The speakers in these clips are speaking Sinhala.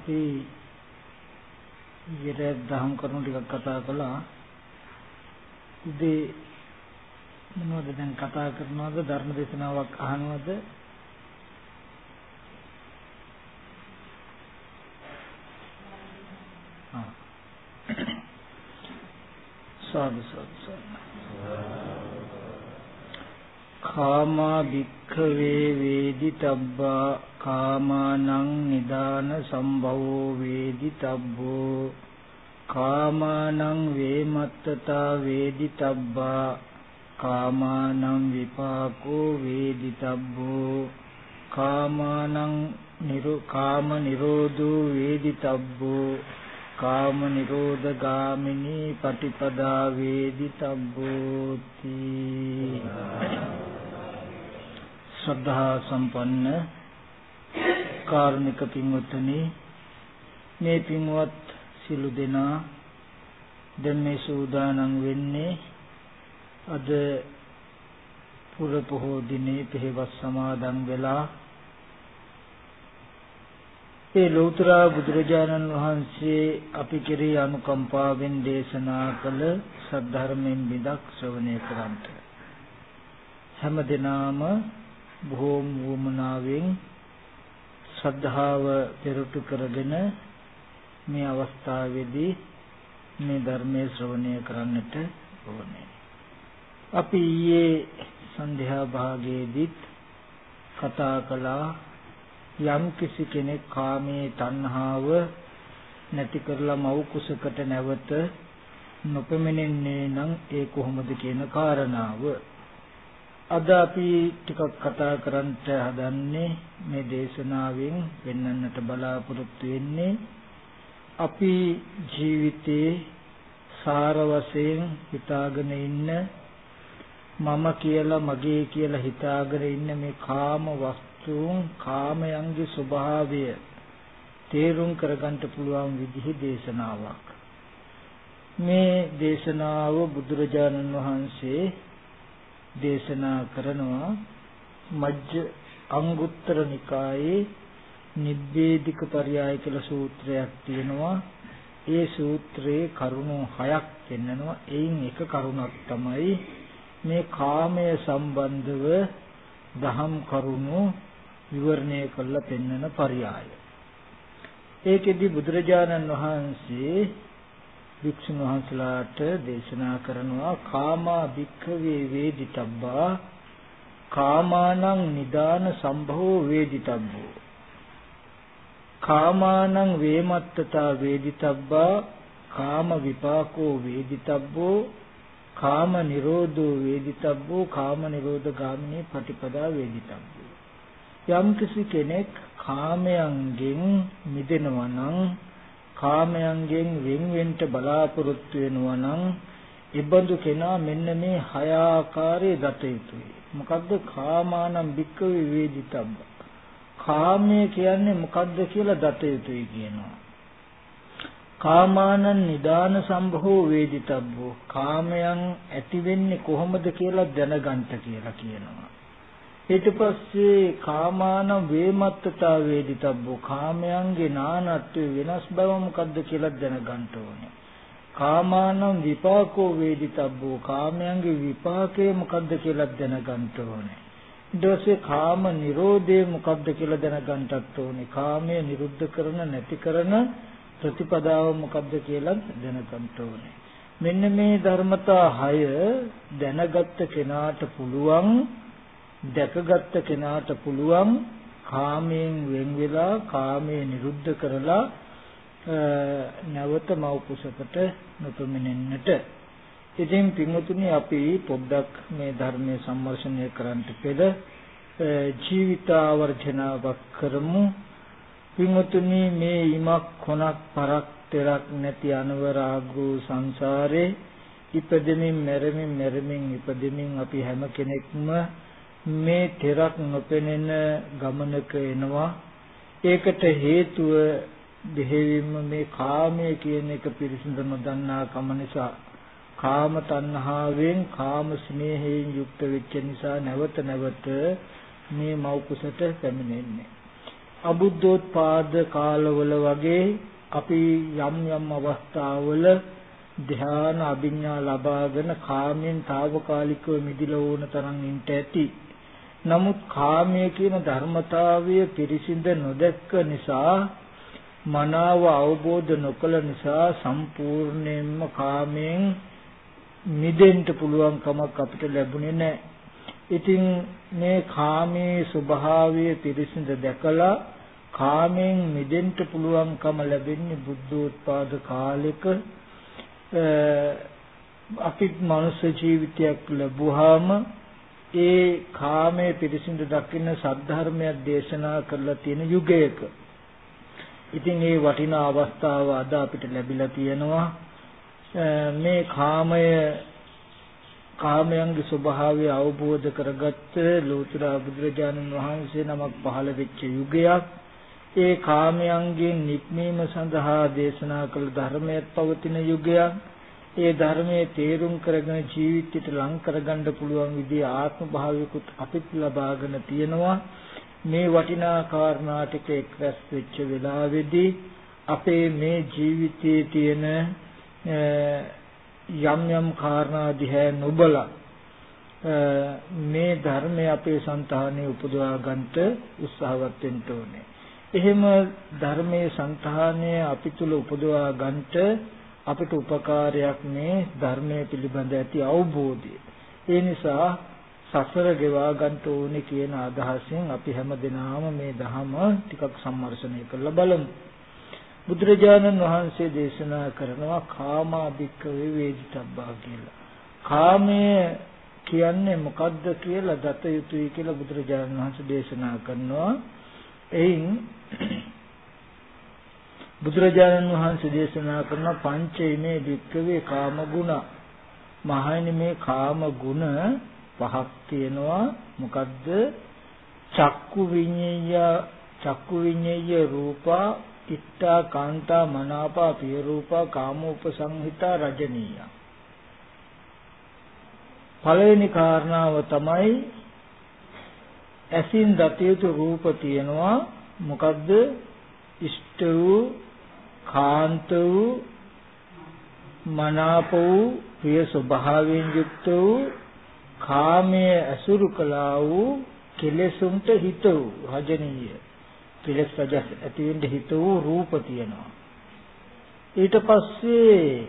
අපි ඊයේ දහම් කරුණු ටිකක් කතා කළා. උදේ මොනවද දැන් කතා කරනවද ධර්ම දේශනාවක් අහනවද? සාදු සාදු කාමා භික්ඛවේ වේදිතබ්බා කාමානං නිදාන සම්භවෝ වේදිතබ්බෝ කාමානං වේමත්තතා වේදිතබ්බා කාමානං විපාකෝ වේදිතබ්බෝ කාමානං නිරෝ කාම නිරෝධෝ වේදිතබ්බෝ කාම නිරෝධ ගාමිනී පටිපදා වේදිතබ්බෝති. ශ්‍රද්ධා සම්පන්න කාරුණික පින්වත්නි මේ පින්වත් සිළු දෙනා දැන් මේ සූදානම් වෙන්නේ අද පුර පොහෝ දිනේ පෙරවස් සමාදන් වෙලා ඒ ලෞතර බුදුරජාණන් වහන්සේ අපි කෙරෙහි අනුකම්පාවෙන් දේශනා කළ සද්ධර්මයෙන් බිදක් ශ්‍රවණය කරන්ට. හැම දිනාම බොහෝම වුමනාවෙන් ශ්‍රද්ධාව පෙරටු කරගෙන මේ අවස්ථාවේදී මේ ධර්මයේ ශ්‍රවණය කරන්නට ඕනේ. අපි ඊයේ සන්ධ්‍යා භාගයේදීත් කතා කළා යම් කිසි කෙනෙක් කාමයේ තණ්හාව නැති කරලා මව් කුසකට නැවත නොපෙමිනෙන්නේ නම් ඒ කොහොමද කියන කාරණාව අද අපි ටිකක් කතා කරන්නට හදන්නේ මේ දේශනාවෙන් වෙන්නන්නට බලාපොරොත්තු වෙන්නේ අපි ජීවිතේ සාර වශයෙන් හිතාගෙන ඉන්න මම කියලා මගේ කියලා හිතාගෙන ඉන්න මේ කාම වස්තුන් කාමයන්ගේ ස්වභාවය තේරුම් කරගන්න පුළුවන් විදිහේ දේශනාවක්. මේ දේශනාව බුදුරජාණන් වහන්සේ දේශනා කරනවා මජ්ජ අංගුත්තර නිකායේ නිබ්බේධික පරයය කියලා සූත්‍රයක් තියෙනවා. ඒ සූත්‍රයේ කරුණු හයක් පෙන්නනවා. එයින් එක කරුණක් තමයි මේ කාමය සම්බන්ධව දහම් කරුණු විවරණය කරලා පෙන්වන පරයය. ඒකෙදි බුදුරජාණන් වහන්සේ වික්ෂුන් වහන්සේලාට දේශනා කරනවා කාමා භික්ඛවේ වේදිතබ්බා කාමානං නිදාන සම්භවෝ වේදිතබ්බෝ. කාමානං වේමත්තතා වේදිතබ්බා කාම විපාකෝ වේදිතබ්බෝ කාම නිරෝධෝ වේදිතබ්බෝ කාම නිරෝධ ගාමිනී පටිපදා වේදිතබ්බෝ. යම් කිසි කෙනෙක් කාමයන්ගෙන් මිදෙනවා නම් කාමයන්ගෙන් වෙන්වෙන්ට බලාපොරොත්තු වෙනවා නම් ඉබඳු කෙනා මෙන්න මේ හය ආකාරයේ දත යුතුයි. මොකද්ද කාමානම් භික්කවේ වේදිතබ්බ. කාමය කියන්නේ මොකද්ද කියලා දත යුතුයි කියනවා. කාමානං නිදාන සම්භෝ වේදිතබ්බෝ කාමයන් ඇති වෙන්නේ කොහොමද කියලා දැනගන්න කියලා කියනවා. ඊට පස්සේ කාමාන වේමත්තතා වේදිතබ්බෝ කාමයන්ගේ නානත්වය වෙනස් බව මොකද්ද කියලා දැනගන්න ඕනේ. කාමාන විපාකෝ වේදිතබ්බෝ කාමයන්ගේ විපාකය මොකද්ද කියලා දැනගන්න ඕනේ. ඊට පස්සේ කාම නිරෝධය මොකද්ද කියලා දැනගන්නත් ඕනේ. කාමය නිරුද්ධ කරන නැති කරන ප්‍රතිපදාව මොකද්ද කියලා දැනගන්න ඕනේ. මෙන්න මේ ධර්මතා 6 දැනගත්ත කෙනාට පුළුවන් දැකගත්ත කෙනාට පුළුවන් කාමයෙන් වෙන් වෙලා කාමයේ නිරුද්ධ කරලා නැවත මව් කුසකට නොපෙමිනෙන්නට. ඉතින් පින්වතුනි අපි පොඩ්ඩක් මේ ධර්මයේ සම්මර්ෂණය කරන්නට පෙර ජීවිතාවර්ජනාවක් කරමු පින්වතුනි මේ ඉමක් කොනක් පරක් තෙරක් නැති අනවරාගෝ සංසාරේ ඉපදෙමින් මැරෙමින් මැරෙමින් ඉපදෙමින් අපි හැම කෙනෙක්ම මේ තෙරක් නොපෙනෙන ගමනක එනවා ඒකට හේතුව දෙහෙවින්ම මේ කාමය කියන එක පිරිසිඳ නොදන්නා කම නිසා කාම තණ්හාවෙන් කාම ස්නේහයෙන් යුක්ත වෙච්ච නිසා නැවත නැවත මේ මව් කුසට පැමිණෙන්නේ අබුද්ධෝත්පාද කාලවල වගේ අපි යම් යම් අවස්ථාවල ධ්‍යාන අභිඥා ලබාගෙන කාමෙන් తాවකාලිකව මිදිලා ඕන තරම් ඉන්න ඇති. නමුත් කාමය කියන ධර්මතාවය පිරිසිඳ නොදැක්ක නිසා මනාව අවබෝධ නොකළ නිසා සම්පූර්ණයෙන්ම කාමයෙන් මිදෙන්න පුළුවන් කමක් අපිට ලැබුණේ නැහැ. ඉතින් මේ කාමයේ ස්වභාවය පිරිසිඳ දැකලා කාමයෙන් මිදෙන්න පුළුවන්කම ලැබෙන්නේ බුද්ධෝත්පාද කාලෙක අපිත් මනුෂ්‍ය ජීවිතයක් ලැබුවාම ඒ කාමයේ පිරිසිදු දකින්න සද්ධර්මයක් දේශනා කරලා තියෙන යුගයක. ඉතින් ඒ වටිනා අවස්ථාව අද අපිට ලැබිලා තියෙනවා. මේ කාමය කාමයන්ගේ ස්වභාවය අවබෝධ කරගත්ත ලෝතර බුදුරජාණන් වහන්සේ නමක් පහළ වෙච්ච යුගයක්. ඒ කාමයන්ගෙන් නික්මීම සඳහා දේශනා කළ ධර්මයක් පවතින යුගයක්. ඒ ධර්මයේ තේරුම් කරගෙන ජීවිතයට ලං කරගන්න පුළුවන් විදිහේ ආත්ම භාවයකුත් අපිට ලබාගෙන තියෙනවා මේ වටිනා කාරණා ටික එක්රැස් වෙච්ච වෙලාවේදී අපේ මේ ජීවිතයේ තියෙන යම් යම් කාරණා දිහා නොබලා මේ ධර්මය අපේ సంతානේ උපදවා ගන්නට උත්සාහවත් වෙන්න ඕනේ. එහෙම ධර්මයේ సంతානය අපි තුල උපදවා ගන්නට අපිට උපකාරයක් මේ ධර්මයේ පිළිබඳ ඇති අවබෝධය. ඒ නිසා සසර ගෙවා ගන්න ඕනේ කියන අදහසෙන් අපි හැම දිනම මේ ධහම ටිකක් සම්මර්ෂණය කරලා බලමු. බුදුරජාණන් වහන්සේ දේශනා කරනවා කාමාදික්ක වේදිතබ්බා කියලා. කාමය කියන්නේ මොකද්ද කියලා දත යුතුයි කියලා බුදුරජාණන් වහන්සේ දේශනා කරනවා. එයින් බුදුරජාණන් වහන්සේ දේශනා කරන පංචේමේ වික්කවේ කාම ගුණ මහණනි මේ කාම ගුණ පහක් තියෙනවා. මොකද්ද? චක්කු විඤ්ඤය චක්කු විඤ්ඤය රූපා ඉත්තා කාන්තා මනාපා පිය රූපා කාමෝපසංහිතා රජනීය. පළවෙනි කාරණාව තමයි ඇසින් දතියුතු රූප තියෙනවා. මොකද්ද? ඉෂ්ට වූ කාන්ත වූ මනාප වූ ප්‍රිය ස්වභාවයෙන් යුක්ත වූ කාමයේ අසුරු කළා වූ කෙලෙසුන්ට හිත වූ රජනීය කෙලස් රජස් ඇති වෙන්න හිත වූ රූප තියෙනවා. ඊට පස්සේ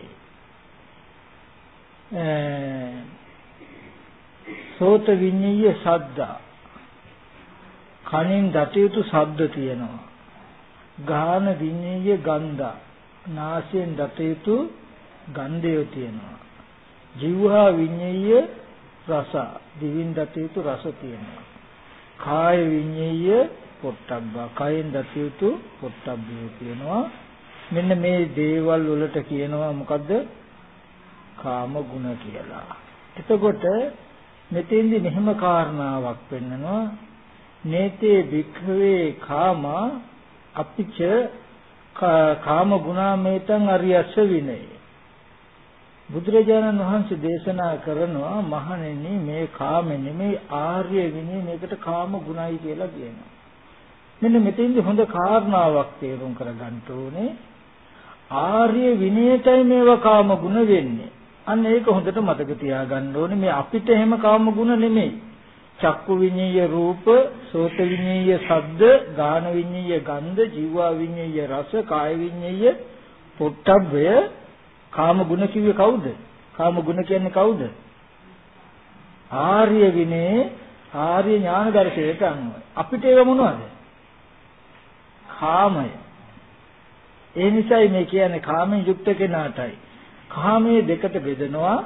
සෝත විඤ්ඤය සද්දා. කනින් දතියුතු ශබ්ද තියෙනවා. ගාන විඤ්ඤය ගන්ධා. නාසයෙන් දතියුතු ගන්ධය තියෙනවා. ජීවහා විඤ්ඤය රස. දිවින් දතියුතු රස තියෙනවා. කාය විඤ්ඤය පොට්ටබ්බා. කයෙන් දතියුතු පොට්ටබ්බය තියෙනවා. මෙන්න මේ දේවල් වලට කියනවා මොකද්ද? කාම ගුණ කියලා. එතකොට මෙතෙන්දි මෙහෙම කාරණාවක් පෙන්නනවා. නේතේ භික්ඛවේ කාමා අපිච කාම ගුණාමේතං අරියස්ස විනය. බුදුරජාණන් වහන්සේ දේශනා කරනවා මහණෙනි මේ කාම නෙමේ ආර්ය විනය මේකට කාම ගුණයි කියලා කියනවා. මෙන්න මෙතෙන්දි හොඳ කාරණාවක් තේරුම් කරගන්න ඕනේ. ආර්ය විනයටයි මේවා කාම ගුණ වෙන්නේ. අන්න ඒක හොඳට මතක තියාගන්න ඕනේ. මේ අපිට එහෙම කාම ගුණ නෙමෙයි. චක්කු විඤ්ඤය රූප, සෝත විඤ්ඤය ශබ්ද, ගාන විඤ්ඤය ගන්ධ, ජීවා විඤ්ඤය රස, කාය විඤ්ඤය පොට්ටබ්බය කාම ගුණ කිව්වේ කවුද? කාම ගුණ කියන්නේ කවුද? ආර්ය විනේ ආර්ය ඥාන දර්ශනයට අනුව. අපිට ඒව මොනවද? කාමය. ඒ නිසායි මේ කියන්නේ කාමයෙන් යුක්ත කෙනාටයි. කාමයේ දෙකට බෙදනවා.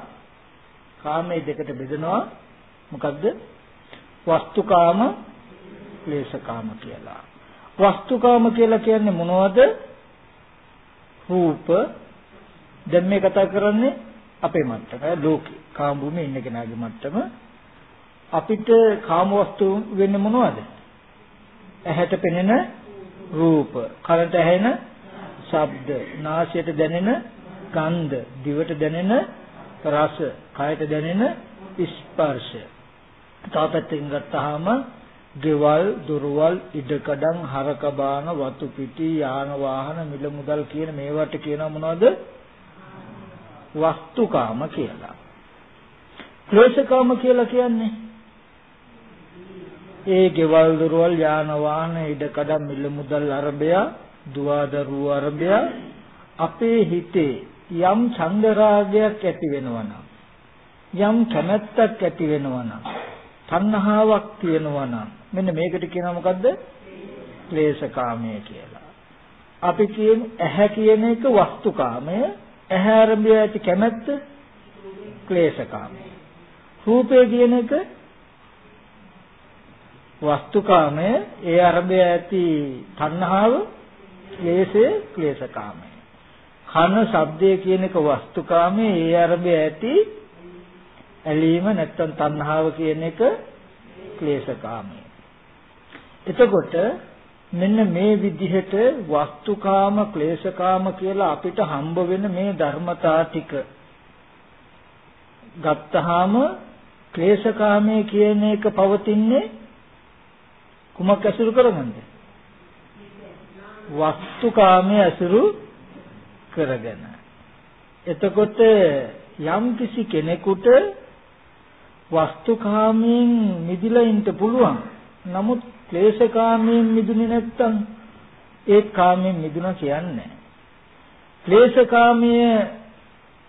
කාමයේ දෙකට බෙදනවා. මොකද්ද? වස්තුකාම ක්ලේශකාම කියලා. වස්තුකාම කියලා කියන්නේ මොනවද? රූප දැන් මේ කතා කරන්නේ අපේ මට්ටම ලෝකේ කාම භූමියේ ඉන්න කෙනාගේ මට්ටම අපිට කාම වස්තු වෙන්නේ මොනවද? ඇහැට පෙනෙන රූප, කනට ඇහෙන ශබ්ද, නාසයට දැනෙන ගන්ධ, දිවට දැනෙන රස, කයට දැනෙන ස්පර්ශ. තාපැත්තෙන් ගත්තාම ගෙවල්, දොරවල්, ඉඩකඩම්, හරක බාන, වතු පිටි, යාන වාහන, මිල මුදල් කියන මේවට කියනවා මොනවද? වස්තුකාම කියලා. ක්ලේශකාම කියලා කියන්නේ ඒ ගෙවල් දොරවල් යාන වාහන ඉඩකඩම් මිල මුදල් අරබය දුවදරුව අරබය අපේ හිතේ යම් චන්දරාගයක් ඇති වෙනවා නම් යම් කැමැත්තක් ඇති වෙනවා නම් තණ්හාවක් තියෙනවා නම් මෙන්න මේකට කියනවා මොකද්ද ක්ලේශකාමය කියලා. අපි කියන ඇහැ කියන එක වස්තුකාමය ඇහැ ආරම්භය ඇති කැමැත්ත ක්ලේශකාමය. රූපය කියන එක වස්තුකාමය ඒ ආරම්භය ඇති තණ්හාව ක්ලේශය ක්ලේශකාමය. කන ශබ්දය කියන එක වස්තුකාමය ඒ ආරම්භය ඇති ඇලීම නැත්තම් තණ්හාව කියන එක ක්ලේශකාමය. එතකොට මෙන්න මේ විදිහට වස්තුකාම ක්ලේශකාම කියලා අපිට හම්බ වෙන මේ ධර්මතා ටික ගත්තාම ක්ලේශකාමයේ කියන එක පවතින්නේ කුමක් ඇසුරු කරගන්නද? වස්තුකාමයේ ඇසුරු කරගෙන. එතකොට යම් කිසි කෙනෙකුට වස්තුකාමයෙන් මිදිලා ඉන්න පුළුවන්. නමුත් ක්ලේශකාමයෙන් මිදුනේ නැත්තම් ඒ කාමයෙන් මිදුණා කියන්නේ ක්ලේශකාමයේ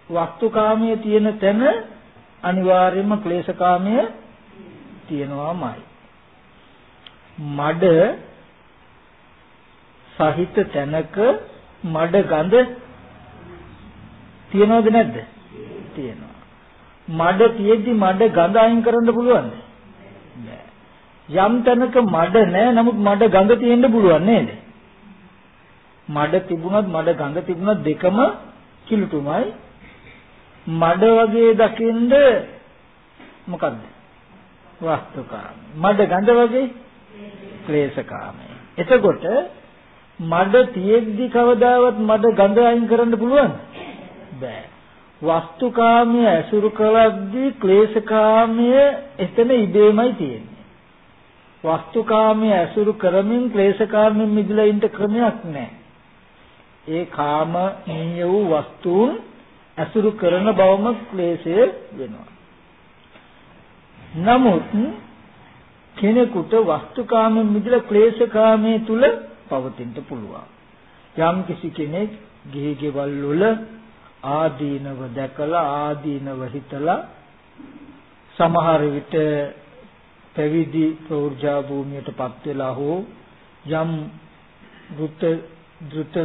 වස්තුකාමයේ තියෙන තැන අනිවාර්යයෙන්ම ක්ලේශකාමය තියෙනවාමයි. මඩ සහිත තැනක මඩ ගඳ තියනවද නැද්ද? තියෙනවා. මඩ තියෙද්දි මඩ ගඳ අයින් කරන්න පුළුවන්ද? බෑ. යම් තැනක මඩ නැහැ නමුත් මඩ ගඳ තියෙන්න පුළුවන් නේද? මඩ තිබුණත් මඩ ගඳ තිබුණත් දෙකම කිලුටුමයි. මඩ වගේ දකින්ද මොකද්ද? වස්තුකාම. මඩ ගඳ වගේ ක්ලේශකාමයි. එතකොට මඩ තියෙද්දි කවදාවත් මඩ ගඳ අයින් කරන්න පුළුවන්ද? බෑ. වස්තුකාමයේ ඇසුරු කළද්දී ක්ලේශකාමයේ එතන ඉබේමයි තියෙන්නේ. වස්තුකාමයේ ඇසුරු කරමින් ක්ලේශකාමයෙන් මිදලා ඉන්න ක්‍රමයක් නැහැ. ඒ කාම නීය වූ වස්තුන් ඇසුරු කරන බවම ක්ලේශය වෙනවා. නමුත් කෙනෙකුට වස්තුකාමයෙන් මිදලා ක්ලේශකාමයේ තුල පවතින්න පුළුවන්. යම් කිසි කෙනෙක් ගිහි ගෙවල් වල ආදීනව දැකලා ආදීනව හිතලා සමහර විට පැවිදි ප්‍රෝර්ජා භූමියටපත් වෙලා හෝ යම් වෘත ධෘත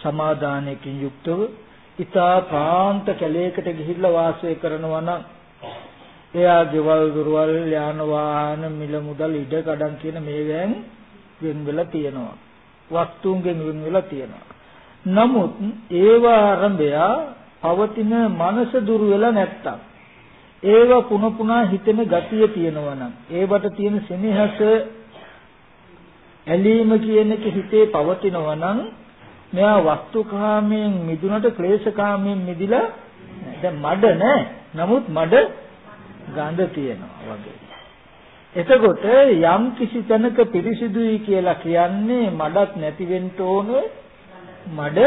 සමාදානයකින් යුක්තව ඊතා ප්‍රාන්ත කැලයකට ගිහිල්ලා වාසය කරනවා නම් එයා ගෙවල් දොරවල් යාන වාහන මිල මුදල් ඉඩ කඩම් කියන මේවෙන් වෙන් වෙලා තියෙනවා. වස්තුන්ගෙන් වෙන් වෙලා තියෙනවා. නමුත් ඒව ආරම්භය පවතින මනස දුර වෙලා නැත්තම් ඒව පුන පුනා හිතෙන ගතිය තියෙනවා නම් ඒවට තියෙන සෙනෙහස ඇලීම කියන එක හිතේ පවතිනවා නම් මෙයා වස්තුකාමයෙන් මිදුනට ක්ලේශකාමයෙන් මිදිලා දැන් මඩ නැහැ නමුත් මඩ ගඳ තියෙනවා වගේ. එතකොට යම් කිසි තැනක පිරිසිදුයි කියලා කියන්නේ මඩක් නැති වෙන්න ඕනේ මඩ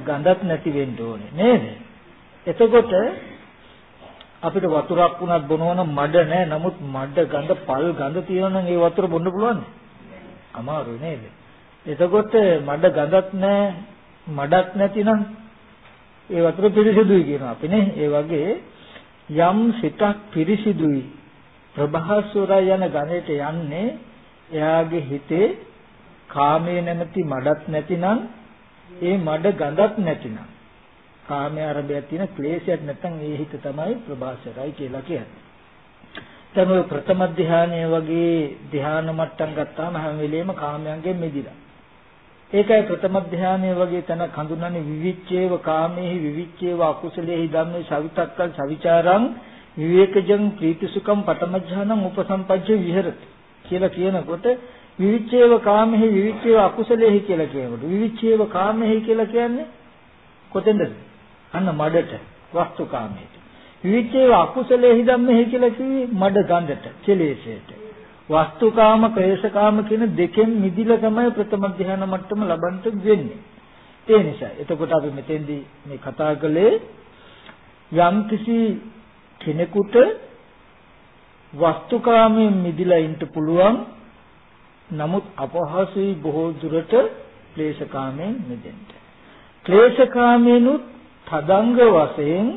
ගඳක් නැති වෙන්න ඕනේ නේද? එතකොට අපිට වතුරක් වුණත් බොනවා නම් මඩ නැහැ. නමුත් මඩ ගඳ පල් ගඳ තියෙනවා නම් ඒ වතුර බොන්න පුළුවන්ද? අමාරුයි නේද? එතකොට මඩ ගඳක් නැහැ, මඩක් නැතිනම් ඒ වතුර පිරිසිදුයි කියනවා අපි නේ. ඒ වගේ යම් සිතක් පිරිසිදුයි ප්‍රභාස්වරය යන ගණයට යන්නේ එයාගේ හිතේ කාමයේ නැමැති මඩක් නැතිනම් ඒ මඩ ගඳක් නැතිනම් කාමයේ ආරම්භයක් තියෙන ක්ලේශයක් නැත්නම් ඒ හිත තමයි ප්‍රභාසරයි කියලා කියන්නේ. දැන් ඔය ප්‍රථම ධානය වගේ ධාන මට්ටම් ගත්තාම හැම වෙලෙම කාමයන්ගෙන් මිදිලා. ඒකයි ප්‍රථම ධානය වගේ තැන හඳුන්වන්නේ විවිච්ඡේව කාමේහි විවිච්ඡේව අකුසලේහි ධම්මේ සවිතක්කල් සවිචාරං විවේකජං ප්‍රීතිසුඛම් පඨමඥානං උපසම්පජ්ජ විහෙරති කියලා කියනකොට විවිච්ඡේව කාමෙහි විවිච්ඡේව අකුසලෙහි කියලා කියනකොට විවිච්ඡේව කාමෙහි කියලා කියන්නේ කොතෙන්ද? අන්න මඩට වස්තු කාමයට. විවිච්ඡේව අකුසලෙහි ධම්මෙහි කියලා කිව්වේ මඩ ගඳට, කෙලෙසයට. වස්තුකාම, ක්ලේශකාම කියන දෙකෙන් මිදිලා තමයි ප්‍රථම ධ්‍යාන මට්ටම ලබන්න වෙන්නේ. ඒ නිසා එතකොට අපි මෙතෙන්දී මේ කතා කළේ යම් කිසි කෙනෙකුට වස්තුකාමයෙන් මිදිලා ඉන්න පුළුවන් නමුත් අපහසුයි බොහෝ දුරට ක්ලේශකාමයෙන් මිදෙන්න. ක්ලේශකාමයෙන්ුත් තදංග වශයෙන්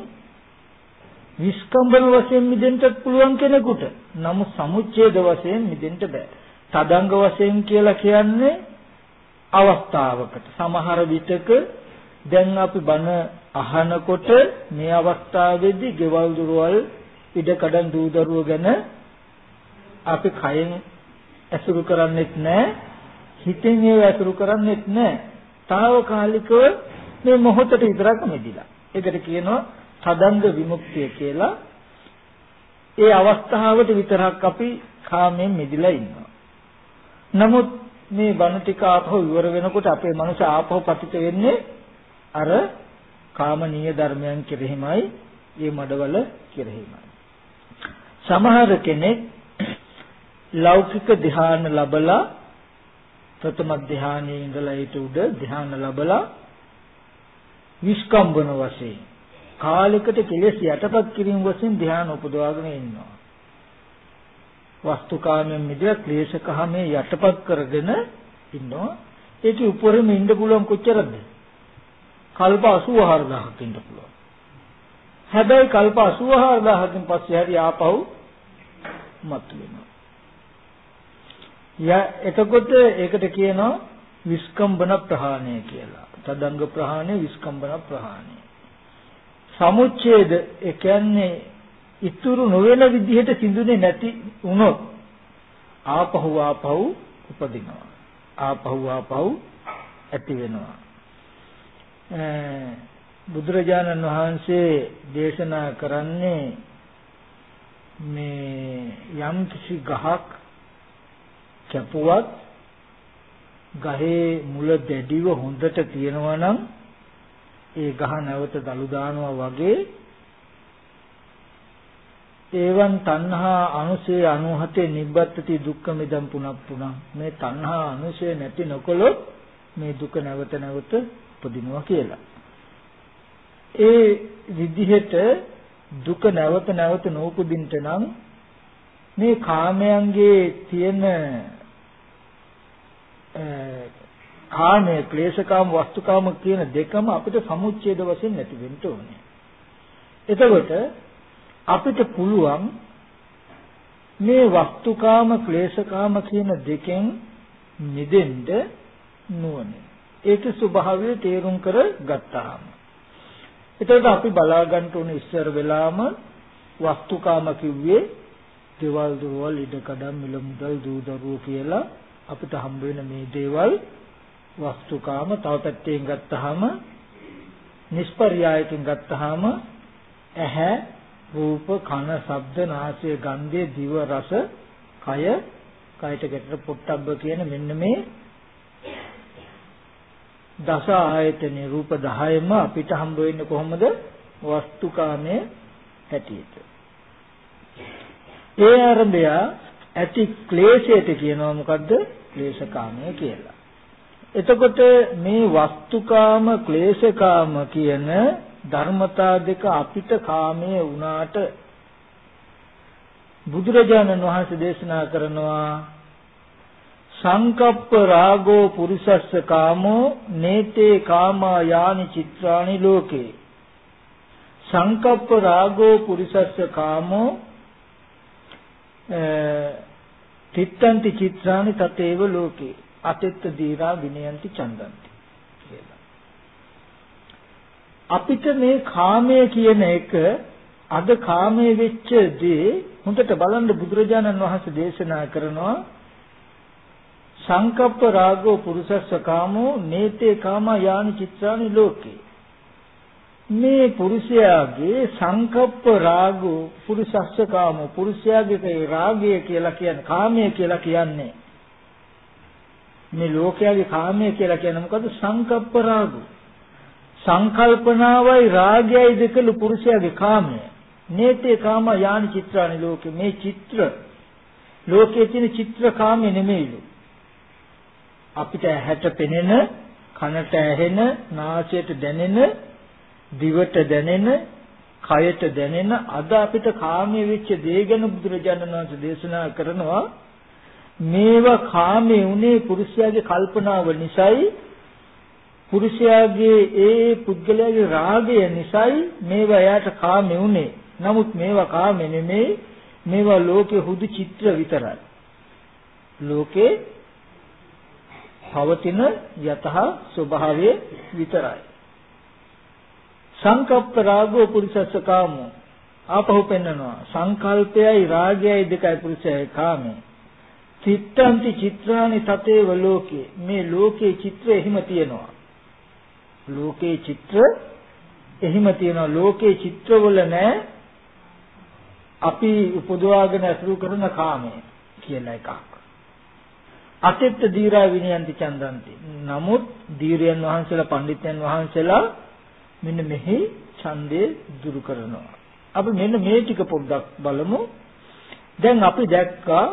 විස්කම්බන වශයෙන් මිදෙන්නත් පුළුවන් කෙනෙකුට. නමුත් සමුච්ඡේද වශයෙන් මිදෙන්න බෑ. තදංග වශයෙන් කියලා කියන්නේ අවස්ථාවකට. සමහර විටක දැන් අපි බණ අහනකොට මේ අවස්ථාවේදී ගෙවල් දොරවල් ඉඩකඩම් දූ දරුවෝ ගැන අපි කයෙන් ඇසුරු කරන්නේත් නැහැ හිතෙන් ඒව ඇසුරු කරන්නේත් නැහැ తాවකාලිකව මේ මොහොතට විතරක් මෙදිලා. ඒකට කියනවා තදංග විමුක්තිය කියලා. ඒ අවස්ථාවට විතරක් අපි කාමයෙන් මිදලා ඉන්නවා. නමුත් මේ බණ ටික ආපහු ඉවර වෙනකොට අපේ මනස ආපහු පතිත වෙන්නේ අර කාමනීය ධර්මයන් කෙරෙහිමයි මේ මඩවල කෙරෙහිමයි. සමහර කෙනෙක් ලෞකික ධ්‍යාන ලබලා ප්‍රථම ධ්‍යානයේ ඉඳලා ඊට උඩ ධ්‍යාන ලබලා විස්කම්බන වශයෙන් කාලයකට කෙලෙස් යටපත් කිරීම වශයෙන් ධ්‍යාන උපදවාගෙන ඉන්නවා. වස්තුකාමයෙන් මිදලා ක්ලේශකහමේ යටපත් කරගෙන ඉන්නවා. ඒකේ උඩරින් ඉන්න පුළුවන් කොච්චරද? කල්ප 84000ක් ඉන්න පුළුවන්. හැබැයි කල්ප 84000කින් පස්සේ හරි ආපහු මතු වෙනවා. ය එතකොට ඒකට කියනවා විස්කම්බන ප්‍රහාණය කියලා. තදංග ප්‍රහාණය විස්කම්බන ප්‍රහාණය. සමුච්ඡේද ඒ කියන්නේ ඉතුරු නොවන විදිහට සිඳුනේ නැති වුණොත් ආපහු ආපහු උපදිනවා. ආපහු ආපහු ඇති වෙනවා. බුදුරජාණන් වහන්සේ දේශනා කරන්නේ මේ යම් කිසි ගහක් කැපුවත් ගහේ මුල දැඩිව හොඳට තියෙනවා නම් ඒ ගහ නැවත දලු දානවා වගේ ඒවන් තණ්හා අනුසය 97 නිබ්බත්ති දුක්ඛ මිදම් පුනප්පුන මේ තණ්හා අනුසය නැති නොකොලොත් මේ දුක නැවත නැවත උපදිනවා කියලා. ඒ විදිහට දුක නැවත නැවත නූපදින්නට නම් මේ කාමයන්ගේ තියෙන කාමයේ ක්ලේශකාම වස්තුකාම කියන දෙකම අපිට සමුච්ඡේද වශයෙන් නැති වෙන්න ඕනේ. එතකොට අපිට පුළුවන් මේ වස්තුකාම ක්ලේශකාම කියන දෙකෙන් මිදෙන්න නුවණ. ඒක ස්වභාවය තේරුම් කර ගත්තාම. එතකොට අපි බලා ගන්න ඕනේ ඉස්සර වෙලාම වස්තුකාම කිව්වේ දේවල් දොරවල් ඉඩකඩම් මිල මුදල් දූ දරුවෝ කියලා අපිට හම්බ වෙන මේ දේවල් වස්තුකාම තව පැත්තෙන් ගත්තාම නිෂ්පර්යායකින් ගත්තාම ඇහැ රූප කන ශබ්ද නාසය ගන්ධය දිව රස කය කයට ගැටෙන පොට්ටබ්බ කියන මෙන්න මේ දස ආයතනේ රූප 10ම අපිට හම්බ වෙන්නේ කොහොමද? වස්තුකාමයේ හැටියට. ඒ ආරම්භය ඇති ක්ලේශයට කියනවා මොකද්ද? ක්ලේශකාමය කියලා. එතකොට මේ වස්තුකාම ක්ලේශකාම කියන ධර්මතා දෙක අපිට කාමයේ වුණාට බුදුරජාණන් වහන්සේ දේශනා කරනවා සංකප්ප රාගෝ පුරිසස්ස කාමෝ නේතේ කාමා යානි චිත්‍රානි ලෝකේ සංකප්ප රාගෝ පුරිසස්ස කාමෝ තිත්තන්ති චිත්‍රානි තතේව ලෝකේ. අතෙත්ත දීරා විනයන්ති චන්දන්ති කියලා. අපිට මේ කාමය කියන එක අද කාමයේ වෙච්ච දේ හොඳට බලන්න බුදුරජාණන් වහන්සේ දේශනා කරනවා. සංකප්ප රාගෝ පුරුෂස්ස කාමෝ නේතේ කාමා යානි චිත්‍රානි ලෝකේ. මේ පුරුෂයාගේ සංකප්ප රාගෝ පුරුෂස්ස කාමෝ පුරුෂයාගේ රාගය කියලා කියන්නේ කාමය කියලා කියන්නේ. මේ ලෝකයාගේ කාමය කියලා කියන්නේ මොකද්ද සංකප්ප රාගෝ. සංකල්පනාවයි රාගයයි දෙකලු පුරුෂයාගේ කාමය. නේතේ කාම යානි චිත්‍රානි ලෝකේ මේ චිත්‍ර. ලෝකයේ තියෙන චිත්‍ර කාමේ නෙමෙයිලු අපිට ඇහැට පෙනෙන කනට ඇහෙන නාසයට දැනෙන දිවට දැනෙන කයට දැනෙන අද අපිට කාමයේ වෙච්ච දේ ගැන බුදුරජාණන් වහන්සේ දේශනා කරනවා. මේවා කාමයේ උනේ පුරුෂයාගේ කල්පනාව නිසායි. පුරුෂයාගේ ඒ පුද්ගලයාගේ රාගය නිසායි මේවා එයාට කාමයේ උනේ. නමුත් මේවා කාමේ නෙමෙයි මේවා ලෝකේ හුදු චිත්‍ර විතරයි. ලෝකේ පවතින යතහ ස්වභාවය විතරයි. සංකප්ප රාගෝ පුරිසස්ස කාමෝ. ආපහු පෙන්නනවා. සංකල්පයයි රාගයයි දෙකයි පුරුෂයයි කාමේ. චිත්තන්ති චිත්‍රානි තතේව ලෝකේ. මේ ලෝකේ චිත්‍ර එහිම තියෙනවා. ලෝකේ චිත්‍ර එහිම තියෙනවා. ලෝකේ චිත්‍රවල නෑ. අපි උපදවාගෙන අසුරු කරන කාමය කියලා එකක්. අතෙත්ත දීරා විනයන්ති චන්දන්ති. නමුත් දීරයන් වහන්සේලා පඬිත්යන් වහන්සේලා මෙන්න මෙහි ඡන්දේ දුරු කරනවා. අපි මෙන්න මේ ටික පොඩ්ඩක් බලමු. දැන් අපි දැක්කා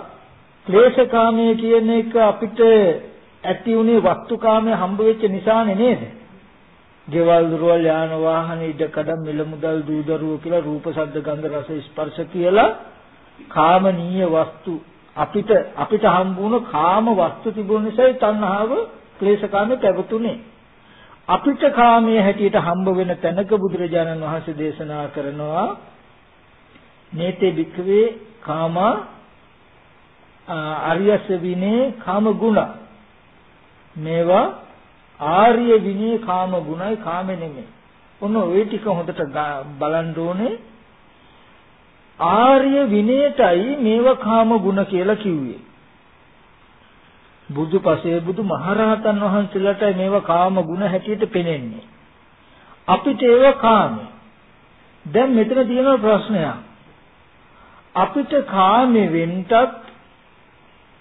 ක්ලේශකාමයේ කියන එක අපිට ඇති උනේ වස්තුකාමයේ හම්බ වෙච්ච නිසානේ නේද? ගෙවල් දොරවල් යාන වාහන ඉඩකඩම් මිල මුදල් දූ දරුවෝ කියලා රූප ශබ්ද ගන්ධ රස ස්පර්ශ කියලා කාමනීය වස්තු අපිට අපිට හම්බුණු කාම වස්තු තිබුණ නිසායි තණ්හාව ක්ලේශකාමයේ පැවතුනේ. අපිට කාමයේ හැටියට හම්බ වෙන තැනක බුදුරජාණන් වහන්සේ දේශනා කරනවා නේතේ වික්‍රේ කාම ආර්යස විනේ කාම ගුණ මේවා ආර්ය විනේ කාම ගුණයි කාම නෙමෙයි. ඔන්න ওই ටික හොඳට බලන්න ඕනේ ආර්ය විනයටයි මේව කාම ගුණ කියලා කිව්වේ. බුදු පසේ බුදු මහරහතන් වහන්සේලාටයි මේව කාම ගුණ හැටියට පෙනෙන්නේ. අපිට ඒව කාමයි. දැන් මෙතන තියෙන ප්‍රශ්නයක්. අපිට කාමේ වෙන්නත්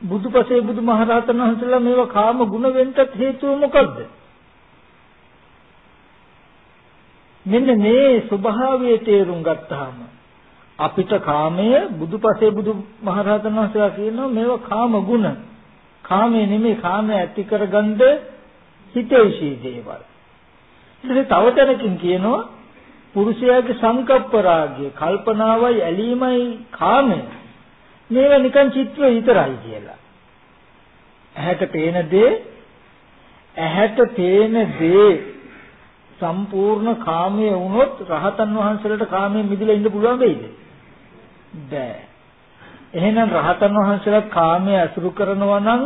බුදු පසේ බුදු මහරහතන් වහන්සේලා මේව කාම ගුණ වෙන්නත් හේතුව මොකද්ද? මෙන්න මේ ස්වභාවය තේරුම් ගත්තාම අපිට කාමය බුදුපසේ බුදු මහරහතන් වහන්සේලා කියනවා මේවා කාම ගුණ. කාමයේ නෙමෙයි කාමය ඇති කරගන්න හිතේශී දේවල්. ඊට තව තැනකින් කියනවා පුරුෂයාගේ සංකප්ප රාගය, කල්පනාවයි ඇලීමයි කාමය. මේවා නිකන් චිත්‍ර විතරයි කියලා. ඇහැට පේන දේ ඇහැට පේන දේ සම්පූර්ණ කාමයේ වුණොත් රහතන් වහන්සේලාට කාමයෙන් මිදලා ඉන්න පුළුවන් වෙයිද? බෑ. එහෙනම් රහතන් වහන්සේලා කාමයේ අසුරු කරනවා නම්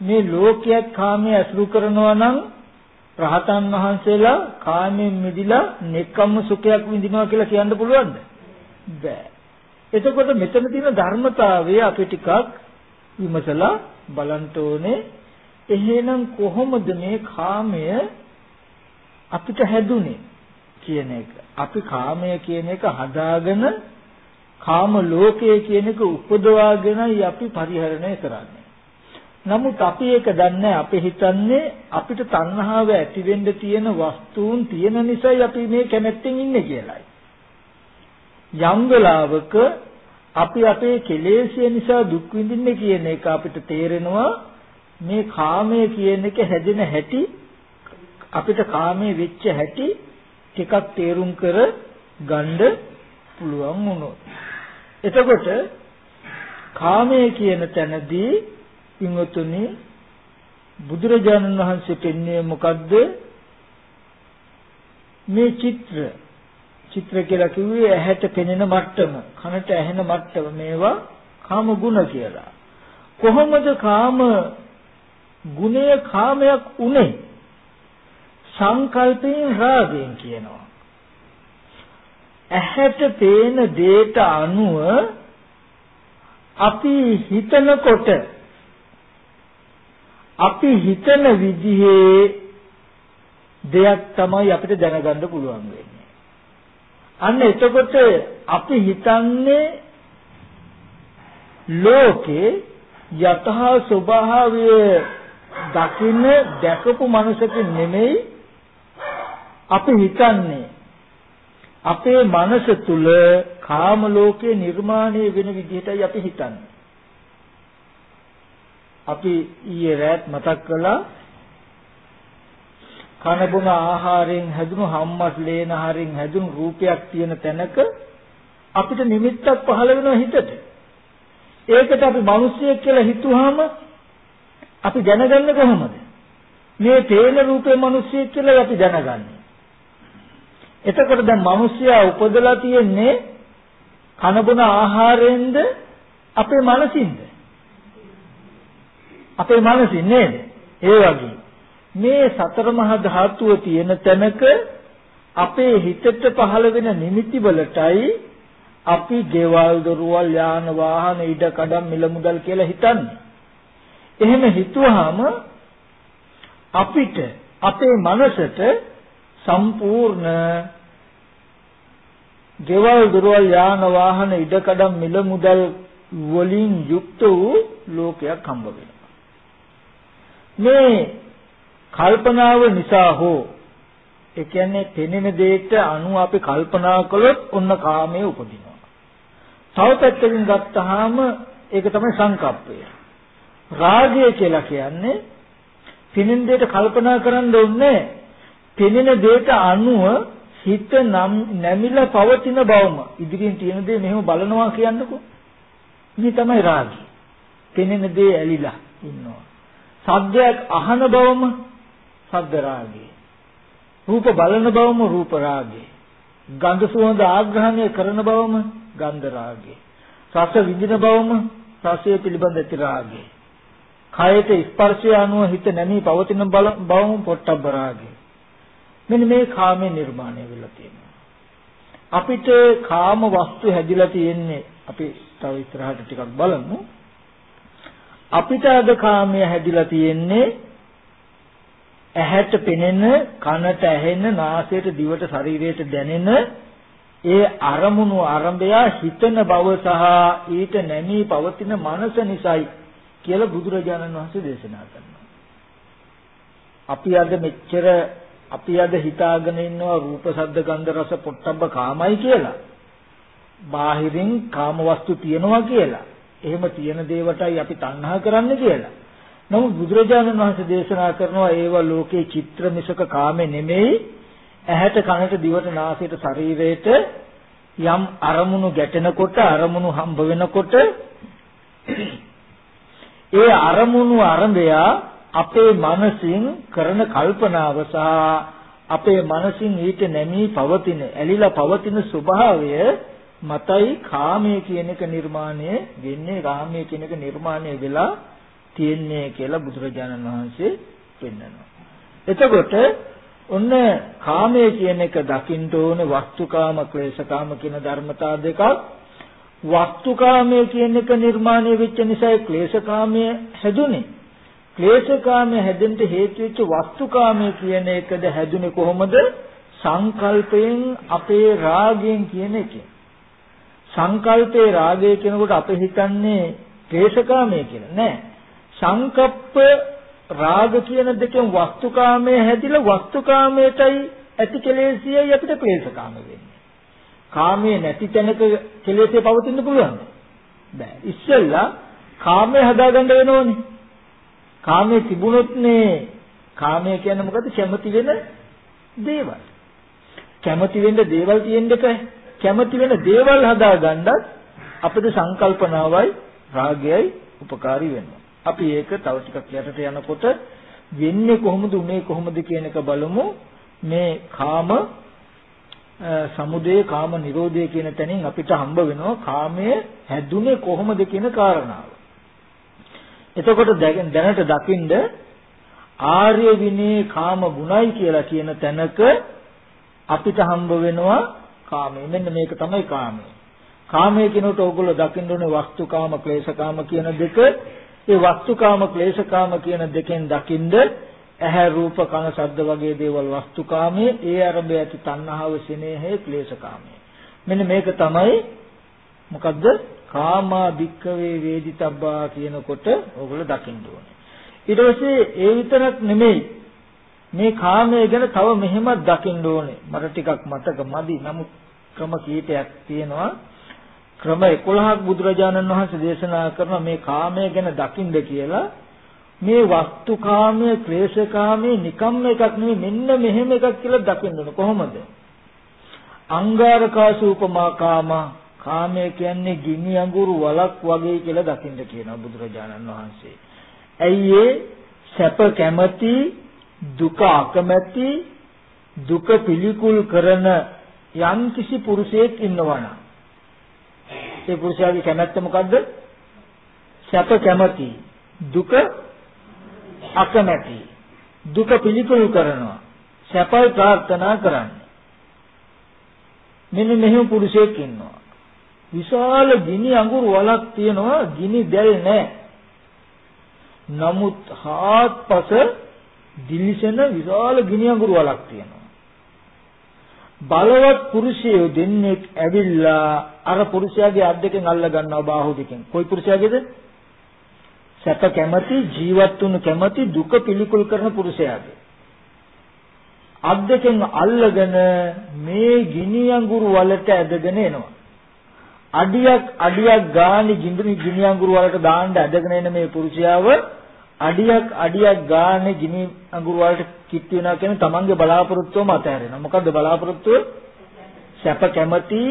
මේ ලෝකයක් කාමයේ අසුරු කරනවා නම් රහතන් වහන්සේලා කාමයෙන් මිදිලා නෙක්කම්ම සුඛයක් විඳිනවා කියලා කියන්න පුළුවන්ද? බෑ. එතකොට මෙතන තියෙන ධර්මතාවය අපි ටිකක් විමසලා බලන්න ඕනේ. එහෙනම් කොහොමද මේ කාමය අපිට හැදුනේ කියන එක. අපි කාමය කියන එක හදාගෙන කාම ලෝකයේ කියන එක උපදවාගෙනයි අපි පරිහරණය කරන්නේ. නමුත් අපි ඒක දන්නේ අපි හිතන්නේ අපිට තණ්හාව ඇති වෙන්න තියෙන වස්තුන් තියෙන නිසායි අපි මේ කැමැත්තෙන් ඉන්නේ කියලායි. යම් වෙලාවක අපි අපේ කෙලෙස්ය නිසා දුක් විඳින්නේ කියන එක අපිට තේරෙනවා මේ කාමය කියන එක හැදෙන හැටි අපිට කාමයේ වෙච්ච හැටි ටිකක් තේරුම් කර ගන්න පුළුවන් වුණොත් එතකොට කාමයේ කියන තැනදී විමුතුනි බුදුරජාණන් වහන්සේ පෙන්වන්නේ මොකද්ද? මේ චිත්‍ර. චිත්‍ර කියලා කිව්වේ ඇහැට පෙනෙන මට්ටම කනට ඇහෙන මට්ටම මේවා කාම ගුණ කියලා. කොහොමද කාම ගුණය කාමයක් උනේ? සංකල්පයෙන් රාගයෙන් කියනවා. ඇහැට පේන දේට අනුව අපි හිතනකොට අපි හිතන විදිහේ දෙයක් තමයි අපිට දැනගන්න පුළුවන් වෙන්නේ. අන්න එතකොට අපි හිතන්නේ ලෝකේ යතහා ස්වභාවය දකින්න දැකපු මනසකින් නෙමෙයි අපි හිතන්නේ අපේ මනස තුල කාම ලෝකේ නිර්මාණය වෙන විදිහටයි අපි හිතන්නේ. අපි ඊයේ රාත් මතක් කළා කන බොන ආහාරයෙන් හැදුණු හම්මස් ලේන හරින් හැදුණු රූපයක් තියෙන තැනක අපිට නිමිත්තක් පහළ වෙනවා හිතට. ඒකට අපි මිනිස්සෙක් කියලා හිතුවාම අපි දැනගන්නේ කොහොමද? මේ තේන රූපේ මිනිස්සෙක් කියලා අපි දැනගන්නේ. එතකොට දැන් මිනිස්සයා උපදලා තියෙන්නේ කන බොන ආහාරයෙන්ද අපේ මනසින්ද? අපේ මනසින් නේද? ඒ වගේ මේ සතර මහා ධාතුව තියෙන තැනක අපේ හිතට පහළ වෙන නිමිති වලටයි අපි ගෙවල් දොරවල් යාන වාහන ඉඩ කඩම් මිල මුදල් කියලා හිතන්නේ. එහෙම හිතුවාම අපිට අපේ මනසට සම්පූර්ණ ගෙවල් දොරවල් යාන වාහන ඉඩ කඩම් මිල මුදල් වලින් යුක්ත වූ ලෝකයක් හම්බ වෙනවා. මේ කල්පනාව නිසා හෝ ඒ කියන්නේ පෙනෙන දෙයට අනුව අපි කල්පනා කළොත් ඔන්න කාමයේ උපදිනවා. තව පැත්තකින් ගත්තාම ඒක තමයි සංකප්පය. රාගය කියලා කියන්නේ පෙනෙන දෙයට කල්පනා කරන්න ඕනේ පෙනෙන දෙයට අනුව හිත නම් නැමිලා පවතින බවම ඉදිරියෙන් තියෙන දේ මෙහෙම බලනවා කියන්නකෝ. මේ තමයි රාගය. පෙනෙන දේ ඇලිලා ඉන්නවා. සද්දයක් අහන බවම සද්ද රාගය. රූප බලන බවම රූප රාගය. ගන්ධ සුවඳ ආග්‍රහණය කරන බවම ගන්ධ රාගය. රස විඳින බවම රසය පිළිබඳ ඇති රාගය. කයට ස්පර්ශය අනුව හිත නැමී පවතින බවම පොට්ටබ්බ රාගය. මෙන්න මේ කාමේ නිර්මාණය වෙලා තියෙනවා. අපිට කාම වස්තු හැදිලා තියෙන්නේ අපි තව ඉස්සරහට ටිකක් බලමු. අපිට අද කාමයේ හැදිලා තියෙන්නේ ඇහැට පෙනෙන, කනට ඇහෙන, නාසයට, දිවට, ශරීරයට දැනෙන ඒ අරමුණු ආරම්භය හිතන බව සහ ඊට නැමී පවතින මනස නිසායි කියලා බුදුරජාණන් වහන්සේ දේශනා කරනවා. අපි අද මෙච්චර අපි අද හිතාගෙන ඉන්නවා රූප ශබ්ද ගන්ධ රස පොට්ටබ්බ කාමයි කියලා. බාහිරින් කාම වස්තු තියනවා කියලා. එහෙම තියෙන දේවටයි අපි තණ්හා කරන්නේ කියලා. නමුත් බුදුරජාණන් වහන්සේ දේශනා කරනවා ඒව ලෝකේ චිත්‍ර මිසක කාමේ නෙමෙයි. ඇහැට කනට දිවට නාසයට ශරීරයට යම් අරමුණු ගැටෙනකොට අරමුණු හම්බ වෙනකොට ඒ අරමුණු අරඹයා අපේ මනසින් කරන කල්පනාව සහ අපේ මනසින් ඊට නැමී පවතින ඇලිලා පවතින ස්වභාවය මතයි කාමයේ කියන එක නිර්මාණය වෙන්නේ කාමයේ කියන එක නිර්මාණය වෙලා තියෙන්නේ කියලා බුදුරජාණන් වහන්සේ පෙන්වනවා. එතකොට ඔන්න කාමයේ කියන එක දකින්න ඕන වස්තුකාම ක්ලේශකාම කියන ධර්මතා දෙකක් වස්තුකාමයේ කියන එක නිර්මාණය වෙච්ච නිසා ක්ලේශකාමයේ හැදුනේ ක්ලේශකාමය හැදෙන්න හේතු වෙච්ච වස්තුකාමය කියන එකද හැදුනේ කොහොමද? සංකල්පයෙන් අපේ රාගයෙන් කියන එකෙන්. සංකල්පේ රාගය කියනකොට අපි හිතන්නේ ක්ලේශකාමය කියලා. නෑ. සංකප්ප රාග කියන දෙකෙන් වස්තුකාමය හැදිලා වස්තුකාමයටයි ඇති කෙලෙසියයි අපිට ක්ලේශකාම වෙන්නේ. කාමයේ නැති තැනක කෙලෙසේ පවතින්න පුළුවන්ද? බෑ. ඉස්සෙල්ලා කාමය හදාගන්න වෙනෝනේ. කාමයේ තිබුණොත් නේ කාමය කියන්නේ මොකද? කැමති වෙන දේවල්. කැමති වෙන්න දේවල් තියෙන්න එපා. කැමති වෙන දේවල් හදාගන්නත් අපිට සංකල්පනාවයි රාගයයි උපකාරී වෙනවා. අපි ඒක තව ටිකක් යටට යනකොට වෙන්නේ කොහොමද උනේ කොහොමද කියන එක බලමු. මේ කාම සමුදය කාම නිරෝධය කියන තැනින් අපිට හම්බ වෙනවා කාමයේ හැදුනේ කොහොමද කියන කාරණාව. එතකොට දැනට දකින්ද ආර්ය විනේ කාම ගුණයි කියලා කියන තැනක අපිට හම්බ වෙනවා කාමය. මෙන්න මේක තමයි කාමය. කාමයේ කිනොට ඕගොල්ලෝ දකින්න ඕනේ වස්තුකාම ක්ලේශකාම කියන දෙක. ඒ වස්තුකාම ක්ලේශකාම කියන දෙකෙන් දකින්ද ඇහැ රූප කන ශබ්ද වගේ දේවල් වස්තුකාමයේ ඒ අරබය ඇති තණ්හාව සිනේහේ ක්ලේශකාමයේ. මෙන්න මේක තමයි මොකද්ද? කාමා භික්කවේ වේදිතබ්බා කියනකොට ඕගොල්ලෝ දකින්න ඕනේ. ඊට පස්සේ ඒ විතරක් නෙමෙයි මේ කාමයේ ගැන තව මෙහෙමත් දකින්න ඕනේ. මට ටිකක් මතක මදි. නමුත් ක්‍රම කීපයක් තියෙනවා. ක්‍රම 11ක් බුදුරජාණන් වහන්සේ දේශනා කරන මේ කාමය ගැන දකින්න කියලා මේ වස්තු කාමයේ ක්ලේශ කාමයේ නිකම්ම එකක් නෙමෙයි මෙන්න මෙහෙම එකක් කියලා දකින්න ඕන කොහොමද අංගාරකාසූපමා කාම කාමය කියන්නේ ගිනි අඟුරු වලක් වගේ කියලා දකින්න කියනවා බුදුරජාණන් වහන්සේ. ඇයි ඒ? සැප කැමැති දුක අකමැති දුක පිළිකුල් කරන යම්කිසි පුරුෂයෙක් ඉන්නවනම් ඒ පුරුෂයාගේ කැමැත්ත මොකද්ද? සැප කැමැති දුක අකමැති දුක පිළිකුල් කරනවා. සැපයි ප්‍රාර්ථනා කරන්නේ. මෙන්න මෙහෙම පුරුෂයෙක් ඉන්නවා. විශාල ගිනි අඟුරු වලක් තියෙනවා ගිනි දැල් නැහැ නමුත් හාත්පස දිලිසෙන විශාල ගිනි අඟුරු වලක් තියෙනවා බලවත් පුරුෂයෝ දෙන්නෙක් ඇවිල්ලා අර පුරුෂයාගේ අත් දෙකෙන් අල්ල ගන්නවා බාහුව දෙකෙන්. කොයි පුරුෂයාගේද? සැප කැමති ජීවත් වුණු කැමති දුක පිළිකුල් කරන පුරුෂයාගේ. අත් දෙකෙන් අල්ලගෙන මේ ගිනි අඟුරු වලට ඇදගෙන එනවා. අඩියක් අඩියක් ගානේ ගින්දුනි ගිනි අඟුරු වලට දාන්න ඇදගෙන එන මේ පුරුෂයාව අඩියක් අඩියක් ගානේ ගිනි අඟුරු වලට කිට් වෙනවා කියන්නේ තමන්ගේ බලාපොරොත්තුවම අතහැරෙනවා. මොකද්ද බලාපොරොත්තුව? සැප කැමති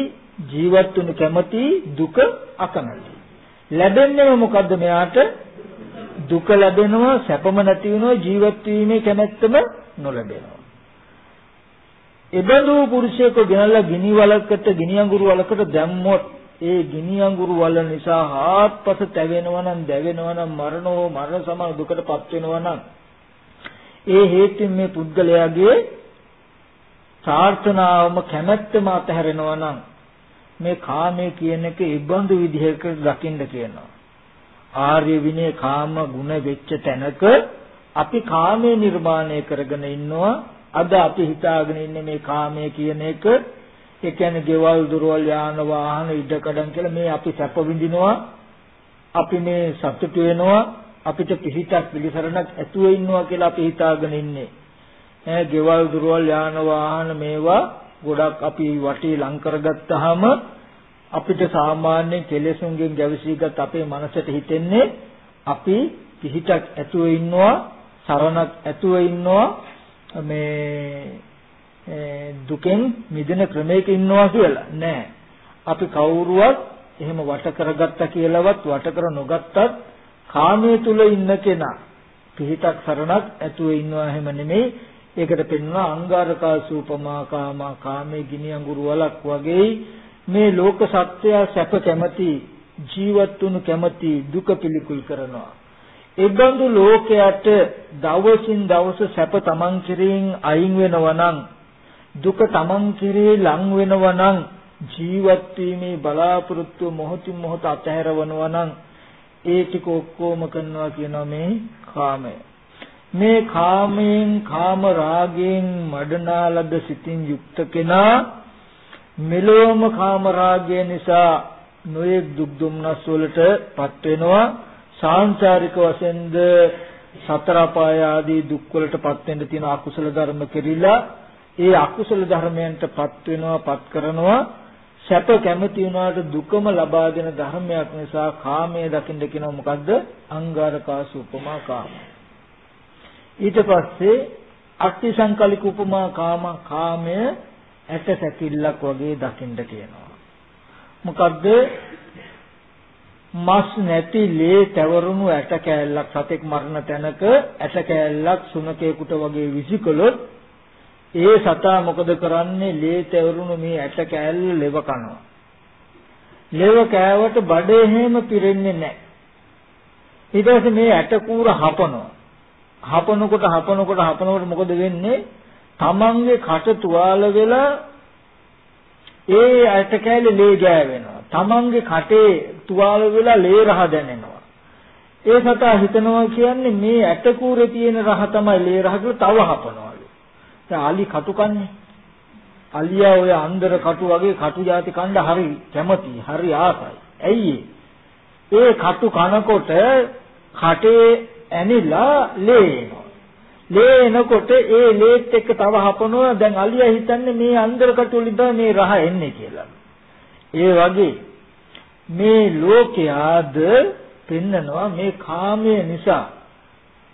ජීවත් වෙන කැමති දුක අකමැති. ලැබෙන්නේම මොකද්ද මෙයාට? දුක ලැබෙනවා සැපම නැති වෙනවා ජීවත් වීමේ කැමැත්තම නොලැබෙනවා. එබඳු පුරුෂයෙකු ගෙනල්ලා ගිනි වලකට ගිනි අඟුරු වලකට දැම්මොත් ඒ ගිනි අඟුරු වල නිසා හාත්පස තැවෙනවා නම් දැවෙනවා නම් මරණෝ මරණ සමාන දුකටපත් වෙනවා නම් ඒ හේතුන් මේ පුද්ගලයාගේ ප්‍රාර්ථනාවම කැමැත්තම අතහැරෙනවා නම් මේ කාමයේ කියන එක ඉබඳු විදිහකට දකින්න කියනවා. ආර්ය විනය කාම ගුණ වෙච්ච තැනක අපි කාමයේ නිර්මාණය කරගෙන ඉන්නවා. අද අපි හිතාගෙන ඉන්නේ මේ කාමයේ කියන එක ඒ කියන්නේ ගෙවල් දොරවල් යාන වාහන ඉඩකඩම් කියලා මේ අපි සැප විඳිනවා. අපි මේ සතුට වෙනවා. අපිට පිහිටක් පිළිසරණක් ඇතුව ඉන්නවා කියලා අපි හිතාගෙන ඉන්නේ. ඈ ගෙවල් දොරවල් යාන වාහන මේවා ගොඩක් අපි වටේ ලං කරගත්තාම අපිට සාමාන්‍ය කෙලෙසුන්ගෙන් ගැවසීගත් අපේ මනසට හිතෙන්නේ අපි පිහිටක් ඇතුව ඉන්නවා සරණක් ඇතුව ඉන්නවා මේ දුකෙන් මිදෙන ක්‍රමයක ඉන්නවා කියලා. නෑ. අපි කවුරුවත් එහෙම වට කරගත්තා කියලාවත් වට කර නොගත්තත් කාමයේ තුල ඉන්න කෙනා පිහිටක් සරණක් ඇතුව ඉන්නවා එහෙම නෙමෙයි. ඒකට පෙන්වනවා අංගාරකා සූපමා කාමා කාමේ ගිනි අඟුරු වලක් වගේ මේ ලෝක සත්‍යය සැප කැමති ජීවත් වුණු කැමති දුක පිළිකුල් කරනවා. ඒබඳු ලෝකයට දවසින් දවස සැප තමන් කෙරෙහින් අයින් වෙනවා නම් දුක තමන් කෙරෙහි ලං වෙනවා නම් ජීවත් වීමේ බලාපොරොත්තු මොහොතින් මොහොත අතහැරවනවා නම් ඒ ටික ඔක්කොම කරනවා කියනවා මේ කාමය. මේ කාමයෙන් කාම රාගයෙන් මඩනාලද සිතින් යුක්ත කෙනා මෙලොවම කාම රාගය නිසා නොයෙක් දුක් දුම්නස් වලටපත් වෙනවා. සාංශාරික වශයෙන්ද සතර අපාය ආදී දුක් වලටපත් වෙන්න තියෙන අකුසල ධර්ම කෙරිලා ඒ අකුසල ධර්මයන්ටපත් වෙනවාපත් කරනවා සැප කැමති වුණාට දුකම ලබා දෙන ධර්මයක් නිසා කාමයේ දකින්න කියනවා මොකද්ද අංගාරකාස උපමා කාම ඊට පස්සේ අට්ටි සංකලික උපමා කාම කාමය ඇට සැකිල්ලක් වගේ දකින්න කියනවා. මොකද්ද? මස් නැති ලේ තවරුණු ඇට කෑල්ලක් සතෙක් මරණ තැනක ඇට කෑල්ලක් සුනකේකට වගේ විසිකලොත් ඒ සතා මොකද කරන්නේ ලේ තවරුණු මේ ඇට කෑල්ල ලෙව කනවා. ලෙව කෑවට බඩේ හැම පිරෙන්නේ නැහැ. ඊට පස්සේ මේ ඇට කූර හපනවා. හපනකොට හපනකොට හපනකොට මොකද වෙන්නේ? තමන්ගේ කට තුවාල වෙලා ඒ ඇට කැලේ ලේ ගෑවෙනවා. තමන්ගේ කටේ තුවාල වෙලා ලේ රහ දැනෙනවා. ඒ සතා හිතනවා කියන්නේ මේ ඇටකූරේ තියෙන රහ තමයි ලේ රහ කියලා තව හපනවලු. දැන් අලි කටු කන්නේ. අලියා ඔය අන්දර කටු වගේ කටු જાති කණ්ඩ හරි කැමති, හරි ආසයි. ඇයි ඒ කටු කනකොට කටේ ඇනිලා ලේ එනවා. ලේ එනකොට ඒ ලේත් එක්ක තව හපනවා දැන් අලියා හිතන්නේ මේ අන්දර කටු වලින් තමයි මේ රහ එන්නේ කියලා. ඒ වගේ මේ ලෝකයාද පෙන්නනවා මේ කාමය නිසා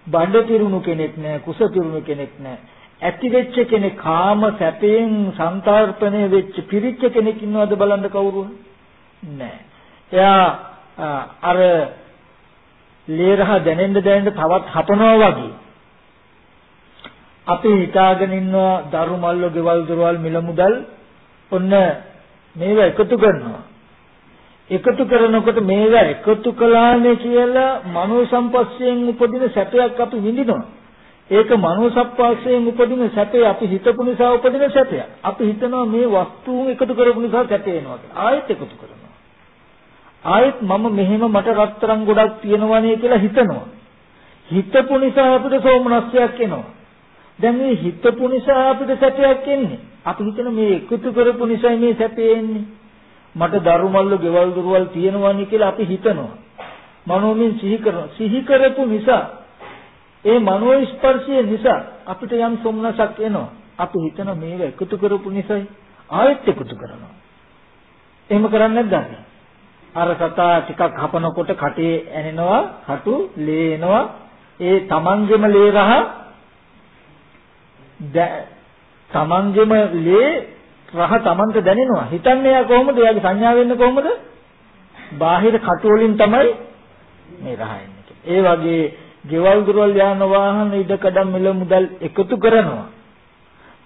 බඩ පිරුණු කෙනෙක් නෑ කුස පිරුණු කෙනෙක් නෑ ඇති වෙච්ච කෙනෙක් කාම සැපයෙන් සංතාර්පණය වෙච්ච පිරිච්ච කෙනෙක් ඉන්නවද බලන්න කවුරුන් නෑ. එයා අර ලේරහ දැනෙන්න දැනෙන්න තවත් හපනවා වගේ. අපි හිතාගෙන ඉන්නවා දරු මල්ලෝ ගෙවල් දොරවල් මිල මුදල් ඔන්න මේවා එකතු කරනවා. එකතු කරනකොට මේවා එකතු කළානේ කියලා මනෝ සම්පස්සයෙන් උපදින සැපයක් අපි විඳිනවා. ඒක මනෝ සම්පස්සයෙන් උපදින සැපේ අපි හිතපු නිසා උපදින සැපයක්. අපි හිතනවා මේ වස්තුන් එකතු කරපු නිසා සැප එනවා කියලා. ආයෙත් එකතු කරනවා. ආයෙත් මම මෙහෙම මට රත්තරන් ගොඩක් තියෙනවනේ කියලා හිතනවා. හිතපු නිසා අපිට සෝමනස්යක් එනවා. දැන් මේ හිතපු නිසා අපිට සැපයක් එන්නේ. අපි හිතන මේ එකතු කරපු නිසා මේ සැපේ එන්නේ. මට දරු මල්ල ගෙවල් දොරවල් තියෙනවනි කියලා අපි හිතනවා. මනෝමින් සිහි කරනවා. සිහි කරපු නිසා ඒ මනෝ ස්පර්ශය නිසා අපිට යම් සොම්නසක් එනවා. අපි හිතන මේව එකතු කරපු නිසායි ආයෙත් එකතු කරනවා. එහෙම කරන්නේ නැද්ද? අර සතා ටිකක් හපනකොට කටේ ඇනෙනවා, කටු ලේ එනවා. ඒ තමන්ගේම ලේ රහ තමන්ගේම ලේ රහ Tamanට දැනෙනවා. හිතන්නේ යා කොහොමද? එයාගේ සංඥා වෙන්නේ කොහොමද? බාහිර කටු වලින් තමයි මේ රහ එන්නේ. ඒ වගේ ගෙවල් දොරවල් යාන වාහන ඉඩකඩම් මිල මුදල් එකතු කරනවා.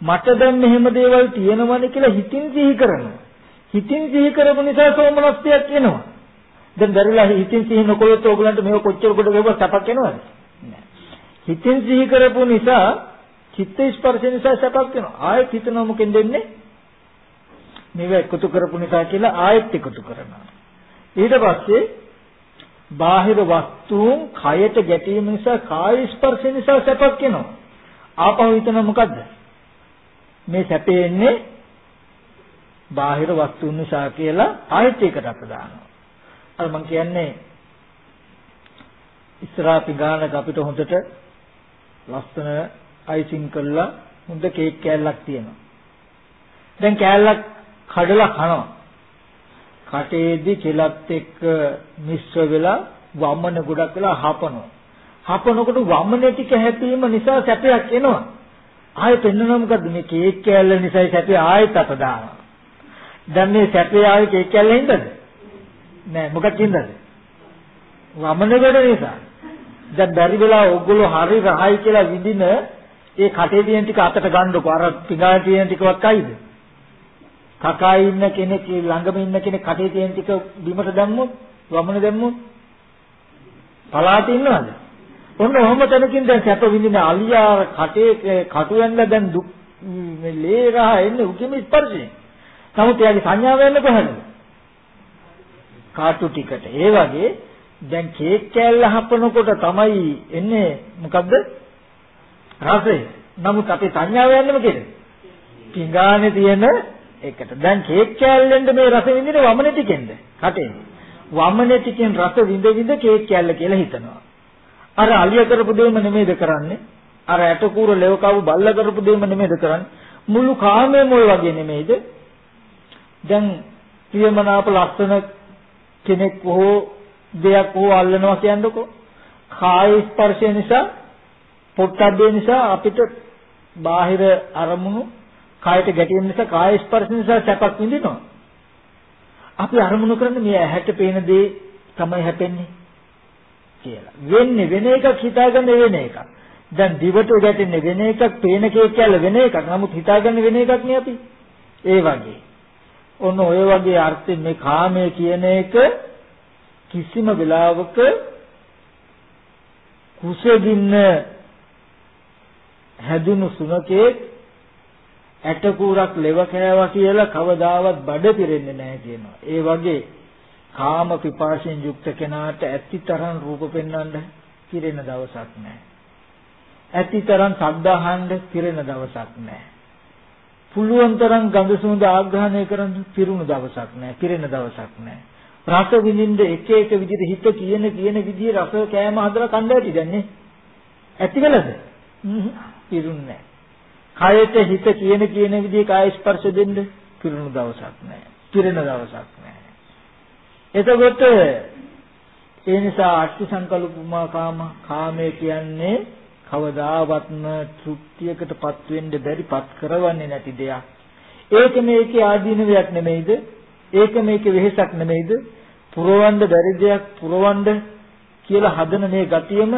මට දැන් මෙහෙම දේවල් තියෙනවනේ කියලා හිතින් සිහි කරනවා. හිතින් සිහි කරපු නිසා සෝමනස්තියක් එනවා. දැන් දරිලා හිතින් සිහි නොකළොත් ඕගලන්ට මේක කොච්චර කොට ගෙවුවා සැපක් එනවද? හිතින් සිහි කරපු නිසා චිත්ත ස්පර්ශ නිසා සැපක් වෙනවා. ආයෙත් හිතනවා මොකෙන්ද එන්නේ? මේවා එකතු කරපු නිසා කියලා ආයෙත් එකතු කරනවා. ඊට පස්සේ බාහිර වස්තුන් කයට ගැටීම නිසා කාය ස්පර්ශ නිසා සැපක් එනවා. ආපහු හිතන මොකද්ද? මේ සැපේ එන්නේ බාහිර වස්තුන් නිසා කියලා ආයෙත් ඒකට අප දානවා. අර මම කියන්නේ ඉස්සරහා පිගානක අපිට හොඳට ලස්සන අයිසිං කරලා හොඳ කේක් කෑල්ලක් තියෙනවා. දැන් කෑල්ලක් කඩලා කනවා. කටේදී කෙලත් එක්ක මිශ්‍ර වෙලා වමන ගොඩක් වෙලා හපනවා. හපනකොට වමන ටික හැපීම නිසා සැපයක් එනවා. ආයෙ පෙන්වනවා මොකද්ද මේ කේක් කෑල්ල නිසා සැපේ ආයෙත් අත දානවා. දැන් මේ සැපේ ආයෙ කේක් කෑල්ල හින්දාද? නෑ මොකක්ද හින්දාද? වමන ගොඩ නිසා. දැන් බැරි වෙලා ඕගොල්ලෝ හරි රහයි කියලා විඳින ඒ කටේ තියෙන ටික අතට ගන්නකො අර පිඟාන තියෙන ටිකවත් අයිද? කකා ඉන්න කෙනෙක් ළඟම ඉන්න කෙනෙක් කටේ තියෙන ටික බිමට දැම්මොත් වමන දැම්මොත් පලාට ඉන්නවද? ඔන්න ඔහොම තැනකින් දැන් සැප විඳින අලියා කටේ කටු වෙන්න දැන් දුක් මේ ලේ රහ එන්නේ උකිම ස්පර්ශයෙන්. නමුත් එයාගේ සංඥාව වෙන්නේ කොහොමද? කාටු ටිකට. ඒ වගේ දැන් කේක් කෑල්ල හපනකොට තමයි එන්නේ මොකද්ද? රසය. නමුත් අපේ සංඥාව යන්නේ මොකේද? පිඟානේ තියෙන එකට. දැන් කේක් කෑල්ලෙන්ද මේ රස විඳින්නේ වමනේ ටිකෙන්ද? කටෙන්. වමනේ ටිකෙන් රස විඳ විඳ කේක් කෑල්ල කියලා හිතනවා. අර අලිය කරපු දෙයම නෙමෙයිද කරන්නේ? අර ඇටකූර ලෙවකව බල්ල කරපු දෙයම නෙමෙයිද කරන්නේ? මුළු කාමයේ මොල් වගේ නෙමෙයිද? දැන් ප්‍රියමනාප ලස්සන කෙනෙක් හෝ දෙයක් හෝ අල්ලනවා කියන්නකෝ. කාය ස්පර්ශය නිසා පොට්ටබ්බේ නිසා අපිට බාහිර අරමුණු කායට ගැටීම නිසා කාය ස්පර්ශ නිසා සැපක් විඳිනවා. අපි අරමුණු කරන්නේ මේ ඇහැට පේන දේ තමයි හැපෙන්නේ කියලා. වෙන්නේ වෙන එකක් හිතාගන්න වෙන එකක්. දැන් දිවට ගැටෙන්නේ වෙන එකක්, පේන කේක් කියලා වෙන එකක්. නමුත් හිතාගන්න වෙන එකක් නේ අපි. ඒ වගේ. ඔන්න ඔය වගේ අර්ථයෙන් මේ කාමය කියන එක කිසිම වෙලාවක කුසගින්න හැදුණු සුනකේ ඇට කූරක් ලෙව කෑවා කියලා කවදාවත් බඩ පිරෙන්නේ නැහැ කියනවා. ඒ වගේ කාම පිපාසයෙන් යුක්ත කෙනාට ඇතිතරම් රූප පෙන්වන්න පිරෙන දවසක් නැහැ. ඇතිතරම් ශබ්ද අහන්න පිරෙන දවසක් නැහැ. පුළුවන් තරම් ගඳ සුවඳ ආග්‍රහණය කරන්න පිරුණු දවසක් නැහැ. පිරෙන දවසක් නැහැ. රස විඳින්න එක එක විදිහට හිත කියන කියන විදිහේ රස කෑම හදලා කන්න ඇති දැන්නේ. ඇති වෙලද? පිරුන්නේ නැහැ. කයට හිත කියන කියන විදිහේ කාය ස්පර්ශ දෙන්න පිරුණු දවසක් නැහැ. පිරෙන දවසක් නැහැ. එතකොට ඒ නිසා අට්ටි සංකල්පුමා කාම කාමය කියන්නේ කවදාවත්ම තෘප්තියකටපත් වෙන්න බැරිපත් කරවන්නේ නැති දෙයක්. ඒක මේකේ ආදීනවයක් නෙමෙයිද? ඒක මේකේ වෙහෙසක් නෙමෙයිද? පුරවන්න බැරි දෙයක් පුරවන්න කියලා හදන මේ ගතියම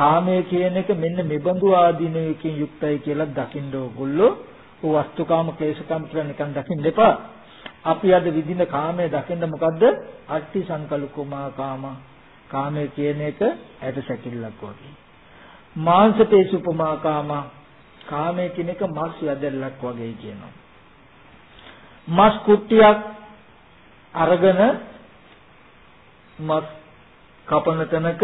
කාමය කියන එක මෙන්න මෙබඳු ආදීනවකින් යුක්තයි කියලා දකින්න ඕගොල්ලෝ ਉਹ වස්තුකාම ක්ලේශකාම කියලා නිකන් දකින්න එපා. අපි අද විදින කාමය දකින්න මොකද්ද? අට්ටි සංකල්පකුමා කාම. කාමය කියන එක ඇට සැකිල්ලක් වගේ. මාංශ තේසුපමා කාම. කාමය කියන එක මස් යදෙල්ලක් වගේ කියනවා. මස් කුට්ටියක් අරගෙන මස් කපන තැනක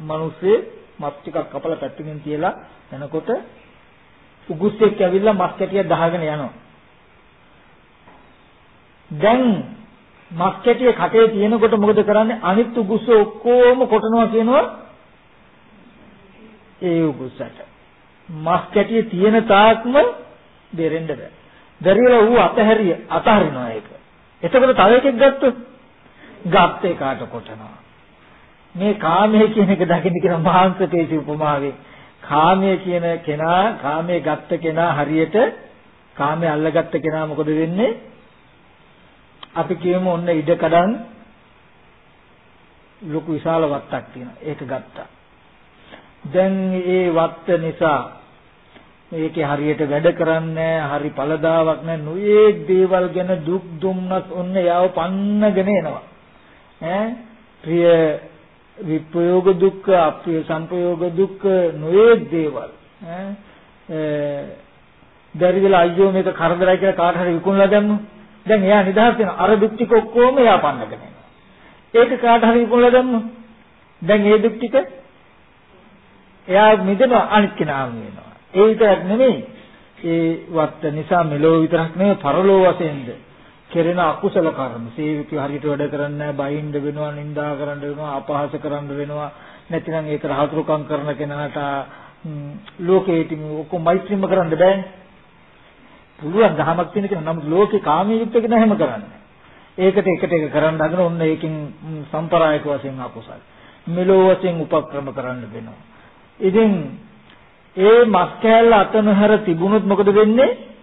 මිනිස්සේ මස් ටිකක් කපලා පැත්තකින් තියලා යනකොට උගුස්සෙක් ඇවිල්ලා මස් කැටියක් දහගෙන යනවා. දැන් මස් කැටිය කටේ තියෙනකොට මොකද කරන්නේ? අනිත් උගුස්ස ඔක්කොම කොටනවා කියනවා ඒ උගුස්සට. මස් කැටිය තියෙන තාක්ම දෙරෙන්න බෑ. දරියලා ඌ අතහැරිය අතහරිනවා ඒක. එතකොට තව එකෙක් ගත්තොත් ගත්ත එකාට කොටනවා. මේ කාමයේ කියන එක දකින්න කියන මාංශකේසි උපමාවේ කාමයේ කියන කෙනා කාමයේ ගත්ත කෙනා හරියට කාමයේ අල්ලගත්ත කෙනා මොකද වෙන්නේ? අපි කියමු ඔන්න ඉඩ කඩන් ලොකු විශාල වත්තක් තියෙනවා. ඒක ගත්තා. දැන් ඒ වත්ත නිසා මේකේ හරියට වැඩ කරන්නේ හරි පළදාවක් නැහැ. නොයේක් දේවල් ගැන දුක් දුම්නස් ඔන්න යාව පන්නගෙන එනවා. ඈ ප්‍රිය විප්‍රයෝග දුක්ඛ අප්‍රිය සංපයෝග දුක්ඛ නොයේ දේවල්. ඈ බැරි වෙලා අයියෝ මේක කරදරයි කියලා කාට හරි විකුණලා දැම්මු දැන් එයා නිදහස් වෙනවා. අර දුක් ටික ඔක්කොම එයා පන්නගෙන යනවා. ඒක කාට හරි විකුණලා දැම්මු දැන් ඒ දුක් ටික එයා මිදෙනවා අනිත් කෙනාම වෙනවා. ඒ විතරක් නෙමෙයි ඒ වත් නිසා මෙලෝ විතරක් නෙමෙයි පරලෝ වශයෙන්ද කෙරෙන අකුසල කර්ම. සේවිකයෝ හරියට වැඩ කරන්නේ නැහැ බයින්ද වෙනවා නිඳා කරන්න වෙනවා අපහාස කරන්න වෙනවා. නැතිනම් ඒක රහතුරුකම් කරන කෙනාට ලෝකේ ඉතින් ඔක්කොම මෛත්‍රීම කරන්න බෑනේ. පුළුවන් දහමක් තියෙන කෙනා. නමුත් ලෝකේ කාමී යුක්ත කෙනා හැම කරන්නේ ඒකට එකට එක කරන්න හදන ඔන්න ඒකෙන් සම්ප්‍රායික වශයෙන් අකුසල. මෙලෝ වශයෙන් උපක්‍රම කරන්න වෙනවා. ඉතින් ඒ මස් කෑල්ල අතනහර තිබුණොත් මොකද වෙන්නේ?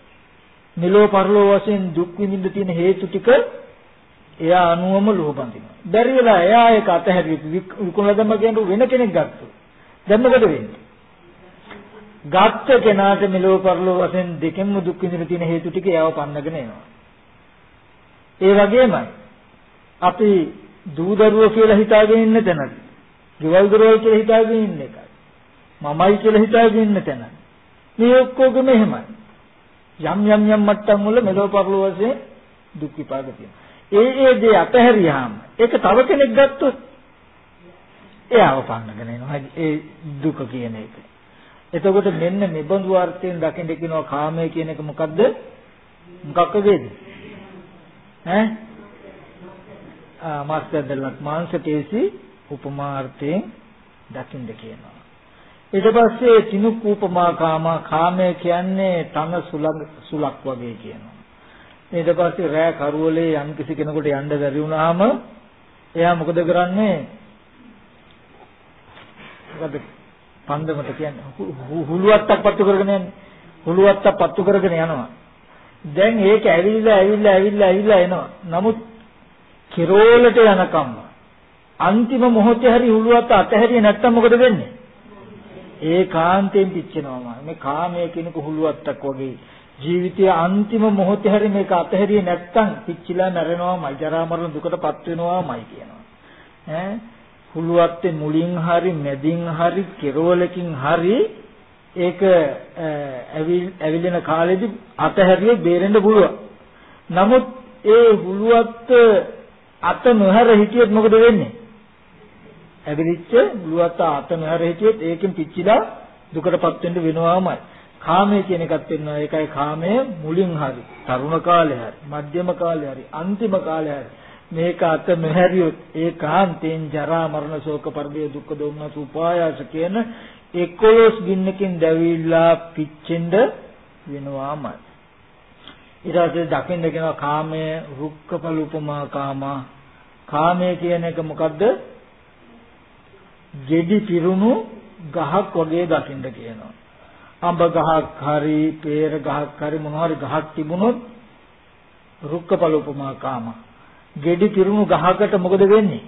මෙලෝ පරලෝ වශයෙන් දුක් විඳින්න තියෙන හේතු ටික එයා අනුවම ලෝබඳිනවා. බැරි වෙලා එයා ඒක අතහැරි විකුණලා දැම්ම කියන්නේ වෙන කෙනෙක් ගත්තොත්. දැන් මොකද වෙන්නේ? ගත්ත කෙනාට මෙලෝ පරලෝ වශයෙන් දෙකෙන්ම දුක් විඳින්න තියෙන හේතු ටික එයාව පන්නගෙන එනවා. ඒ වගේමයි අපි දූ දරුවෝ කියලා හිතාගෙන ඉන්න තැනත්, ගෙවල් දරුවෝ කියලා හිතාගෙන ඉන්න එකයි. මමයි කියලා හිතාගෙන ඉන්න තැන. මේ ඔක්කොගෙම එහෙමයි. යම් යම් යම් මට්ටම් වල මෙලොව පරලොව වශයෙන් දුක් විපාක තියෙනවා. ඒ ඒ දේ අතහැරියාම ඒක තව කෙනෙක් ගත්තොත් එයාව පන්නගෙන එනවා. ඒ දුක කියන එක. එතකොට මෙන්න නිබඳු අර්ථයෙන් දකින්න කියනවා කාමය කියන එක මොකද්ද? මොකක්ද වේද? ඈ ආ මාස්ටර් දෙලක් මාංශ කේසි උපමාර්ථයෙන් දකින්න කියනවා. ඊට පස්සේ තිනුක් උපමා කාම කාමය කියන්නේ තන සුලක් සුලක් වගේ කියනවා. ඊට පස්සේ රෑ කරුවලේ යම් කිසි කෙනෙකුට යන්න බැරි වුණාම එයා මොකද කරන්නේ? මොකද පන්දමට කියන්නේ හුලුවත්තක් පත්තු කරගෙන යන්නේ. හුලුවත්තක් පත්තු කරගෙන යනවා. දැන් ඒක ඇවිල්ලා ඇවිල්ලා ඇවිල්ලා ඇවිල්ලා එනවා. නමුත් කෙරෝලට යනකම් අන්තිම මොහොතේ හරි හුලුවත්ත අතහැරියේ නැත්තම් මොකද වෙන්නේ? ඒකාන්තයෙන් පිච්චෙනවා. මේ කාමය කෙනෙකු හුලුවත්තක් වගේ. ජීවිතයේ අන්තිම මොහොතේ හරි මේක අතහැරියේ නැත්තම් පිච්චිලා මැරෙනවාමයි ජරා මරණ දුකටපත් වෙනවාමයි කියනවා. ඈ? හුලුවත්තේ මුලින් හරි මැදින් හරි කෙරවලකින් හරි ඒක ඇවිලෙන කාලෙදි අතහැරියේ බේරෙන්න පුළුවන්. නමුත් ඒ හුලුවත් අත නොහැර හිටියොත් මොකද වෙන්නේ? ඇවිලිච්ච හුලුවත් අත නොහැර හිටියොත් ඒකෙන් පිච්චිලා දුකටපත් වෙන්න වෙනවාමයි. කාමය කියන එකත් වෙනවා. ඒකයි කාමය මුලින් හරි, තරුණ කාලේ හරි, මධ්‍යම කාලේ හරි, අන්තිම කාලේ හරි මේක අත නොහැරියොත් ඒකාන්තයෙන් ජරා මරණ ශෝක පරිදේ දුක්ඛ දෝමනස උපායාස කියන 11 ගින්නකින් දැවිලා පිච්චෙන්න වෙනවාමයි. ඊට පස්සේ දකින්න කියනවා කාමය රුක්කපල උපමා කාමා. කාමය කියන එක මොකද්ද? ගෙඩි පිරුණු ගහක් වගේ දකින්න කියනවා. අඹ ගහක් හරි, peer ගහක් හරි මොනවා හරි ගහක් තිබුණොත් රුක්කපල උපමා කාමා. ගෙඩි පිරුණු ගහකට මොකද වෙන්නේ?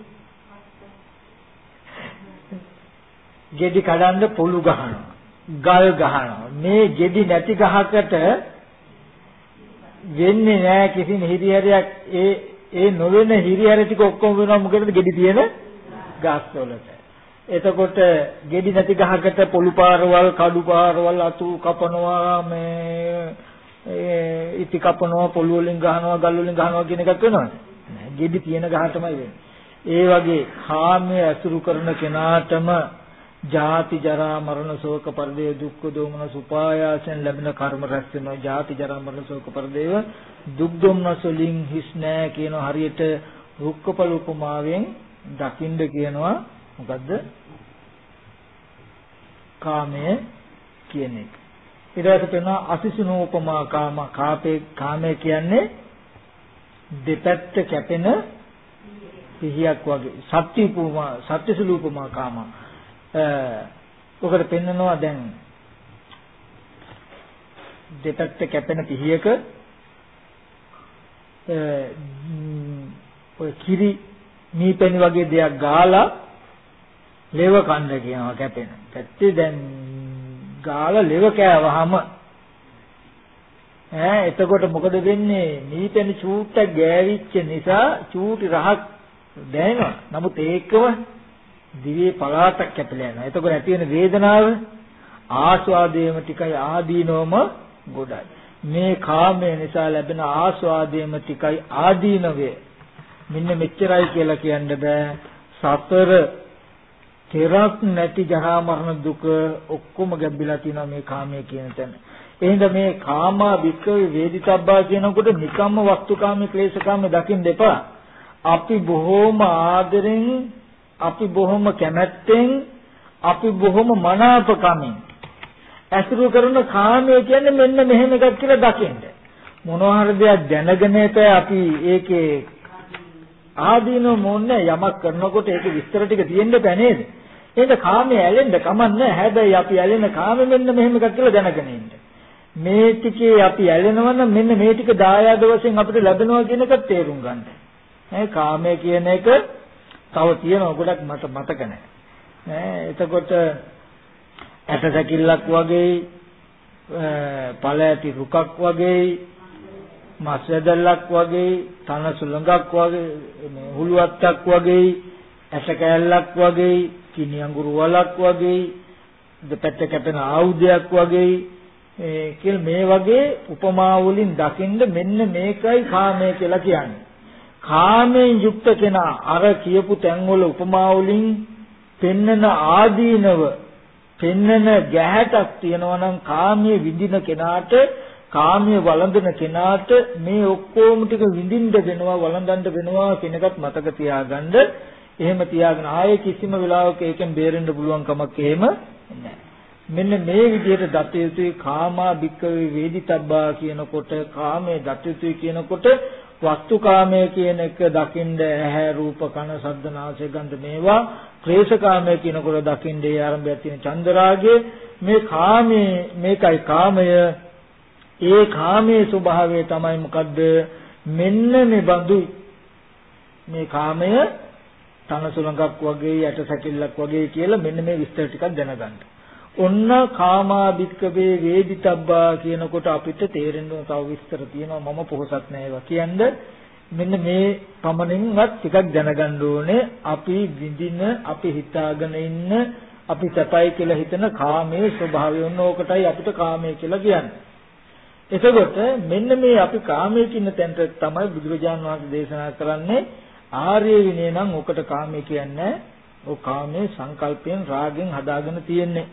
ගෙඩි කඩන්න පොළු ගහනවා. ගල් ගහනවා. මේ ගෙඩි නැති ගහකට වෙන්නේ නැහැ කිසිම හිරිහැරයක් ඒ ඒ නොවන හිරිහැර ටික ඔක්කොම වෙනවා මොකද ගෙඩි තියෙන ගස් වලට. එතකොට ගෙඩි නැති ගහකට පොළු පාරවල් කඩු පාරවල් අතු කපනවා මේ ඉති කපනවා පොළු වලින් ගහනවා ගල් වලින් ගහනවා කියන එකක් වෙනවද? ගෙඩි තියෙන ගහ තමයි වෙන්නේ. ඒ වගේ කාමයේ ඇසුරු කරන කෙනාටම ජාති ජරා මරණ ශෝක පරිදේ දුක්ඛ දෝමන සුපායාසෙන් ලැබෙන කර්ම රැස් වෙනවා. ජාති ජරා මරණ ශෝක පරිදේව දුක් දොම්නස් වලින් හිස් නෑ කියන හරියට රුක්කපල උපමාවෙන් දකින්න කියනවා. මොකද්ද? කාමය කියන එක. ඊට පස්සේ කියනවා අසිසුනෝපමා කාම කාපේ කාමය කියන්නේ දෙපැත්ත කැපෙන පිහියක් වගේ සත්‍ය උපමා සත්‍ය සුලූපමා කාම ඔකට පෙන්නනවා දැන් දෙපැත්ත කැපෙන පිහියක ඔය කිරි මීපැණි වගේ දෙයක් ගාලා ලෙව කන්න කියනවා කැපෙන. පැත්තේ දැන් ගාලා ලෙව කෑවහම ඈ එතකොට මොකද වෙන්නේ? මීපැණි චූට්ටක් ගෑවිච්ච නිසා චූටි රහක් දැනෙනවා. නමුත් ඒකම දිවේ පලාතක් කැපිලා යනවා. එතකොට ඇති වෙන වේදනාව ආස්වාදයේම ටිකයි ආදීනවම ගොඩයි. මේ කාමය නිසා ලැබෙන ආස්වාදයේම ටිකයි ආදීනවේ. මෙන්න මෙච්චරයි කියලා කියන්න බෑ. සතර තෙරක් නැති ජරා මරණ දුක ඔක්කොම ගැඹිලා තියෙනවා මේ කාමය කියන තැන. එහෙනම් මේ කාමා වික්‍රේ වේදිතබ්බා කියනකොට නිකම්ම වස්තුකාමී ක්ලේශකාමී දකින්න එපා. අපි බොහෝම ආදරෙන් අපි බොහොම කැමැත්තෙන් අපි බොහොම මනාපකමින් ඇසුරු කරන කාමය කියන්නේ මෙන්න මෙහෙම එකක් කියලා දකින්න. මොනවා හරි දෙයක් දැනගෙන අපි ඒකේ ආදීන මොන්නේ යමක් කරනකොට ඒක විස්තර ටික තියෙන්න බෑ නේද? ඒක කාමයේ ඇලෙන්න කමන්නේ හැබැයි අපි ඇලෙන කාමෙ මෙන්න මෙහෙම එකක් කියලා දැනගෙන ඉන්න. මේ ටිකේ අපි ඇලෙනවා නම් මෙන්න මේ ටික දායාද වශයෙන් අපිට ලැබෙනවා කියන එක තේරුම් ගන්න. ඈ කාමය කියන එක තව තියෙනවා ගොඩක් මට මතක නැහැ. ඈ එතකොට ඇට සැකිල්ලක් වගේ ඵල ඇති රුකක් වගේ මස් වැදල්ලක් වගේ තන සුළඟක් වගේ මේ හුලුවත්තක් වගේ ඇට කෑල්ලක් වගේ කිනි අඟුරු වලක් වගේ දෙපැත්ත කැපෙන ආයුධයක් වගේ ඒ මේ වගේ උපමා වලින් දකින්න මෙන්න මේකයි කාමය කියලා කියන්නේ. කාමයෙන් යුක්ත කෙනා අර කියපු තැන්වල උපමා වලින් පෙන්නන ආදීනව පෙන්නන ගැහැටක් තියෙනවා නම් කාමයේ විඳින කෙනාට කාමයේ වළඳන කෙනාට මේ ඔක්කොම ටික විඳින්න වෙනවා වළඳන්න වෙනවා කියන එකත් මතක තියාගන්න. එහෙම තියාගෙන ආයේ කිසිම වෙලාවක ඒකෙන් බේරෙන්න පුළුවන් කමක් එහෙම නැහැ. මෙන්න මේ විදිහට දත යුතුයි කාමා භික්කවේ වේදිතබ්බා කියනකොට කාමයේ දත යුතුයි කියනකොට වස්තුකාමය කියන එක දකින්ද ඇහැ රූප කන ශබ්ද නාසය ගන්ධ මේවා ක්ලේශකාමය කියනකොට දකින්ද ඒ ආරම්භයක් තියෙන චන්දරාගය. මේ කාමයේ මේකයි කාමය. ඒ කාමයේ ස්වභාවය තමයි මොකද්ද? මෙන්න මේ බඳු මේ කාමය තන සුලඟක් වගේ යට සැකිල්ලක් වගේ කියලා මෙන්න මේ විස්තර ටිකක් දැනගන්න. ඔන්න කාමාදික්කවේ වේදිතබ්බා කියනකොට අපිට තේරෙන්න තව විස්තර තියෙනවා. මම පොහසත් නෑ ඒවා කියන්නේ. මෙන්න මේ පමණින්වත් ටිකක් දැනගන්න ඕනේ. අපි විඳින අපි හිතාගෙන ඉන්න අපි සපයි කියලා හිතන කාමයේ ස්වභාවය ඔන්න ඕකටයි අපිට කාමය කියලා කියන්නේ. එතකොට මෙන්න මේ අපි කාමයේ කියන තැනට තමයි බුදුරජාන් වහන්සේ දේශනා කරන්නේ. ආර්ය විනය නම් ඔකට කාමයේ කියන්නේ ඔය කාමයේ සංකල්පයෙන් රාගෙන් හදාගෙන තියෙන්නේ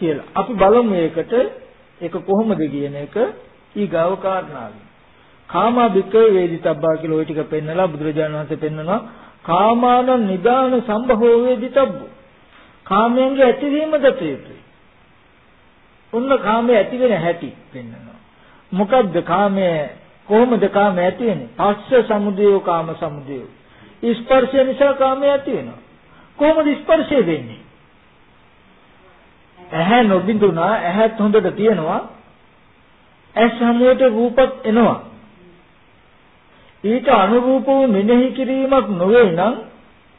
කියලා. අපි බලමු ඒකට ඒක කොහොමද කියන එක ඊගාව කාරණාවයි. කාමා බික්කේ වේදිතබ්බා කියලා ওই ටික පෙන්නලා බුදුරජාණන් වහන්සේ පෙන්නනවා කාමාන නිදාන සම්භවෝ වේදිතබ්බෝ. කාමයන්ගේ ඇතිවීම දත යුතුයි. ඔන්න කාමයේ ඇති වෙන හැටි පෙන්නනවා. මොකද්ද කාමයේ කොහොමද කාමයේ ඇති වෙන්නේ? පස්ස සමුදයෝ කාම සමුදයෝ. ස්පර්ශය නිසා කාමයේ ඇති වෙනවා. කොහොමද ස්පර්ශය වෙන්නේ? ඇහැ නොබිඳුනා ඇහත් හොඳට තියෙනවා. ඇස් හැමෝට රූපත් එනවා. ඊට අනුරූපව මෙනෙහි කිරීමක් නොවේ නම්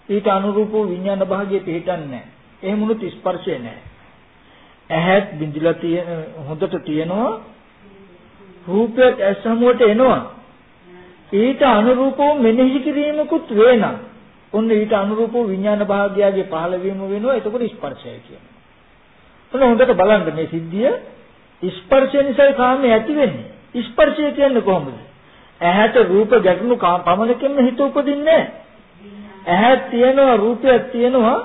ඊට අනුරූපව විඥාන භාගයේ පිටින්නේ නැහැ. එහෙම වුණොත් ස්පර්ශය නැහැ. ඇහත් බිඳිලා තියෙන හොඳට තියෙනවා. රූපයක් ඇස් හැමෝට එනවා. ඊට අනුරූපව මෙනෙහි කිරීමකුත් වෙනවා. ඔන්න ඊට අනුරූපව විඥාන භාගයගේ පහළ වීම වෙනවා. එතකොට ස්පර්ශය කියනවා. ඔන්න හොඳට බලන්න මේ සිද්ධිය ස්පර්ශය නිසා කාමයේ ඇති වෙන්නේ. ස්පර්ශය කියන්නේ කොහොමද? ඇහැට රූප ගැටුණු පමණකින්ම හිත උපදින්නේ ඇහක් තියෙනවා රූපයක් තියෙනවා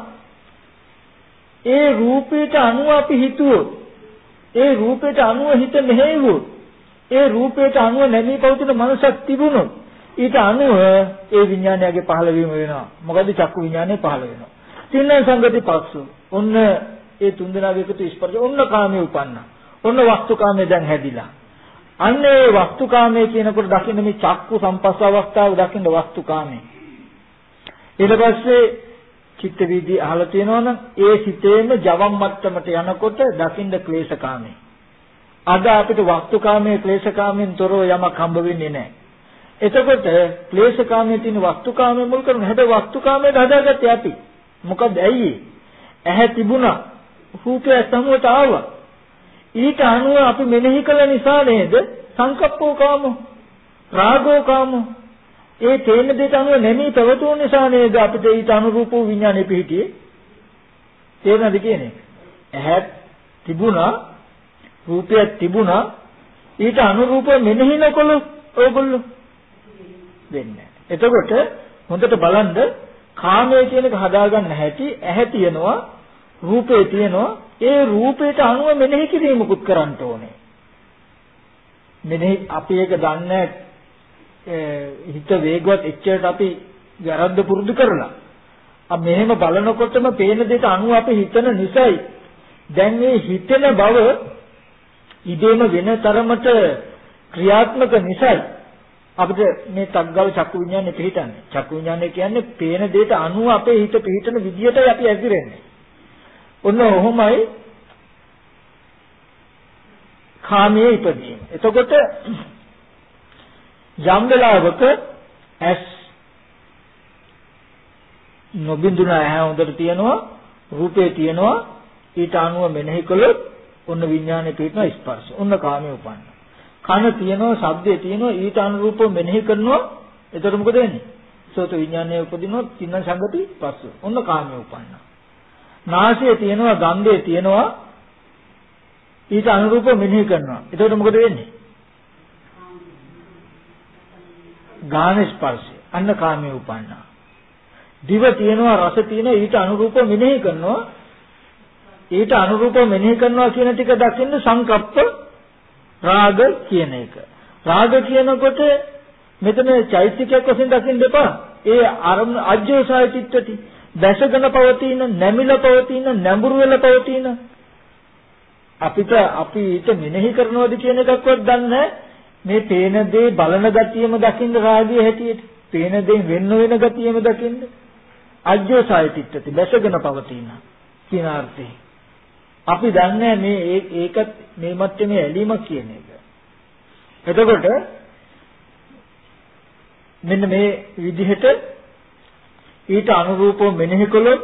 ඒ රූපයට අනුව අපි හිතුවොත් ඒ රූපයට අනුව හිත මෙහෙයුවොත් ඒ රූපයට අනුව නැමී පවතින මනසක් තිබුණොත් ඊට අනුව ඒ විඥානයගේ පහළ වීම වෙනවා. මොකද චක්කු විඥානය පහළ වෙනවා. තින්න සංගති පස්සු. ඔන්න ඒ තුන්දෙනාගේ එකතු ස්පර්ශ ඔන්න කාමයේ උපන්නා. ඔන්න වස්තුකාමයේ දැන් හැදිලා. අන්න ඒ වස්තුකාමයේ කියනකොට දකින්න මේ චක්කු සම්පස්ස අවස්ථාව දකින්න වස්තුකාමයේ. ඊට පස්සේ චිත්ත වීදි අහලා තියෙනවනම් ඒ සිතේම ජවම් මට්ටමට යනකොට දකින්න ක්ලේශකාමයේ. අද අපිට වස්තුකාමයේ ක්ලේශකාමයෙන් තොරව යමක් හම්බ වෙන්නේ නැහැ. එතකොට ක්ලේශකාමයේ තියෙන වස්තුකාමයේ මුල් කරගෙන හැබැයි වස්තුකාමයේ හදාගත්තේ අපි මොකද ඇයි? ඇහැ තිබුණා. රූපය සමුවට ආවා. ඊට අනුව අපි මෙනෙහි කළ නිසා නේද? සංකප්පෝ කාමෝ රාගෝ කාමෝ. ඒ තේන දෙයට අනුව නැමී පැවතුන නිසා නේද අපිට ඊට අනුරූප විඥානෙ පිහිටියේ? තේරෙනවද කියන්නේ? ඇහැ තිබුණා රූපයක් තිබුණා. ඊට අනුරූප මෙනෙහි නොකළොත් ඕගොල්ලෝ වෙන්නේ එතකොට හොඳට බලන්න කාමය කියන එක හදාගන්න හැටි ඇහැ තියෙනවා රූපේ තියෙනවා. ඒ රූපයට අනුව මෙනෙහි කිරීමකුත් කරන්න ඕනේ. මෙනෙහි අපි ඒක දන්නේ හිත වේගවත් එච්චරට අපි වැරද්ද පුරුදු කරලා. අ මෙහෙම බලනකොටම පේන දෙයට අනුව අපි හිතන නිසායි. දැන් මේ හිතන බව ඉදීම වෙන තරමට ක්‍රියාත්මක නිසායි අපිට මේ තග්ගව චක්කු විඥානේ පිහිටන්නේ. චක්කු විඥානේ කියන්නේ පේන දෙයට අනුව අපේ හිත පිහිටන විදියටයි අපි ඇසිරෙන්නේ. ඔන්න ඔහොමයි කාමයේ ඉපදීම. එතකොට යම් වෙලාවක ඇස් නොබින්දුන ඇහැ හොඳට තියෙනවා රූපේ තියෙනවා ඊට අනුව මෙනෙහි කළොත් ඔන්න විඥානේ පිටන ස්පර්ශ. ඔන්න කාමයේ උපන්න. කන තියෙනවා ශබ්දේ තියෙනවා ඊට අනුරූපව මෙනෙහි කරනවා එතකොට මොකද වෙන්නේ? සෝත විඥානයේ උපදිනොත් තින්න සංගති පස්ස. ඔන්න කාමයේ උපන්නා. නාසය තියෙනවා ගන්ධය තියෙනවා ඊට අනුරූපව මෙනෙහි කරනවා. එතකොට මොකද වෙන්නේ? ගාන ස්පර්ශය. අන්න කාමයේ උපන්නා. දිව තියෙනවා රස තියෙනවා ඊට අනුරූපව මෙනෙහි කරනවා. ඊට අනුරූපව මෙනෙහි කරනවා කියන ටික දකින්න සංකප්ප රාග කියන එක. රාග කියනකොට මෙතන චෛත්‍යයක් වශයෙන් දකින්න එපා. ඒ අරම අජ්ජෝසාය චිත්තති දැසගෙන පවතින නැමිලා පවතින නැඹුරු වෙලා පවතින. අපිට අපි ඊට මෙනෙහි කරනවද කියන එකක්වත් දන්නේ මේ පේන දේ බලන ගතියම දකින්න රාගය හැටියට. පේන දේ වෙන්න වෙන ගතියම දකින්න අජ්ජෝසාය චිත්තති දැසගෙන පවතින කියන අර්ථය අපි දන්නේ මේ ඒකත් මේ මට්ටමේ ඇලීමක් කියන එක එතකොට මෙන්න මේ විදිහට ඊට අනුරූපව මෙනෙහි කළොත්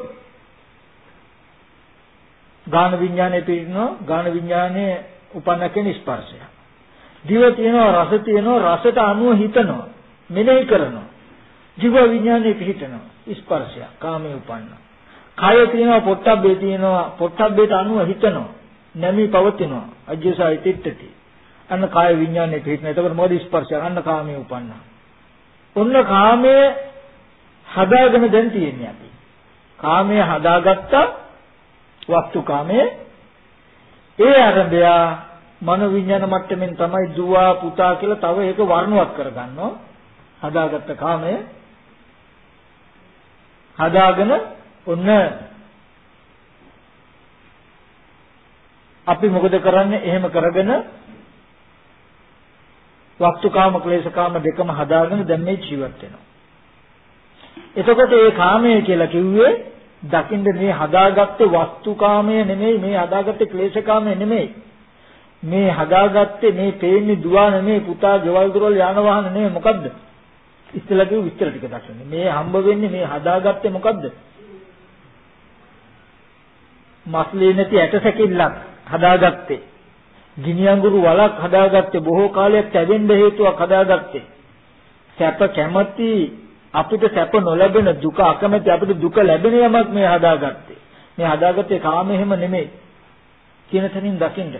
ගාන විඥානයේ පිරිනව ගාන විඥානයේ උපන්න කෙන ස්පර්ශය. දිව තියෙනවා රස තියෙනවා රසට අනුව හිතනවා මෙනෙහි කරනවා. ජීව විඥානයේ පිහිටනවා ස්පර්ශය කාමයේ උපන්න. කය තියෙනවා පොට්ටබ්බේ තියෙනවා පොට්ටබ්බේට අනුව හිතනවා නැමී පවතිනවා අජ්ජසයි තිට්ඨති. අන්න කාය විඥානේ පිටින. එතකොට මොකද ස්පර්ශය? අන්න කාමයේ උපන්නා. ඔන්න කාමයේ හදාගෙන දැන් තියෙන්නේ අපි. කාමයේ හදාගත්තා වස්තු කාමයේ ඒ අරබය මනෝ විඥාන මට්ටමින් තමයි දුව පුතා කියලා තව ඒක වර්ණවත් කරගන්නවා. හදාගත්ත කාමය හදාගෙන ඔන්න අපි මොකද කරන්නේ එහෙම කරගෙන වස්තුකාම ක්ලේශකාම දෙකම හදාගෙන දැන් මේ ජීවත් වෙනවා. එතකොට මේ කාමය කියලා කිව්වේ දකින්න මේ හදාගත්තේ වස්තුකාමය නෙමෙයි මේ හදාගත්තේ ක්ලේශකාමය නෙමෙයි. මේ හදාගත්තේ මේ පේන්නේ දුවා නෙමෙයි පුතා ගෙවල් දොරවල් යාන වාහන නෙමෙයි මොකද්ද? ඉස්සෙල්ලා කිව්ව විස්තර ටික දක්වන්න. මේ හම්බ වෙන්නේ මේ හදාගත්තේ මොකද්ද? මස්ලේ නැති ඇට සැකිල්ලක් හදාගත්තේ. ගිනි අඟුරු වලක් හදාගත්තේ බොහෝ කාලයක් තැවෙන්න හේතුවක් හදාගත්තේ. සැප කැමති අපිට සැප නොලැබෙන දුක අකමැති අපිට දුක ලැබෙන යමක් මේ හදාගත්තේ. මේ හදාගත්තේ කාම එහෙම නෙමෙයි. කියන තැනින් දකින්න.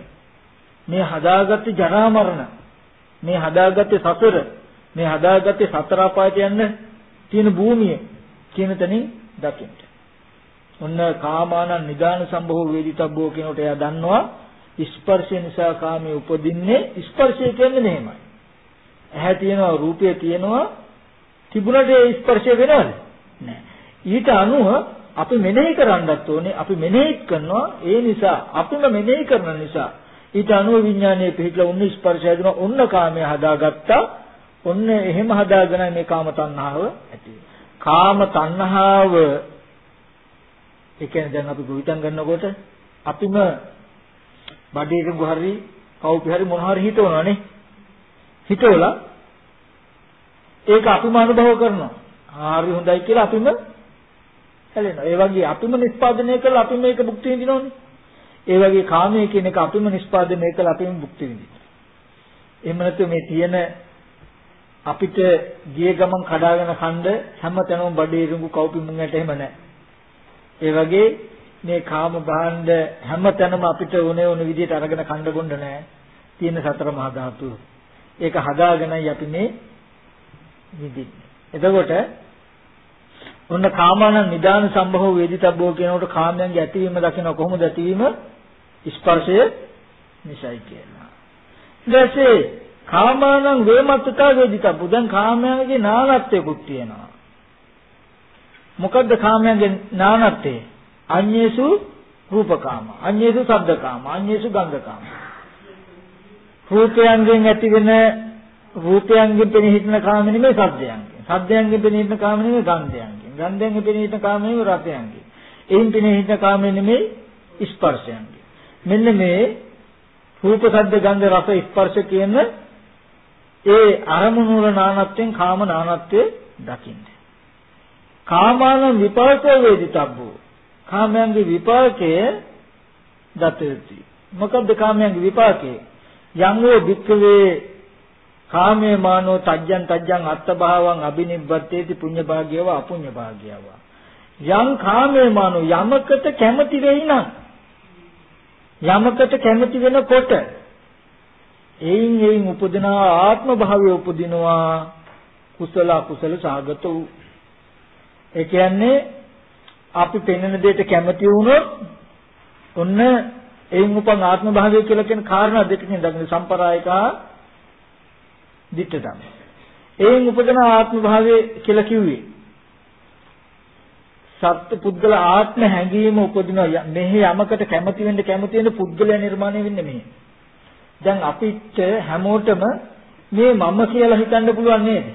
මේ හදාගත්තේ ජරා මරණ. මේ හදාගත්තේ සසර. මේ හදාගත්තේ සතර අපායට යන්න තියෙන භූමිය කියන තැනින් දකින්න. ඔන්න කාමානං නිදාන සම්භව වේදිතබ්බෝ කියනකොට එයා දන්නවා ස්පර්ශය නිසා කාමයේ උපදින්නේ ස්පර්ශය කියන්නේ මෙහෙමයි. ඇහැ තියෙනවා රූපය තියෙනවා තිබුණට ඒ ස්පර්ශය වෙනවද? නෑ. ඊට අනුව අපි මෙනෙහි කරන්නත් ඕනේ අපි මෙනෙහි කරනවා ඒ නිසා අපිම මෙනෙහි කරන නිසා ඊට අනුව විඥානයේ පිහිටලා උන්න ස්පර්ශය දෙනවා ඔන්න කාමය හදාගත්තා ඔන්න එහෙම හදාගෙන මේ කාම තණ්හාව ඇති කාම තණ්හාව ඒ කියන්නේ දැන් අපි ගොවිතැන් කරනකොට අපිම බඩේට ගොහරි කවුපි හරි මොන හරි හිතවනවානේ හිතවලා ඒක අපිම අනුභව කරනවා. හරි හොඳයි කියලා අපිම හැලෙනවා. ඒ වගේ අපිම නිස්පාදනය කරලා අපි මේක භුක්ති විඳිනවනේ. ඒ වගේ කාමයේ කියන එක අපිම නිස්පාදනය කරලා අපිම භුක්ති විඳිනවා. එහෙම නැත්නම් මේ තියෙන අපිට ගිය ගමන් කඩාගෙන කණ්ඩ හැම තැනම බඩේ රුඟු කවුපි මුංගට එහෙම නැහැ. ඒ වගේ මේ කාම භාණ්ඩ හැමතැනම අපිට උනේ උන විදිහට අරගෙන කන්න බොන්න නැහැ. තියෙන සතර මහා ධාතු. ඒක හදාගෙනයි අපි මේ විදින්නේ. එතකොට ඔන්න කාමාන නිදාන සම්භව වේදිතබ්බෝ කියනකොට කාමයන්ගේ ඇතිවීම දකින්න කොහොමද ඇතිවීම ස්පර්ශය නිසයි කියලා. ඊටසේ කාමානං වේමත්තතා වේදිතබ්බෝ දැන් කාමයන්ගේ නානත්වයකුත් තියෙනවා. මොකද්ද කාමයන්ගේ නානත්වය? අඤ්ඤේසු රූපකාම, අඤ්ඤේසු ශබ්දකාම, අඤ්ඤේසු ගන්ධකාම. රූපයන්ගෙන් ඇතිවෙන රූපයන්ගෙන් පෙනී හිටින කාම නෙමෙයි ශබ්දයන්ගෙන්. ශබ්දයන්ගෙන් පෙනී හිටින කාම නෙමෙයි ගන්ධයන්ගෙන්. ගන්ධයන්ගෙන් පෙනී හිටින කාම නෙමෙයි රසයන්ගෙන්. එයින් පෙනී හිටින කාම නෙමෙයි ස්පර්ශයන්ගෙන්. මෙන්න මේ රූප ශබ්ද ගන්ධ රස ස්පර්ශ කියන ඒ අරමුණු වල නානත්වයෙන් කාම නානත්වයේ දකින්න. කාමාන විපාකෝ වේදිතබ්බෝ කාමයන්ගේ විපාකය දත යුතුයි. මොකද්ද කාමයන්ගේ විපාකය? යම් වූ වික්කවේ කාමේ මානෝ තජ්ජං තජ්ජං අත්තභාවං අබිනිබ්බත්තේති පුඤ්ඤ භාග්‍යව අපුඤ්ඤ භාග්‍යව. යම් කාමේ මානෝ යමකට කැමති වෙයි නම් යමකට කැමති වෙනකොට එයින් එයින් උපදින ආත්ම භාවය උපදිනවා කුසල අකුසල සාගත වූ ඒ කියන්නේ අපි පෙන්වන දෙයට කැමති වුණොත් ඔන්න එයින් උපන් ආත්ම භාවය කියලා කියන කාරණා දෙකකින් දකින්න සම්ප්‍රායිකා දිට්ඨ ධම්ම. එයින් උපදන ආත්ම භාවය කියලා කිව්වේ සත්‍ය පුද්ගල ආත්ම හැඟීම උපදින මෙහි යමකට කැමති වෙන්න කැමති වෙන පුද්ගලයා නිර්මාණය වෙන්නේ මෙහි. දැන් අපිට හැමෝටම මේ මම කියලා හිතන්න පුළුවන් නේද?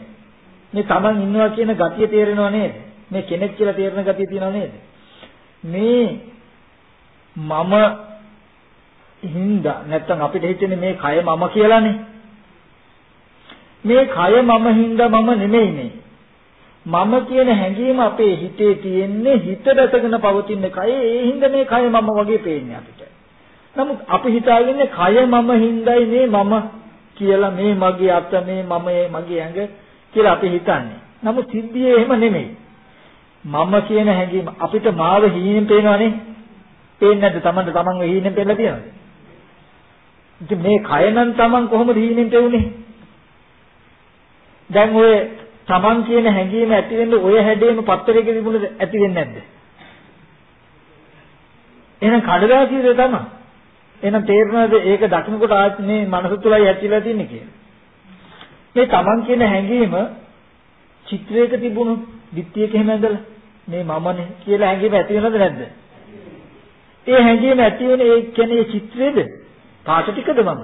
මේ Taman ඉන්නවා කියන ගතිය තේරෙනව නේද? මේ කෙනෙක් කියලා තේරෙන ගතිය තියෙනව නේද? මේ මම හින්දා නැත්තම් අපිට හිතෙන්නේ මේ කය මම කියලානේ. මේ කය මම හින්දා මම නෙමෙයිනේ. මම කියන හැඟීම අපේ හිතේ තියෙන්නේ හිත දැසගෙන පවතින කය ඒ හින්දා මේ කය මම වගේ පේන්නේ අපිට. නමුත් අපි හිතාගන්නේ කය මම හින්දායි මේ මම කියලා මේ මගේ අත මේ මම මගේ ඇඟ කියලා අපි හිතන්නේ. නමුත් සිද්ධියේ එහෙම නෙමෙයි. මම කියන හැඟීම අපිට මාව හීනෙන් පේනවනේ. පේන්නේ නැද්ද? Tamanට Tamanව හීනෙන් පෙන්නලා තියෙනවද? ඉතින් මේ කය නම් Taman කොහොමද හීනෙන්ට උනේ? දැන් ඔය Taman කියන හැඟීම ඇති වෙන්නේ ඔය හැඩේම පත්තරයක තිබුණද ඇති වෙන්නේ නැද්ද? එහෙනම් කඩදාසියද තමයි. එහෙනම් තේරෙනවද ඒක දකින්නකොට ආත් මේ මනස තුලයි ඇතිලා තින්නේ කියලා. මේ Taman කියන හැඟීම චිත්‍රයක තිබුණු ධිට්ඨියක එහෙම ඇඳලා මේ මමනේ කියලා හැඟීම ඇති වෙනවද නැද්ද? ඒ හැඟීම ඇති වෙන ඒ කියන්නේ චිත්‍රයේද? පාට ටිකද මම?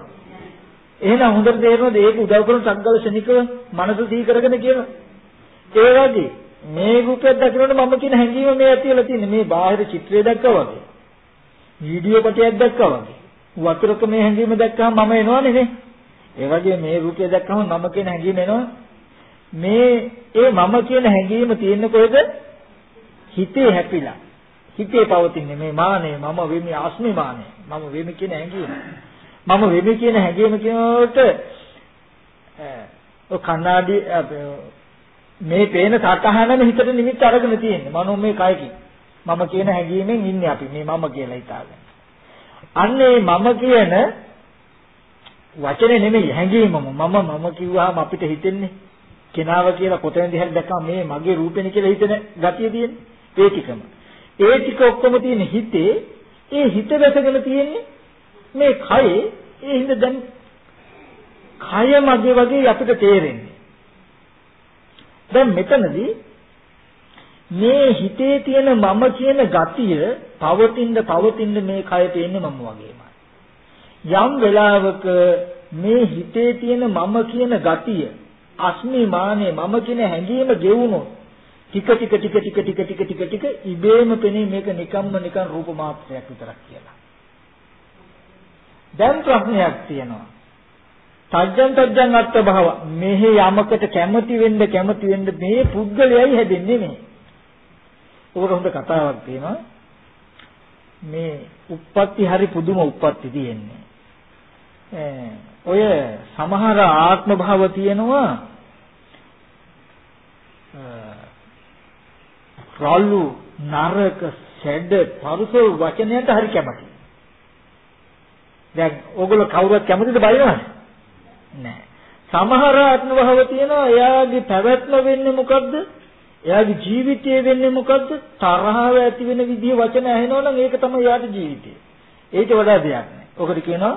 එහෙනම් හොඳට තේරෙනවද ඒක උදව් කරන සංකල්ප ශනිකව මනස සිහි කරගෙන කියනවා. ඒ වගේ මේ රූපයක් දකිනකොට මම කියන හැඟීම මේ ඇතිවලා තියෙන්නේ මේ බාහිර චිත්‍රය දැක්කා වගේ. වීඩියෝ පටයක් දැක්කා වගේ. වතුරක මේ හැඟීම දැක්කම මම එනවනේ නේ. ඒ වගේ මේ රූපය දැක්කම මම කියන හැඟීම එනවා. මේ ඒ මම කියන හැඟීම තියෙන්නේ කොහෙද? හිතේ හැපිලා. හිතේ පවතින්නේ මේ මානය මම වෙමි ආස්මිමානය. මම වෙමි කියන හැඟීම. මම වෙමි කියන හැඟීම කියනකොට ඔය කන්නාඩි මේ පේන සතහනම හිතට නිමිත්ත අරගෙන තියෙන්නේ. මනෝ මේ කයකින්. මම කියන හැඟීමෙන් ඉන්නේ අපි. මේ මම කියලා හිතාගෙන. අන්නේ මම කියන වචනේ නෙමෙයි හැඟීමම මම මම කිව්වහම අපිට හිතෙන්නේ කෙනාව කියලා කොතැනදී හරි දැක්කම මේ මගේ රූපෙනේ කියලා හිතෙන ගතිය තියෙන්නේ ඒ ටිකම. ඒ ටික ඔක්කොම තියෙන හිතේ ඒ හිත වැසගෙන තියෙන්නේ මේ කයේ. ඒ හින්දා දැන් කය මගේ වගේ අපිට තේරෙන්නේ. දැන් මෙතනදී මේ හිතේ තියෙන මම කියන ගතිය පවතින පවතින මේ කය පේන්නේ මම වගේමයි. යම් වෙලාවක මේ හිතේ තියෙන මම කියන ගතිය අස්මිමානේ මම කියන හැඟීම ගෙවුනොත් ටික ටික ටික ටික ටික ටික ටික ටික ඉබේම පෙනේ මේක නිකම්ම නිකන් රූප මාත්‍රයක් විතරක් කියලා. දැන් ප්‍රශ්නයක් තියෙනවා. සත්‍යං සත්‍යං අත්ත භව මෙහි යමකට කැමති වෙන්න කැමති වෙන්න මේ පුද්ගලයයි හැදෙන්නේ නේ. උකට හොඳ කතාවක් තියෙනවා. මේ uppatti hari පුදුම uppatti තියෙන්නේ. ඔය සමහර ආත්ම භාව තියෙනවා රළු නරක සැඩ පරුස වචනයට හරි කැමති. දැන් ඕගොල්ලෝ කවුරුත් කැමතිද බලනවද? නෑ. සමහර ආත්ම භාව තියෙනවා එයාගේ පැවැත්ම වෙන්නේ මොකද්ද? එයාගේ ජීවිතය වෙන්නේ මොකද්ද? තරහව ඇති වෙන විදිහ වචන ඇහෙනවනම් ඒක තමයි එයාගේ ජීවිතය. ඊට වඩා දෙයක් නෑ. ඔකට කියනවා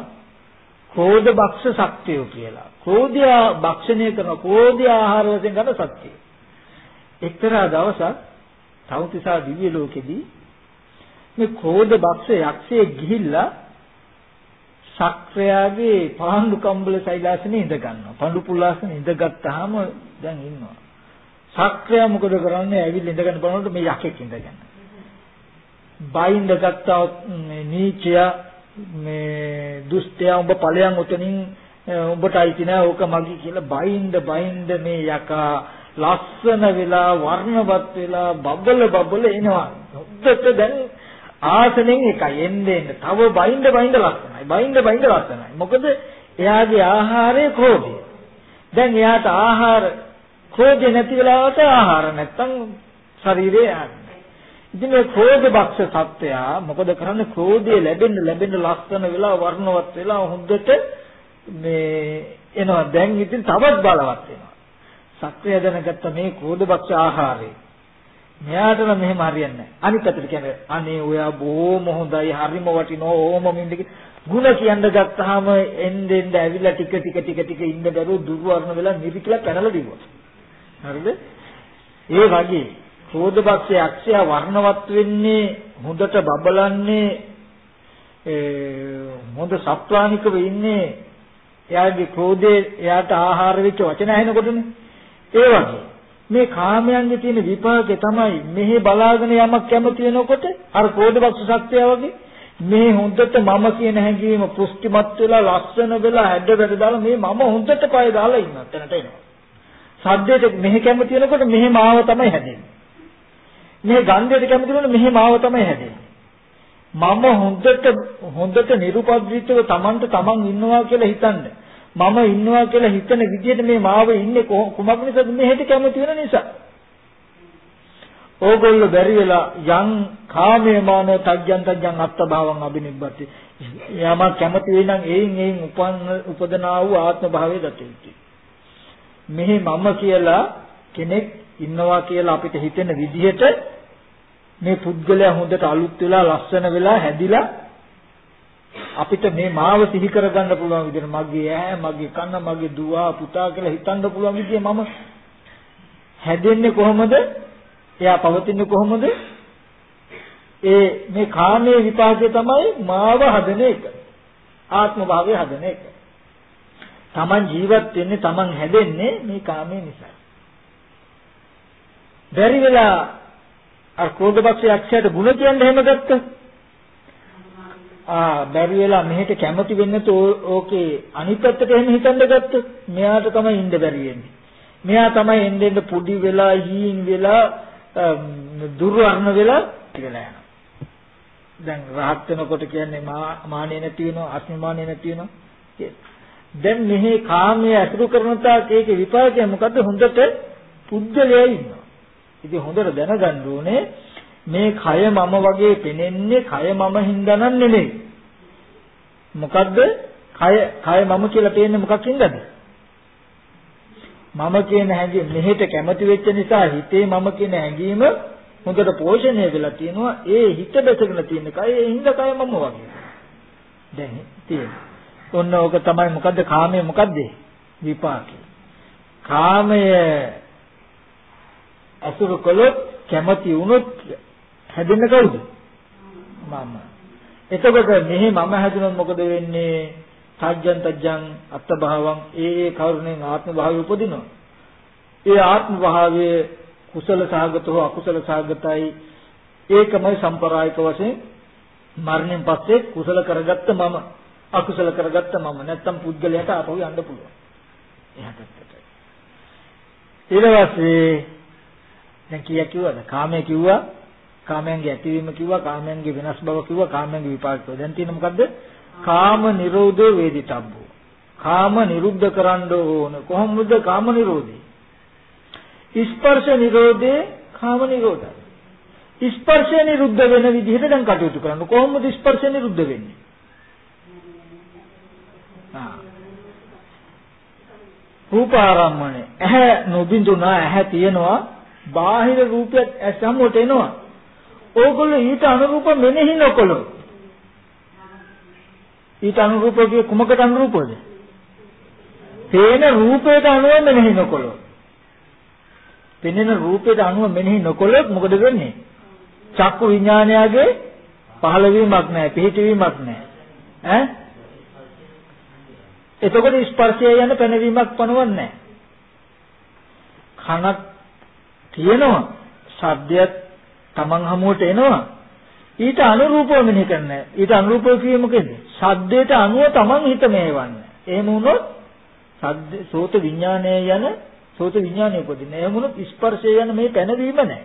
ක්‍රෝධ බක්ෂ සත්‍යය කියලා. ක්‍රෝධය භක්ෂණය කරන ක්‍රෝධය ආහාර වශයෙන් ගන්න සත්‍යය. එක්තරා දවසක් තවතිසා දිව්‍ය ලෝකෙදී මේ ක්‍රෝධ බක්ෂ යක්ෂයෙ ගිහිල්ලා ශක්‍රයාගේ පාණ්ඩු කම්බල සෛලාසනේ ඉඳ ගන්නවා. පාණ්ඩු පුල්ලාසනේ ඉඳගත්තාම දැන් ඉන්නවා. ශක්‍රයා මොකද කරන්නේ? ඇවිල්ලා ඉඳගෙන බලනකොට මේ යකෙක් ඉඳගෙන. බයින්ද ගත්තා නීචයා මේ දුෂ්ටයා උඹ ඵලයන් උතනින් උඹට අයිති නෑ ඕක මගේ කියලා බයින්ද බයින්ද මේ යකා ලස්සන වෙලා වර්ණවත් වෙලා බබල බබල එනවා. හොද්දට දැන් ආසනෙන් එකයි එන්නේ එන්නේ. තව බයින්ද බයින්ද ලස්සනයි. බයින්ද බයින්ද ලස්සනයි. මොකද එයාගේ ආහාරය ක්‍රෝධය. දැන් එයාට ආහාර ක්‍රෝධය නැති වෙලාවට ආහාර නැත්තම් ශරීරේ යන්නේ. ඉතින් මේ ක්‍රෝධ බක්ෂ සත්‍යයා මොකද කරන්නේ ක්‍රෝධය ලැබෙන්න ලැබෙන්න ලස්සන වෙලා වර්ණවත් වෙලා හොඳට මේ එනවා. දැන් ඉතින් තවත් බලවත් වෙනවා. සක්‍රිය දැනගත්ත මේ ක්‍රෝධ බක්ෂ ආහාරේ මෙයාට නම් මෙහෙම හරියන්නේ නැහැ. අනිත් පැත්තට කියන්නේ අනේ ඔයා බොහොම හොඳයි, හරිම වටිනවා, ඕම මින්දක ಗುಣ කියන්න ගත්තාම එන්න එන්න ඇවිල්ලා ටික ටික ටික ටික ඉන්න බැරුව දුර්වර්ණ වෙලා නිරිකලා පැනලා දිවුවා. හරිද? ඒ වගේ ක්‍රෝධපක්ෂයේ අක්ෂය වර්ණවත් වෙන්නේ හොඳට බබලන්නේ හොඳ සත්වානිකව ඉන්නේ එයාගේ ක්‍රෝධේ එයාට ආහාර වෙච්ච වචන ඇහෙනකොටනේ ඒ වගේ මේ කාමයන්ගේ තියෙන විපාකේ තමයි මෙහි බලාගෙන යමක් කැමති වෙනකොට අර ක්‍රෝධපක්ෂ ශක්තිය වගේ මේ හොඳට මම කියන හැඟීම පුෂ්ටිමත් වෙලා ලස්සන වෙලා හැඩ වැඩ දාලා මේ මම හොඳට පය දාලා ඉන්නවා තැනට එනවා සද්දයට මෙහෙ කැමති වෙනකොට මෙහෙ මාව තමයි හැදෙන්නේ. මේ ගන්ධයට කැමති වෙනකොට මෙහෙ මාව තමයි හැදෙන්නේ. මම හොඳට හොඳට නිරුපද්‍රිතව Tamanට Taman ඉන්නවා කියලා හිතන්න. මම ඉන්නවා කියලා හිතන විදිහට මේ මාව ඉන්නේ කුමක් නිසාද? මෙහෙට කැමති වෙන නිසා. ඕගොල්ලෝ බැරි වෙලා යම් කාමයේ මානෝ තජ්ජන් තජ්ජන් අත්භාවං අබිනිබ්බති. යමක් කැමති වෙයි නම් එයින් එයින් උපන්න උපදනා වූ ආත්ම භාවයේ දත යුතුයි. මෙහි මම කියලා කෙනෙක් ඉන්නවා කියලා අපිට හිතෙන විදිහට මේ පුද්ගලයා හොඳට අලුත් වෙලා ලස්සන වෙලා හැදිලා අපිට මේ මාව සිහි කරගන්න පුළුවන් විදිහට මගේ ඈ මගේ කන මගේ දුව පුතා කියලා හිතන්න පුළුවන් විදිහ මම හැදෙන්නේ කොහොමද? එයා පවතින්නේ කොහොමද? ඒ මේ කාමයේ විපාකය තමයි මාව හදන එක. ආත්ම භාවය හදන එක. Taman ජීවත් වෙන්නේ Taman හැදෙන්නේ මේ කාමයේ නිසා. බැරි වෙලා අර ක්‍රෝධපක්ෂ යක්ෂයාට ಗುಣ කියන්න එහෙම ගත්තා. ආ බැරි වෙලා මෙහෙට කැමති වෙන්නේ તો ඕකේ අනිත් පැත්තට එහෙම හිතන්න ගත්තොත් මෙයාට තමයි ඉන්න බැරි වෙන්නේ. මෙයා තමයි එන්නේ එන්න පුඩි වෙලා හීන් වෙලා දුර්වර්ණ වෙලා කියලා යනවා. දැන් රහත් වෙනකොට කියන්නේ මානෙ නැති වෙනවා අස්මිමානෙ නැති වෙනවා දැන් මෙහි කාමයේ අසුරු කරන තාක් ඒකේ විපාකය මොකද්ද හොඳට පුද්ගලයා ඉන්නවා. ඉතින් හොඳට දැනගන්න ඕනේ මේ කය මම වගේ පෙනෙන්නේ කය මම හින්දා නෙමෙයි. මොකද්ද? කය කය මම කියලා පේන්නේ මොකක් හින්දාද? මම කියන හැඟීම මෙහෙට කැමති වෙච්ච නිසා හිතේ මම කියන හැඟීම හොඳට පෝෂණය වෙලා තියෙනවා ඒ හිත බැසගෙන තියෙන කය ඒ හින්දා කය මම වගේ දැන් තියෙනවා ඔන්න ඕක තමයි මොකද්ද කාමය මොකද්ද විපාකේ කාමය අසුරු කළොත් කැමති වුණොත් හැදෙන්න කවුද? මම. එතකොට මෙහි මම හැදුනොත් මොකද වෙන්නේ? සාජ්ජන් තජ්ජං අත්භාවං ඒ ඒ කරුණෙන් ආත්ම භාවය උපදිනවා. ඒ ආත්ම භාවයේ කුසල සාගත හෝ අකුසල සාගතයි ඒකමයි සම්ප්‍රායික වශයෙන් මරණයෙන් පස්සේ කුසල කරගත්ත මම. අකුසල කරගත්ත මම. නැත්තම් පුද්ගලයාට ආපහු යන්න පුළුවන්. එහාට ඊට පස්සේ දැන් කීයක් කිව්වද? කාමයේ කිව්වා, කාමයන්ගේ ඇතිවීම කිව්වා, කාමයන්ගේ වෙනස් බව කිව්වා, කාමයන්ගේ විපාක කිව්වා. දැන් තියෙන මොකද්ද? කාම නිරෝධෝ වේදිතබ්බෝ. කාම නිරුද්ධ කරන්න ඕන. කොහොමද කාම නිරෝධේ? ස්පර්ශ නිරෝධේ කාම නිරෝධයි. ස්පර්ශය නිරුද්ධ වෙන විදිහට දැන් කටයුතු කරන්න. කොහොමද ස්පර්ශය නිරුද්ධ වෙන්නේ? රූපාරම්මණය. ඇහැ නොබින්දුනා ඇහැ තියෙනවා. බාහිර රූපයත් ඇස් සම්මුවට එනවා. ඕගොල්ලෝ ඊට අනුරූප මෙනෙහි නොකළොත් ඊට අනුරූපව කිය කුමකට අනුරූපවද? පේන රූපයට අනුව මෙනෙහි නොකළොත්. පෙනෙන රූපයට අනුව මෙනෙහි නොකළොත් මොකද වෙන්නේ? චක්කු විඥානයගේ පහළවීමක් නැහැ, පිහිටවීමක් නැහැ. ඈ? එතකොට ස්පර්ශය යන පැනවීමක් පනවන්නේ නැහැ. කනක් තියෙනවා, ශබ්දයක් Taman හමුවට එනවා. ඊට අනුරූපව මෙනෙහි කරන්නේ. ඊට අනුරූපව කියේ මොකෙද? සද්දයට අනුව Taman හිත මේවන්නේ. එහෙම වුණොත් සද්ද සෝත විඥානය යන සෝත විඥානය උපදින්නේ. එහෙම වුණොත් ස්පර්ශය යන මේ පැනවීම නැහැ.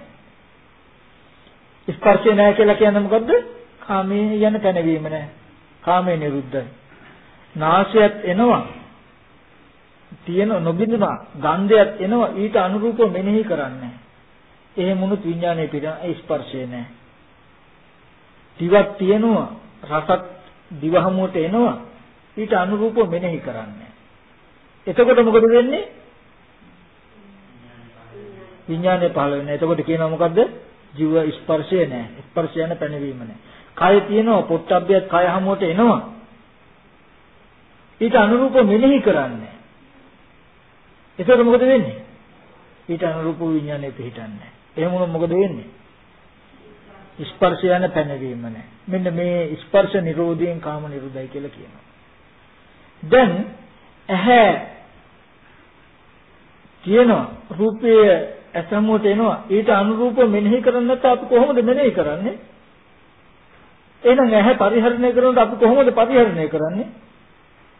ස්පර්ශය නැහැ කියලා කියන්නේ මොකද්ද? කාමයේ යන පැනවීම නැහැ. කාමයේ නිරුද්ධයි. නාසයත් එනවා. තියෙන නොබින්දුනා ගන්ධයත් එනවා ඊට අනුරූපව මෙනෙහි කරන්නේ. එහෙම වුණොත් විඥානයේ පිට ස්පර්ශය නැහැ. දිවක් තියෙනවා රසත් දිවහමුවට එනවා ඊට අනුරූපව මෙනෙහි කරන්නේ. එතකොට මොකද වෙන්නේ? විඥානය පහළ වෙනවා එතකොට කියනවා මොකද්ද? ජීව ස්පර්ශය නැහැ. ස්පර්ශය යන පැනවීම නැහැ. කය තියෙනවා පොට්ටබ්බයත් කය හමුවට එනවා. ඊට අනුරූපව මෙනෙහි කරන්නේ. එතකොට මොකද වෙන්නේ? ඊට අනුරූපව විඥානය පිහිටන්නේ. එහෙම වුණොත් මොකද වෙන්නේ ස්පර්ශ යන පැනවීම නැහැ. මෙන්න මේ ස්පර්ශ නිරෝධයෙන් කාම නිරෝධයි කියලා කියනවා. දැන් ඇහැ තියෙනවා රූපයේ අසමුවට එනවා ඊට අනුරූපව මෙනෙහි කරන්නේ නැත්නම් අපි කොහොමද මෙනෙහි කරන්නේ? එහෙනම් ඇහැ පරිහරණය කරනකොට අපි කොහොමද පරිහරණය කරන්නේ?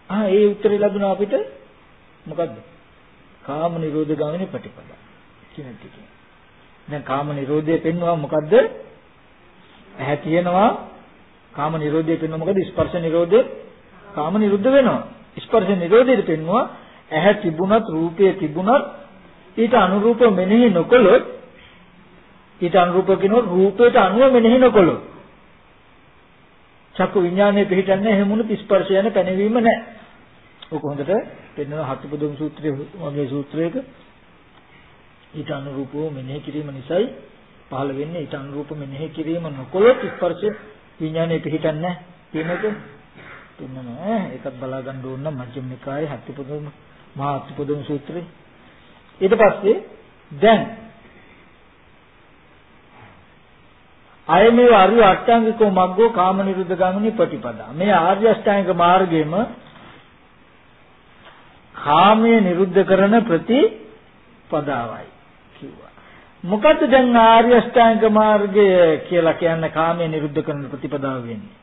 ආ ඒ උත්තරේ ලැබුණා අපිට මොකද්ද? කාම නිරෝධ ගාමිනී ප්‍රතිපදා කියන ටික. දැන් කාම නිරෝධය පෙන්වුවා මොකද්ද? ඇහැ තියෙනවා කාම නිරෝධය පෙන්වන මොකද ස්පර්ශ නිරෝධය. කාම නිරුද්ධ වෙනවා. ස්පර්ශ නිරෝධයට පෙන්වුවා ඇහැ තිබුණත් රූපය තිබුණත් ඊට අනුරූපව මෙනෙහි නොකළොත් ඊට අනුරූප කෙනෙකුට රූපයට අනුව මෙනෙහිනකොළොත් චක්කු විඥානයේ පිහිටන්නේ එහෙමුණු ස්පර්ශය යන පැනවීම නැහැ. ඔක හොඳට පෙන්වන හත්පොදුම් සූත්‍රයේ වගේ සූත්‍රයක. ඊට අනුරූපව මෙනෙහි කිරීම නිසායි පහළ වෙන්නේ ඊට අනුරූප මෙනෙහි කිරීම නොකළොත් ස්පර්ශ විඥානයේ පිහිටන්නේ නැහැ කියනක පෙන්වනවා. ඒකත් බලා ගන්න ඕන නම් මජ්ක්‍ධිම නිකායේ හත්පොදුම් මහා හත්පොදුම් සූත්‍රේ ඊට පස්සේ දැන් අයමේ ආර්ය අෂ්ටාංගිකෝ මග්ගෝ කාම නිරුද්ධ ගාමිනී ප්‍රතිපදා. මේ ආර්ය අෂ්ටාංගික මාර්ගයේම කාමයේ නිරුද්ධ කරන ප්‍රතිපදාවයි කිව්වා. මොකද්ද දැන් ආර්ය අෂ්ටාංගික මාර්ගය කියලා කියන්නේ කාමයේ නිරුද්ධ කරන ප්‍රතිපදාව වෙන්නේ?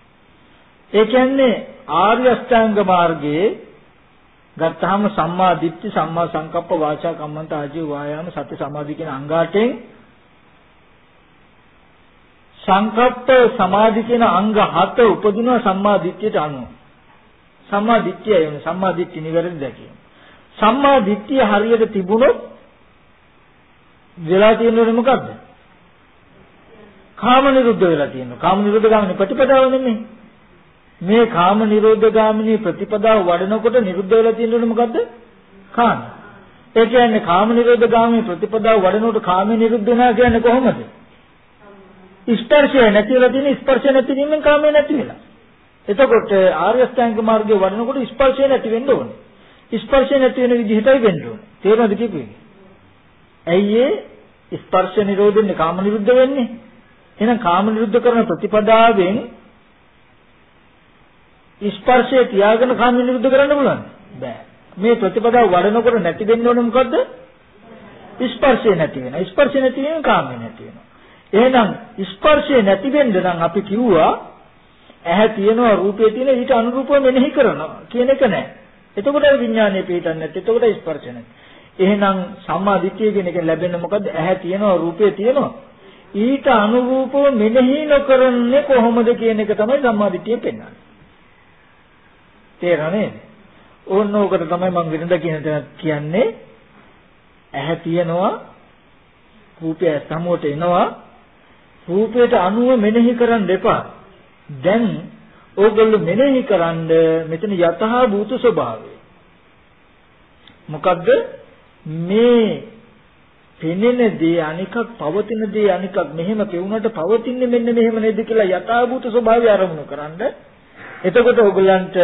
ඒ කියන්නේ ආර්ය අෂ්ටාංග මාර්ගයේ ගත්තාම සම්මා දිට්ඨි සම්මා සංකප්ප වාචා කම්මන්ත ආජීව වායාම සති සමාධි කියන අංගාටෙන් සංකප්ප සමාධි කියන අංග හත උපදිනවා සම්මා දිට්ඨියට අනුව. සම්මා දිට්ඨිය වෙන සම්මා දිට්ඨිය නිවැරදි දැකීම. සම්මා දිට්ඨිය හරියට තිබුණොත් වෙලා තියෙන්නේ මොකද්ද? කාම නිරුද්ධ වෙලා තියෙනවා. කාම නිරුද්ධ ගාමිනී ප්‍රතිපදාව නෙමෙයි. මේ කාම නිරෝධ ගාමිනී ප්‍රතිපදාව වඩනකොට නිරුද්ධ වෙලා තියෙන්නේ මොකද්ද? කාම. ඒ කියන්නේ කාම නිරෝධ ගාමිනී ප්‍රතිපදාව වඩනකොට කාම නිරුද්ධ වෙනවා කියන්නේ කොහොමද? ස්පර්ශය නැති වෙලා තියෙන ස්පර්ශ නැති වීමෙන් කාමය නැති වෙලා. එතකොට ආර්ය අෂ්ටාංග මාර්ගයේ වඩනකොට ස්පර්ශය නැති වෙන්න ඕනේ. ස්පර්ශය නැති වෙන විදිහටයි වෙන්න ඕනේ. තේරෙනවද කියපුවේ? ඇයි ඒ ස්පර්ශ නිරෝධෙන්නේ කාම නිරුද්ධ වෙන්නේ? එහෙනම් කාම නිරුද්ධ කරන ප්‍රතිපදාවෙන් ස්පර්ශය තියාගෙන කාම නිරුද්ධ කරන්න පුළුවන්? බෑ. මේ ප්‍රතිපදාව වඩනකොට නැති වෙන්න ඕනේ මොකද්ද? ස්පර්ශය නැති වෙනවා. ස්පර්ශය නැති වෙන කාමය නැති වෙනවා. එහෙනම් ස්පර්ශය නැති වෙන්න නම් අපි කිව්වා ඇහැ තියෙනවා රූපය තියෙන ඊට අනුරූපව මෙනෙහි කරනවා කියන එක නෑ. එතකොට විඥානය පිටන්නේ නැත්te. එතකොට ස්පර්ශ නැහැ. එහෙනම් සම්මා දිට්ඨිය කියන එක ලැබෙන්නේ මොකද්ද? ඇහැ තියෙනවා රූපය තියෙනවා. ඊට අනුරූපව මෙනෙහි නොකරන්නේ කොහොමද කියන එක තමයි සම්මා දිට්ඨිය පෙන්වන්නේ. තේරෙනවද? ඕන්න ඕකට තමයි මම වෙනද කියන තැන කියන්නේ ඇහැ තියෙනවා රූපය සමුවට එනවා රූපයට අනුව මෙනෙහි කරන්න එපා. දැන් ඕගොල්ලෝ මෙනෙහි කරන්න මෙතන යතහා භූත ස්වභාවය. මොකද්ද මේ පෙනෙන දේ අනිකක් පවතින දේ අනිකක් මෙහෙම පෙවුනට පවතින්නේ මෙන්න මෙහෙම නේද කියලා යථාභූත ස්වභාවය ආරමුණු කරන්න. එතකොට ඔයගලන්ට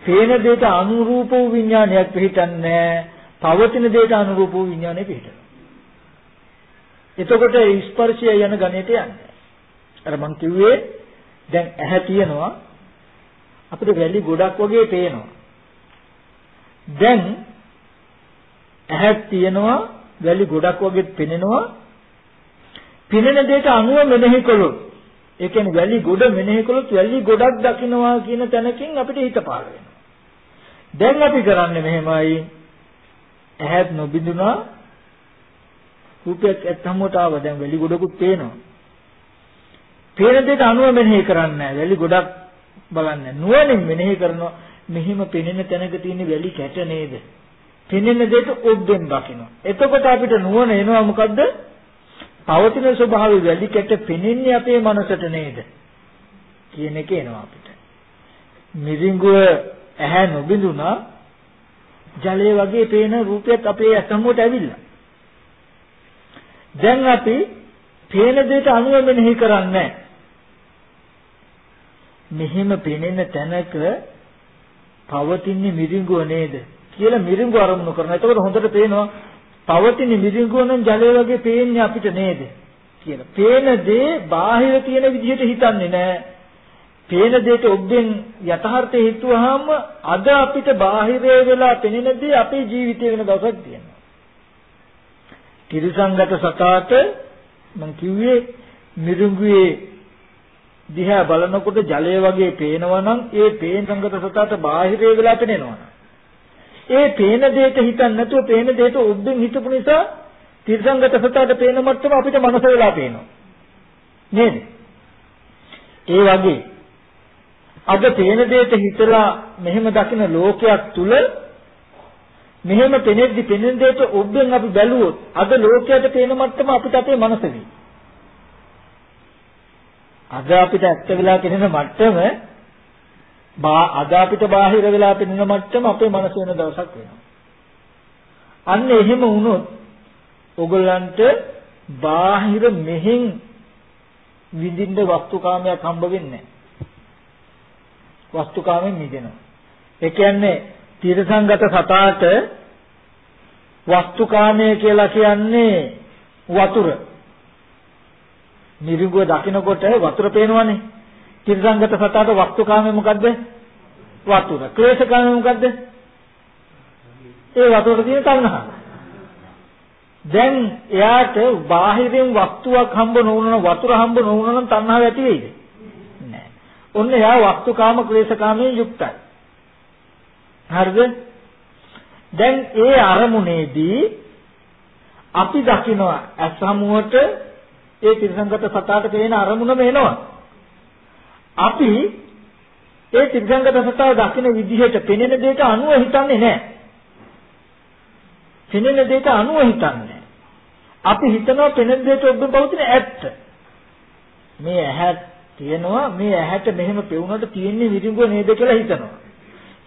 පේන දෙයට අනුරූප වූ විඥානයක් පිහිටන්නේ පවතින දෙයට අනුරූප වූ විඥානය පිහිටනවා. එතකොට ස්පර්ශය යන ගණයට යන්නේ. අර මං කිව්වේ දැන් ඇහැ තියෙනවා අපිට වැලි ගොඩක් වගේ පේනවා. දැන් ඇහැ තියෙනවා වැලි ගොඩක් වගේ පෙනෙනවා. පෙනෙන දෙයට අනුව මෙනෙහි කළොත් ඒ කියන්නේ වැලි ගොඩ මෙනෙහි කළොත් වැලි ගොඩක් දකින්නවා කියන තැනකින් අපිට හිත පාර වෙනවා. දැන් අපි කරන්නේ මෙහෙමයි ඇහත් නොබිඳුනා රූපයක් ඇත්තමට ආව දැන් වැලි ගොඩකුත් පේනවා. පේන දෙයට අනුව මෙනෙහි කරන්නේ නැහැ. වැලි ගොඩක් බලන්නේ. නුවණින් මෙනෙහි කරනවා මෙහිම පෙනෙන තැනක තියෙන වැලි කැට නේද? පෙනෙන දෙයට ඔබ්බෙන් දකිනවා. එතකොට අපිට නුවණ එනවා මොකද්ද? පවතින ස්වභාවය වැලි කැට පෙනෙන්නේ අපේ මනසට නේද? කියන එක එනවා අපිට. මිරිඟුව ඇහැ නොබිඳුනා ජලය වගේ පේන රූපයක් අපේ ඇසමුවට ඇවිල්ලා. දැන් අපි පේන දෙයට අනුව මෙනෙහි කරන්නේ මෙහිම පෙනෙන තැනක පවතින මිරිඟුව නේද කියලා මිරිඟුව අරමුණු කරනවා. එතකොට හොඳට පේනවා පවතින මිරිඟුව නම් ජලය වගේ පේන්නේ අපිට නේද කියලා. පේන දේ බාහිර තියෙන විදිහට හිතන්නේ නැහැ. පේන දෙයට ඔබෙන් යථාර්ථය හිතුවාම අද අපිට බාහිරේ වෙලා පෙනෙන දේ අපේ ජීවිතේ වෙන දවසක් තියෙනවා. තිරිසංගත සතාට මම කිව්වේ මිරිඟුවේ දිහා බලනකොට ජලය වගේ පේනවා නම් ඒ පේන සංගත සතාට බාහිරේ වෙලා පෙනෙනවා. ඒ පේන දෙයට හිතන්නේ නැතුව පේන දෙයට උද්දෙන් හිතපු නිසා තිරසංගත සතාට පේන මට්ටම අපිට මනස වෙලා පේනවා. නේද? ඒ වගේ අද පේන දෙයට හිතලා මෙහෙම දකින ලෝකයක් තුල මෙහෙම පෙනෙද්දි පෙනෙන දෙයට ඔබෙන් අපි බැලුවොත් අද ලෝකයට පේන මට්ටම අපිට අපේ මනස වෙයි. අද අපිට ඇත්ත වෙලා කෙනෙන මට්ටම අද අපිට බාහිර වෙලා පෙනෙන මට්ටම අපේ මනස වෙන දවසක් වෙනවා. අන්න එහෙම වුණොත් ඔගලන්ට බාහිර මෙහෙන් විඳින්න වස්තුකාමයක් හම්බ වෙන්නේ නැහැ. වස්තුකාමෙන් මිදෙනවා. ඒ කියන්නේ තිරසංගත සතාට වස්තුකාමය කියලා කියන්නේ වතුර. මිරිඟුව දකිනකොට වතුර පේනවනේ. තිරසංගත සතාට වස්තුකාමය මොකද්ද? වතුර. ක්ලේශකාමය මොකද්ද? ඒ වතුර තියෙන තණ්හා. දැන් එයාට බාහිරින් වස්තුවක් හම්බ නොවුනනම් වතුර හම්බ නොවුනනම් තණ්හාව ඇති වෙයිද? නෑ. ඔන්න එයා වස්තුකාම ක්ලේශකාමයෙන් යුක්තයි. හරිද? දැන් ඒ අරමුණේදී අපි දකිනවා අසමුවට ඒ තිරසංගත සතාට පේන අරමුණම එනවා. අපි ඒ තිරසංගත සතාව දකින විදිහට පෙනෙන දෙයට අනුව හිතන්නේ නැහැ. පෙනෙන දෙයට අනුව හිතන්නේ. අපි හිතනවා පෙනෙන දෙයට ඔබ බෞද්ධන ඇත්ත. මේ ඇහැ තියෙනවා මේ ඇහැට මෙහෙම පෙවුනට තියෙන්නේ විරිඟුව නේද කියලා හිතනවා.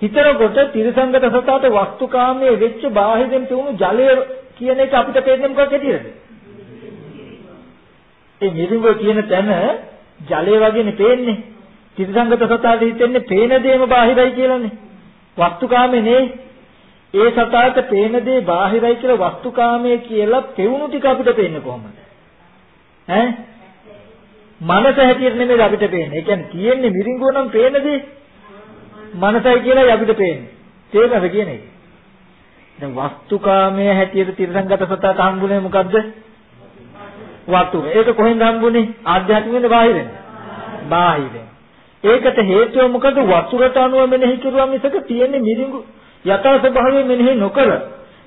හිතනකොට තිරසංගත සතාට වස්තුකාමයේ වෙච්ච බාහිරින් පෙවුණු ජලය කියන එක අපිට පේන්නේ මොකක් හැටියද? ඒ විරිඟුව කියන තැන ජලය වගේනේ පේන්නේ. තිරසංගත සතාට හිතෙන්නේ පේන දේම බාහිරයි කියලානේ. වස්තුකාමේ නේ ඒ සතාට පේන දේ බාහිරයි කියලා වස්තුකාමයේ කියලා පෙවුණු ටික අපිට පේන්නේ කොහොමද? ඈ? මනස හැටියට නෙමෙයි අපිට පේන්නේ. ඒ කියන්නේ තියෙන්නේ මිරිඟුව නම් පේන දේ මනසයි කියලා අපිට පේන්නේ. තේරෙනවද කියන එක? දැන් වස්තුකාමයේ හැටියට තිරසංගත සතාට හම්බුනේ මොකද්ද? වතුර. ඒක කොහෙන්ද හම්බුනේ? ආධ්‍යාත්මිකෙන්ද බාහිරින්ද? බාහිරින්. ඒකට හේතුව මොකද? වතුරට අනුව මෙනෙහි කරුවා මිසක තියෙන්නේ මිරිඟු යථා ස්වභාවය මෙනෙහි නොකර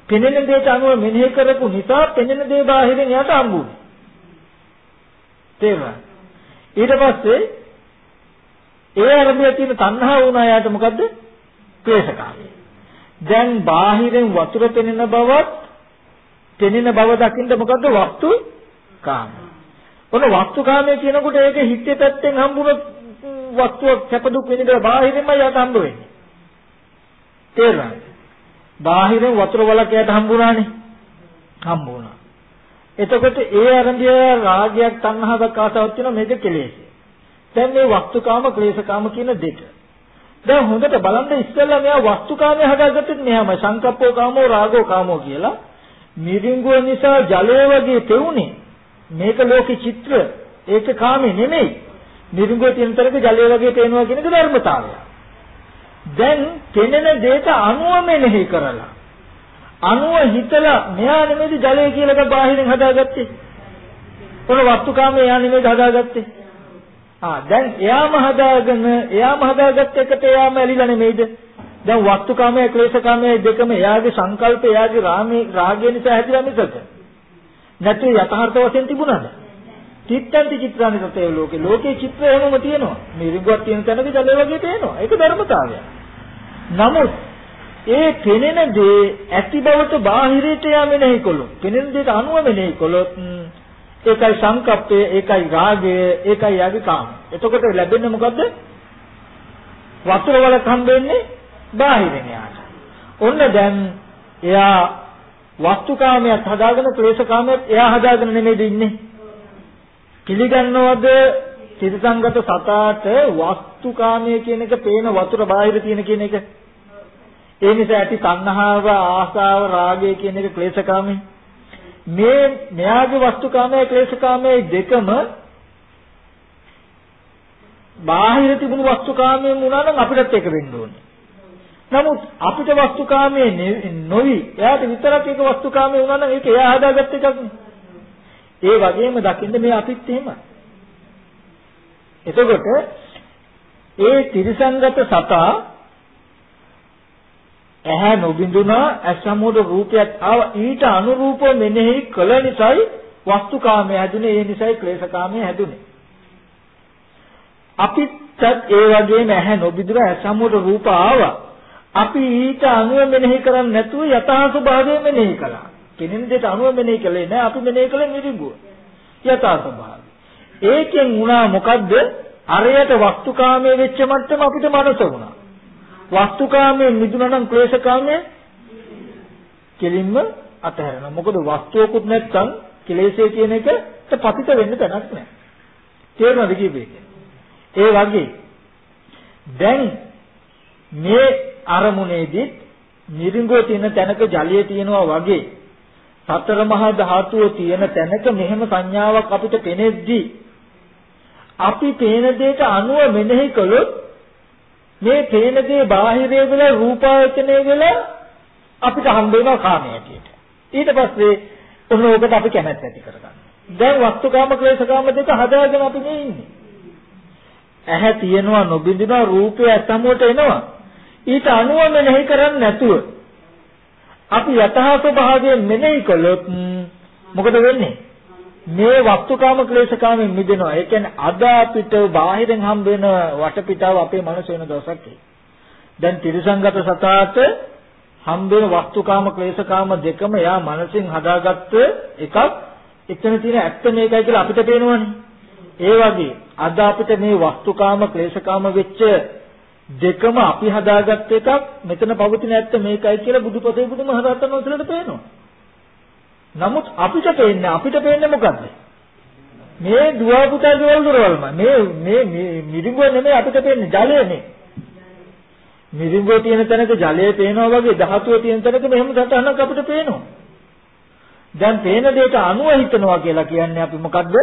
පෙනෙන දේට අනුව මෙනෙහි කරපු නිසා පෙනෙන දේ බාහිරින් යට හම්බුනේ. තේරුණා? ඊට පස්සේ ඒ අරමුණේ තියෙන තණ්හාව වුණා යාට මොකද්ද? ක්ලේශකාමී. දැන් බාහිරින් වතුර පෙනෙන බවත් පෙනෙන බව දකින්න මොකද්ද වස්තු කාම. ඔන්න වස්තු කාමයේ කියනකොට ඒක හිතේ පැත්තෙන් හම්බුන වස්තුවක් සැප දුක් විඳින බාහිරින්ම යට හම්බ වෙන්නේ. තේරුණාද? බාහිරින් වතුර වලකයට හම්බුණානේ. හම්බුණා. එතකොට ඒ ආරම්භය රාගයක් තණ්හාවක් ආසාවක් තියෙන මේක කෙලෙස්. දැන් මේ වස්තුකාම ක්ලේශකාම කියන දෙක. දැන් හොඳට බලන්න ඉස්සෙල්ලා මෙයා වස්තුකාමයේ හදාගත්තේ මෙයාමයි සංකප්පෝ කාමෝ රාගෝ කාමෝ කියලා. මිරිඟුව නිසා ජලය වගේ තෙවුනේ. මේක ලෝකේ චිත්‍ර. ඒක කාමේ නෙමෙයි. මිරිඟුව තියෙන තරක ජලය වගේ පේනවා කියන එක ධර්මතාවය. දැන් පෙනෙන දෙයට අනුව මෙනෙහි කරලා අනුව හිතලා මෙයා නෙමෙයි ජලය කියලා බාහිරින් හදාගත්තේ. කොන වස්තුකාමයේ එයා නෙමෙයි හදාගත්තේ. ආ දැන් එයාම හදාගෙන එයාම හදාගත්ත එකට එයාම ඇලිලා නෙමෙයිද? දැන් වස්තුකාමයේ ක්ලේශකාමයේ දෙකම එයාගේ සංකල්ප එයාගේ රාමේ රාගය නිසා හැදිලා මිසක. නැත්නම් යථාර්ථ වශයෙන් තිබුණාද? චිත්තන්ති චිත්‍රානි සතේ ලෝකේ ලෝකේ චිත්‍ර එහෙමම තියෙනවා. මේ රිගුවක් තියෙන තැනක ජලය වගේ පේනවා. ඒක ධර්මතාවය. නමුත් ඒ පෙනෙන දේ ඇති බවට බාහිරයට යමෙනෙහි කොළොත් පෙනෙන දේට අනුව මෙනෙහි කොළොත් ඒකයි සංකප්පය, ඒකයි රාගය, ඒකයි යගේ කාම. එතකොට ලැබෙන්නේ මොකද්ද? වතුර වල හම්බෙන්නේ බාහිරින් යාට. ඔන්න දැන් එයා වස්තුකාමයක් හදාගෙන ක්ලේශකාමයක් එයා හදාගෙන නෙමෙයිද ඉන්නේ. පිළිගන්නවද තිරසංගත සතාට වස්තුකාමයේ කියන එක පේන වතුර බාහිර තියෙන කියන එක. ඒ නිසා ඇති තණ්හාව, ආසාව, රාගය කියන එක ක්ලේශකාමී. මේ න්‍යාය වස්තුකාමයේ ක්ලේශකාමයේ දෙකම බාහිර තිබුණු වස්තුකාමයෙන් වුණා නම් අපිටත් ඒක වෙන්න ඕනේ. නමුත් අපිට වස්තුකාමයේ නොවි එයාට විතරක් ඒක වස්තුකාමයේ වුණා නම් ඒක එයා හදාගත්ත එකක් නේ. ඒ වගේම දකින්න මේ අපිත් එහෙමයි. එතකොට ඒ තිරසංගත සතා ඇහැ නොබිඳුනා ඇසමුඩ රූපයක් ආව ඊට අනුරූපව මෙනෙහි කළ නිසායි වස්තුකාමයේ හැදුනේ. ඒ නිසායි ක්ලේශකාමයේ හැදුනේ. අපිත් ඒ වගේම ඇහැ නොබිඳුන ඇසමුඩ රූප ආවා. අපි ඊට අනුව මෙනෙහි කරන්නේ නැතුව යථා ස්වභාවය මෙනෙහි කළා. කෙනෙන් දෙට අනුව මෙනෙහි කළේ නැහැ අපි මෙනෙහි කළේ නිරිඟුව යථා ස්වභාවය ඒකෙන් වුණා මොකද්ද? අරයට වස්තුකාමයේ වෙච්ච මට්ටම අපිට මනස වුණා. වස්තුකාමයෙන් මිදුණා නම් ක්ලේශකාමයේ කෙලින්ම අතහැරෙනවා. මොකද වස්තුවකුත් නැත්තම් කෙලෙසේ කියන එකට පතිත වෙන්න තැනක් නැහැ. තේරුණාද කීපේ? ඒ වගේ දැන් මේ අරමුණේදී නිරිඟෝ තියෙන තැනක ජලය තියෙනවා වගේ සතර මහා ධාතුව තියෙන තැනක මෙහෙම සංඥාවක් අපිට පෙනෙද්දී අපි පේන දෙයට අනුව මෙනෙහි කළොත් මේ පේන දේ බාහිරයේ වෙලා රූපායතනයේ වෙලා අපිට හම්බ වෙනවා කාමයට. ඊට පස්සේ ඔන්න ඕකට අපි කැමැත්ත ඇති කරගන්නවා. දැන් වස්තුකාම ක්ලේශකාම දෙක හදාගෙන අපි මේ ඉන්නේ. ඇහැ තියෙනවා නොබින්දිනවා රූපය සමුවට එනවා. ඊට අනුව මෙනෙහි කරන්නේ නැතුව අපි යථා ස්වභාවයෙන් මෙනෙහි කළොත් මොකද වෙන්නේ? මේ වස්තුකාම ක්ලේශකාමෙන් මිදෙනවා. ඒ කියන්නේ අද අපිට බාහිරෙන් හම්බ වෙන වටපිටාව අපේ මනස වෙන දවසක් දැන් ත්‍රිසංගත සතාට හම්බ වෙන වස්තුකාම ක්ලේශකාම දෙකම යා මනසින් හදාගත්ත එකක් එතන තියෙන ඇත්ත මේකයි කියලා අපිට පේනවනේ. ඒ වගේ අද අපිට මේ වස්තුකාම ක්ලේශකාම වෙච්ච දෙකම අපි හදාගත්ත එකක් මෙතන පවතින ඇත්ත මේකයි කියලා බුදුපසේ බුදුමහරහතන් වහන්සේලාට පේනවා. නමුත් අපිට පේන්නේ අපිට පේන්නේ මොකද්ද? මේ දුව පුතා ගෙවල් දොරවල්ම මේ මේ මිරිඟුව නෙමෙයි අපිට පේන්නේ ජලයනේ. මිරිඟුව තියෙන තැනක ජලය පේනවා වගේ ධාතුව තියෙන තැනක මෙහෙම සටහනක් අපිට පේනවා. දැන් පේන දෙයට අනුව හිතනවා කියලා කියන්නේ අපි මොකද්ද?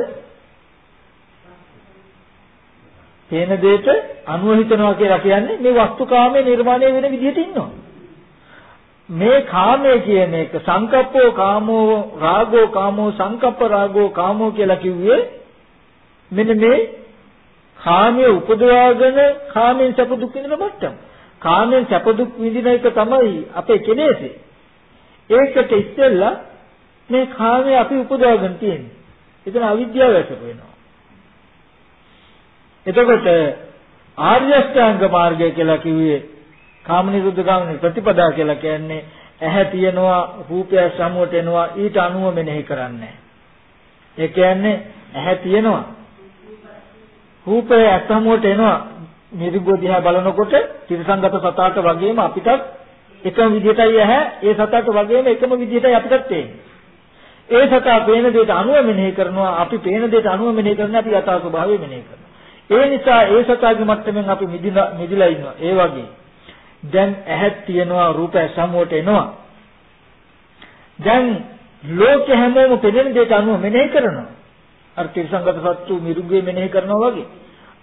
පේන දෙයට අනුව හිතනවා කියලා කියන්නේ මේ වස්තුකාමයේ නිර්මාණය වෙන විදිහට ඉන්නවා. මේ කාමය කියන එක සංකප්පෝ කාමෝ රාගෝ කාමෝ සංකප්ප රාගෝ කාමෝ කියලා කිව්වේ මෙන්න මේ කාමයේ උපදවාගෙන කාමෙන් සැප දුක් විඳින මට්ටම. කාමෙන් සැප දුක් විඳින එක තමයි අපේ කෙලෙසේ. ඒකට ඉස්සෙල්ලා මේ කාමයේ අපි උපදවාගෙන තියෙන්නේ. එතන අවිද්‍යාව ඇති වෙනවා. එතකොට ආර්ය අෂ්ටාංග මාර්ගය කියලා කිව්වේ කාම නිරුද්ධ ගාමිනී ප්‍රතිපදා කියලා කියන්නේ ඇහැ තියෙනවා රූපය සමුවට එනවා ඊට අනුව මෙනෙහි කරන්නේ. ඒ කියන්නේ ඇහැ තියෙනවා රූපය සමුවට එනවා නිරුද්ධ දිහා බලනකොට තිරසංගත සතාට වගේම අපිටත් එකම විදිහටයි ඇහැ ඒ සතාට වගේම එකම විදිහටයි අපිටත් තියෙන්නේ. ඒ සතා පේන දෙයට අනුව මෙනෙහි කරනවා අපි පේන දෙයට අනුව මෙනෙහි කරන අපි යථා ස්වභාවය මෙනෙහි කරනවා. ඒ නිසා ඒ සතාගේ මට්ටමින් අපි මිදිලා මිදිලා ඉන්නවා. ඒ වගේ දැන් ඇහක් තියෙනවා රූපය සමුවට එනවා. දැන් ලෝක හැමෝම පෙනෙන දෙයට අනුව මෙනෙහි කරනවා. අර තිරසංගත සත්තු මිරුගේ මෙනෙහි කරනවා වගේ.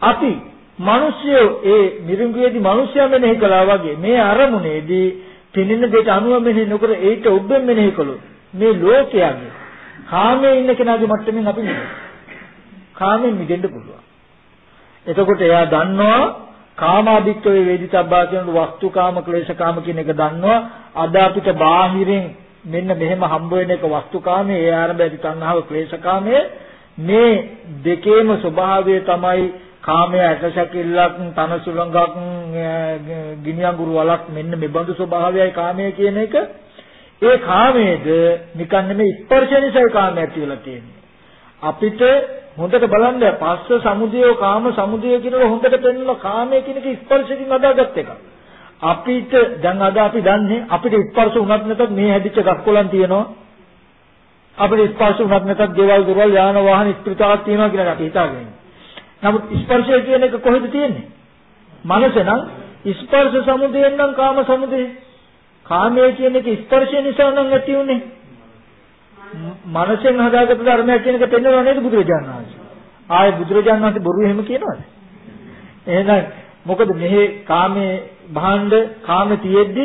අපි මිනිස්සු ඒ මිරිඟුවේදී මිනිස්සයා මෙනෙහි කළා වගේ මේ අරමුණේදී පෙනෙන දෙයට අනුව මෙනෙහි නොකර ඒට ඔබෙන් මෙනෙහි කළොත් මේ ලෝකයගේ කාමයේ ඉන්න කෙනාගේ මට්ටමින් අපි මිදෙනවා. කාමෙන් මිදෙන්න පුළුවන්. එතකොට එයා දන්නවා කාමාදික්කවේ වේදිතබ්බා කියන වස්තුකාම ක්ලේශකාම කියන එක දන්නවා. අද අපිට බාහිරින් මෙන්න මෙහෙම හම්බ වෙන එක වස්තුකාමයේ ඒ ආරම්භ ඇති තණ්හාව ක්ලේශකාමයේ. මේ දෙකේම ස්වභාවය තමයි කාමයේ ඇටසැකිල්ලක් තන සුළඟක් ගිනි අඟුරු වලක් මෙන්න මෙබඳු ස්වභාවයයි කාමයේ කියන එක. ඒ කාමයේද නිකන් නෙමෙයි ස්පර්ශ නිසා කාමය ඇති වෙලා තියෙන්නේ. අපිට හොඳට බලන්න පස්ස සමුදය කාම සමුදය කියනකොට හොඳට පෙන්වන කාමයේ කියන එක ස්පර්ශකින් අදාගත් එකක් අපිට දැන් අද අපි දන්නේ අපිට ස්පර්ශ වුණත් නැතත් මේ හැදිච්ච ගස්කොලන් තියෙනවා අපිට ස්පර්ශ වුණත් නැතත් දේවල් දොරවල් යාන වාහන ස්ත්‍රිතාවක් තියෙනවා කියලා අපි හිතාගෙන ඉන්නේ නමුත් ස්පර්ශය කියන එක කොහෙද තියෙන්නේ? මනස නම් ස්පර්ශ සමුදයෙන් නම් කාම සමුදය. කාමය කියන එක ස්පර්ශය නිසා නම් ඇති උනේ. මනසෙන් හදාගත්ත ධර්මයක් කියන එක පෙන්වනව නේද බුදුරජාණන් වහන්සේ. ආයේ බුදුරජාණන් වහන්සේ බොරු එහෙම කියනවද? එහෙනම් මොකද මෙහි කාමයේ භාණ්ඩ කාම තියෙද්දි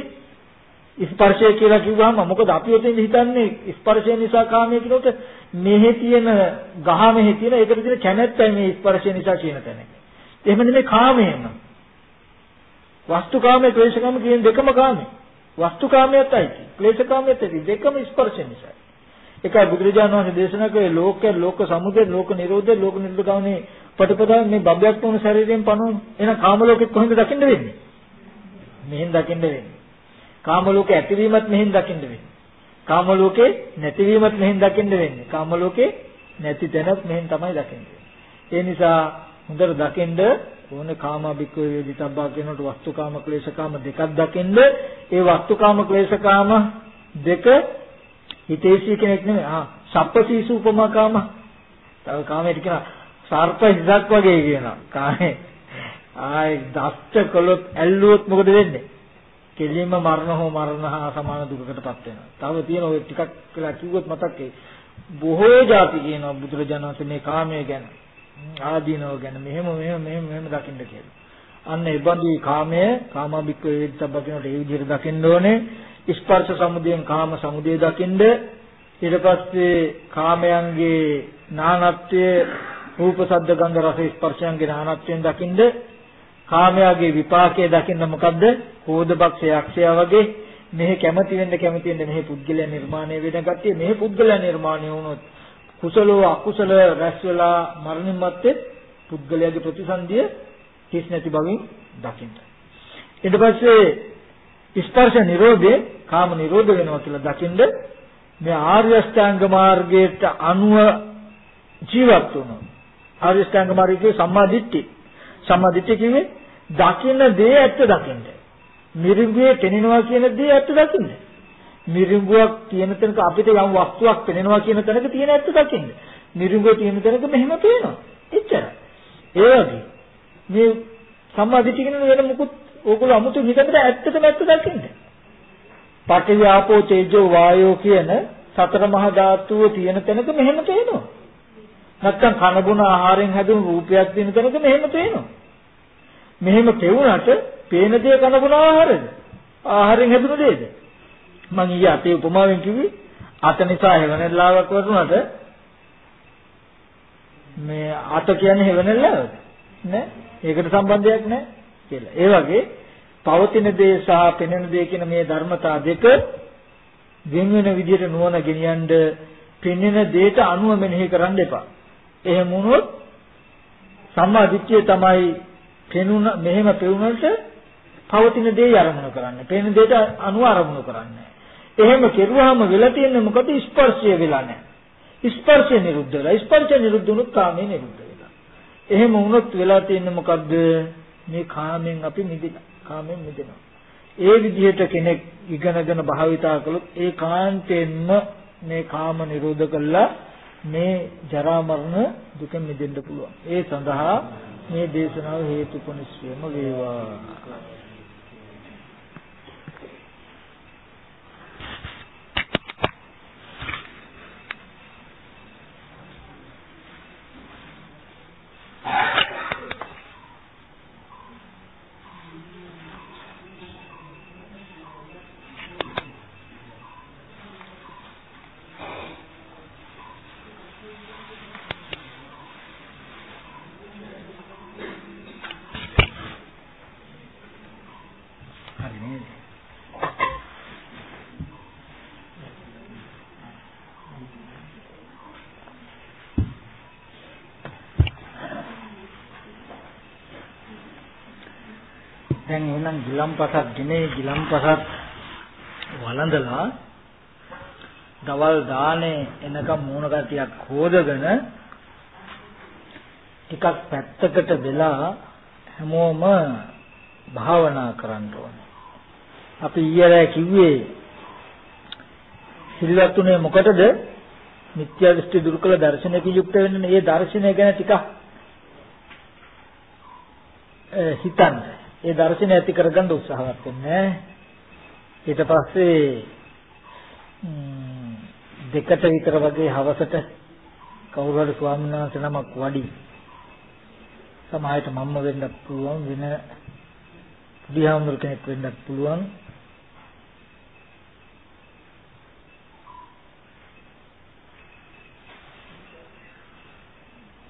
ස්පර්ශය කියලා කිව්වහම මොකද අපි ඔතෙන් හිතන්නේ ස්පර්ශය නිසා කාමයේ කියනකොට මෙහි තියෙන ගහ මෙහි තියෙන ඒකට තියෙන කැමැත්තයි මේ ස්පර්ශය නිසා කියන තැන. එහෙම නෙමෙයි කාමයම. වස්තුකාමයේ ක්ලේශකාම කියන දෙකම කාමේ. වස්තුකාමයේයි ක්ලේශකාමයේයි දෙකම ස්පර්ශ නිසා. ඒකයි බුදුරජාණන් වහන්සේ දේශනා කළේ ලෝක ලෝක සමුදය ලෝක නිරෝධය ලෝක නිරෝධ ගාමනේ ප්‍රතිපදාව මේ බබ්බයක් වුණ ශරීරයෙන් පනවන එහෙනම් කාම ලෝකෙත් කොහෙන්ද දකින්න වෙන්නේ? මෙහෙන් දකින්න වෙන්නේ. කාම ලෝකේ ඇතිවීමත් මෙහෙන් දකින්න වෙන්නේ. කාම ලෝකේ නැතිවීමත් මෙහෙන් දකින්න වෙන්නේ. කාම ලෝකේ නැති තැනත් මෙහෙන් තමයි දකින්නේ. ඒ නිසා හොඳට දකින්ද ඕනේ කාමබික්ක වේදිතබ්බා කියනකොට වස්තුකාම ක්ලේශකාම දෙකක් දකින්ද ඒ වස්තුකාම ක්ලේශකාම දෙක හිතේසී කෙනෙක් නෙමෙයි. ආ සප්පසීසු උපමාකාම. තව කාමයට කියන සර්ප හිසක් වගේ කියනවා. කාමේ ආයි දෂ්ට කළොත් ඇල්ලුවොත් මොකද වෙන්නේ? කෙලින්ම මරණ හෝ මරණ හා සමාන දුකකටපත් වෙනවා. තව තියෙන ඔය ටිකක් කියලා කිව්වොත් මතක්කේ බොහෝ જાති කියනවා බුදුරජාණන් වහන්සේ මේ කාමය ගැන. ආදීනව ගැන. මෙහෙම මෙහෙම මෙහෙම මෙහෙම දකින්න කියලා. අන්න ඒ බඳු කාමය කාමබික්ක වේදිතබ්බ කියනට ඒ විදිහට දකින්න ඕනේ. ස්පර්ශ සමුදයෙන් කාම සමුදය දකින්න ඊට පස්සේ කාමයන්ගේ නානත්වය රූප ශබ්ද ගන්ධ රස ස්පර්ශයන්ගේ නානත්වයෙන් දකින්න කාමයාගේ විපාකයේ දකින්න මොකද්ද? කෝධපක්ෂ යක්ෂයා වගේ මෙහි කැමති වෙන්න කැමති වෙන්න මෙහි පුද්ගලයා නිර්මාණය වෙන කට්ටිය මෙහි පුද්ගලයා නිර්මාණය වුණොත් කුසලෝ අකුසල රැස් වෙලා මරණින් මත්තේ පුද්ගලයාගේ ප්‍රතිසන්දිය කිස් නැති බවින් දකින්න. ඊට පස්සේ ස්පර්ශ නිරෝධේ කාම නිරෝධ වෙනවා කියලා දකින්න මේ ආර්ය අෂ්ටාංග මාර්ගයට අනුව ජීවත් වුණා. ආර්ය අෂ්ටාංග මාර්ගයේ සම්මා දිට්ඨි. සම්මා දිට්ඨිය කියන්නේ දකින්න දේ ඇත්ත දකින්න. මිරිඟුවේ පෙනෙනවා කියන දේ ඇත්ත දකින්න. මිරිඟුවක් තියෙන තැනක අපිට යම් වස්තුවක් පෙනෙනවා කියන තැනක තියෙන ඇත්ත දකින්න. මිරිඟුව තියෙන තැනක මෙහෙම පේනවා. එච්චරයි. ඒ වගේ මේ සම්මාදිට්ඨිය කියන වෙන මුකුත් ඕගොල්ලෝ අමුතු හිතකට ඇත්තටම ඇත්ත දකින්න. පඨවි ආපෝ තේජෝ වායෝ කියන සතර මහා ධාතුව තියෙන තැනක මෙහෙම පේනවා. නැත්තම් කන බොන ආහාරයෙන් හැදුණු රූපයක් තියෙන තැනක මෙහෙම පේනවා. මෙහෙම පෙවුනට පේන දේ කන බොන ආහාරද? ආහාරයෙන් හැදුණු දෙයද? මම ඊයේ අපේ උපමාවෙන් කිව්වේ අත නිසා හෙවණෙල්ලාවක් වතුනට මේ අත කියන්නේ හෙවණෙල්ලාවද? නෑ. ඒකට සම්බන්ධයක් නෑ කියලා. ඒ වගේ පවතින දේ සහ පෙනෙන දේ කියන මේ ධර්මතා දෙක වෙන වෙන විදිහට නුවණ ගෙනියන්න පෙනෙන දේට අනුව මෙනෙහි කරන්න එපා. එහෙම වුණොත් සම්මා දිට්ඨිය තමයි පෙනුන මෙහෙම පෙවුනට පවතින දේ අරමුණු කරන්නේ. පෙනෙන දේට අනුව අරමුණු කරන්නේ. එහෙම කෙරුවාම වෙලා තියෙන්නේ මොකද ස්පර්ශය වෙලා නැහැ. ස්පර්ශය නිරුද්ධ වෙලා. ස්පර්ශය නිරුද්ධ වුණොත් කාමය නිරුද්ධ වෙලා. එහෙම වුණොත් වෙලා තියෙන්නේ මොකද්ද? මේ කාමෙන් අපි මිදෙනවා. කාමෙන් මිදෙනවා. ඒ විදිහට කෙනෙක් ඉගෙනගෙන භාවිතා කළොත් ඒ කාන්තෙන්ම මේ කාම නිරෝධ කළා මේ ජරා මරණ දුකෙන් මිදෙන්න පුළුවන්. ඒ සඳහා මේ දේශනාව හේතුපොනිස්සියම වේවා. දැන් එහෙනම් ගිලම්පසක් ගෙනේ ගිලම්පසක් වළඳලා දවල් දානේ එනකම් මූණ කටියක් හොදගෙන ටිකක් පැත්තකට වෙලා හැමෝම භාවනා කරන්න ඕනේ. අපි ඊයේ කිව්වේ සිල්වත් උනේ මොකටද? මිත්‍යා දෘෂ්ටි දුරු කළ දර්ශනයක යුක්ත වෙන්න මේ දර්ශනය ගැන ටිකක් හිතන්න. ඒ දර්ශනය ඇති කරගන්න උත්සාහවත් වෙන්නේ. ඊට පස්සේ දෙකට විතර වගේ හවසට කවුරු හරි ස්වාමීන් වහන්සේ නමක් වඩි සමාහයට මම්ම වෙන්නත් පුළුවන් වෙන දිහාමුදුර කෙනෙක් වෙන්නත් පුළුවන්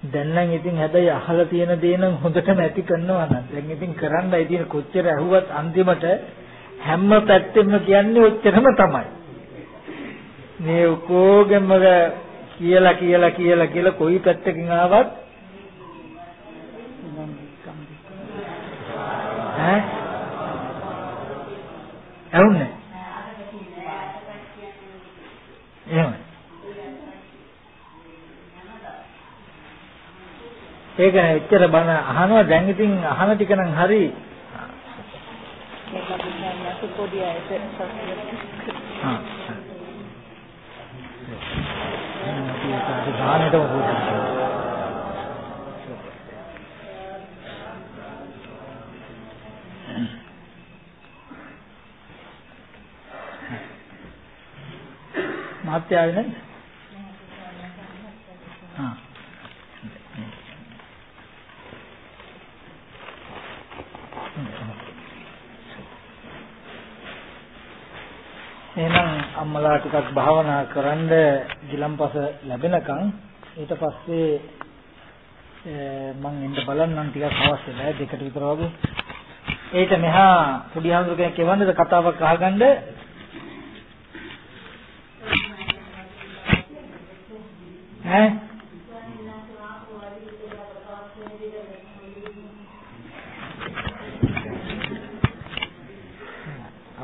දැන් නම් ඉතින් හැබැයි අහලා තියෙන දේ නම් හොඳටම ඇති කරනවා නම්. දැන් ඉතින් කරන්නයි තියෙන කොච්චර ඇහුවත් අන්තිමට හැම පැත්තෙම කියන්නේ ඔච්චරම තමයි. මේ ඔකෝගෙම කියලා කියලා කියලා කියලා කොයි පැත්තකින් ආවත් ඈ? ඇහුන්නේ? එහෙමයි. ඒක එච්චර බන අහනවා. දැන් ඉතින් අහන ටික නම් හරි. පොඩි අයට හා. ඒක ගානටම පොඩි. මාත්‍ය ආවේ නැද්ද? හා. එහෙනම් අම්මලා ටිකක් භාවනා කරන්න ගිලම්පස ලැබෙනකන් ඊට පස්සේ මම එන්න බලන්නම් ටිකක් අවශ්‍ය නැහැ දෙකට විතර වගේ. ඒක මෙහා පොඩි හඳුර කෙනෙක් එවන්නද කතාවක් අහගන්න ඈ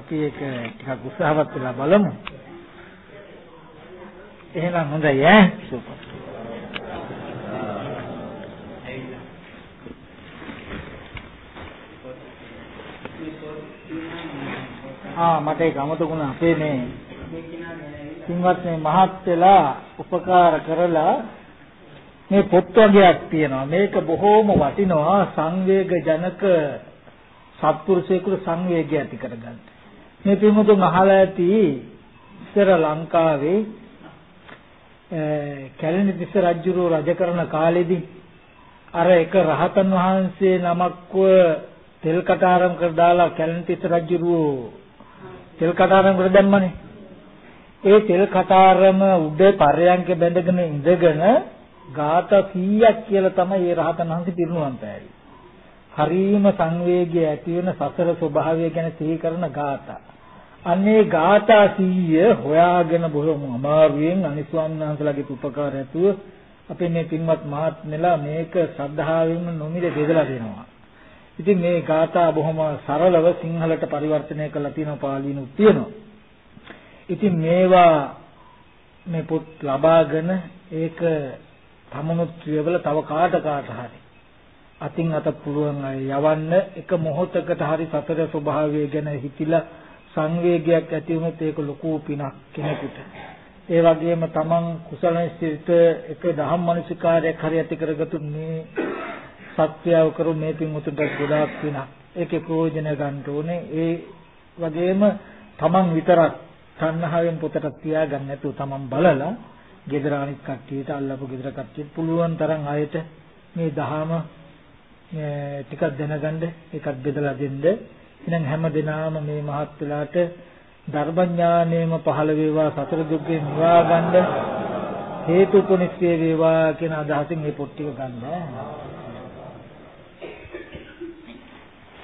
අපි ඒක ටිකක් උත්සාහවත් වෙලා බලමු. එහෙනම් හොඳයි ඈ. සුපර්. ආ මට ඒක අමතකුණා අපේ මේ පින්වත් මේ මහත් වෙලා උපකාර කරලා මේ පොත් වර්ගයක් තියෙනවා මේක බොහෝම වටිනවා සංවේග ජනක සත්පුරුෂයෙකුට සංවේගය ඇති කරගන්න. මේ පින්වතුන් අහලා ඇති ඉස්සර ලංකාවේ කැලණි තිස්ස රජුරෝ රජ කරන කාලෙදී අර එක රහතන් වහන්සේ නමක්ව තෙල් කටාරම් කර දාලා කැලණි තිස්ස රජුරෝ තෙල් කටාරම් කර දැම්මනේ ඒ තෙල් කටාරම උඩ පරයන්ක බැඳගෙන ඉඳගෙන ගාත 100ක් කියලා තමයි ඒ රහතන් වහන්සේ පිරිනුවම් පෑවේ. හරීම සංවේගය ඇති වෙන සසර ස්වභාවය ගැන සිහි කරන ගාථා. අන්නේ ගාථා 100 හොයාගෙන බොහොම අමාරුවෙන් අනිස්වාමීන් වහන්සේලාගේ උපකාර ඇතුව අපේ මේ පින්වත් මහත්මලා මේක ශ්‍රද්ධාවෙන් නොමිල බෙදලා දෙනවා. ඉතින් මේ ගාථා බොහොම සරලව සිංහලට පරිවර්තනය කරලා තියෙනවා පාලිනුත් තියෙනවා. ඉතින් මේවා මේ පොත් ලබාගෙන ඒක තමනුත් කියවල තව කාට කාට හරි අතින් අත පුළුවන් අය යවන්න එක මොහොතකට හරි සතර ස්වභාවය ගැන හිතිලා සංවේගයක් ඇති වුණොත් ඒක ලොකු පිනක් කෙනෙකුට. ඒ වගේම තමන් කුසල සිත එක දහම් මනසිකාරයක් හරි ඇති කරගතු මේ සත්‍යව කරු මේ පින් උතුට ගොඩාක් පිනක්. ඒකේ ප්‍රයෝජන ගන්න ඕනේ. ඒ වගේම තමන් විතරක් තණ්හාවෙන් පොතට තියාගන්න නැතුව තමන් බලලා ගෙදර අනිත් කට්ටියට අල්ලපු ගෙදර කට්ටියට පුළුවන් තරම් ආයෙත් මේ දහම ටිකක් දැනගන්න ඒකත් බෙදලා දෙන්න. එහෙනම් හැම දිනාම මේ මහත් වෙලාට ධර්මඥානෙම පහළ වේවා සතර දුක්ගෙන් නිවා ගන්න හේතුපනිස්සේ වේවා කියන අදහසින් මේ පොත් ටික ගන්න.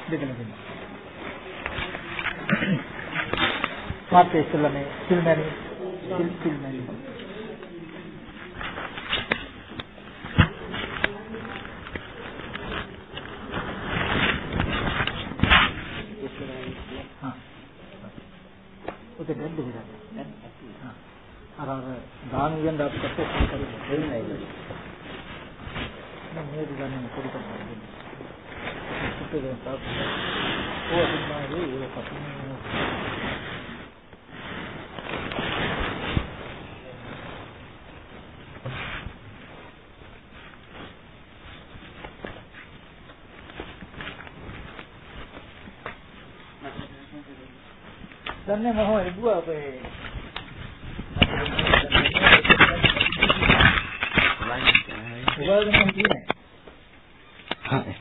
දෙකම දෙන්න. මාත් ඉස්සෙල්ලා මේ සිල්මැනි සිල් සිල්මැනි ඔතන නැද්ද විතර අර අර දාන වියන් දාපු කට්ටිය ෆෝන් කරලා දෙන්නේ නැහැ මම මේ දිගන්නේ පොඩි කරලා දෙන්න සුපර් තාප් ඕ හින්දාගේ ඒක කපන්නේ දන්නේ මොහො එදුවා අපේ ලයින් එක හරි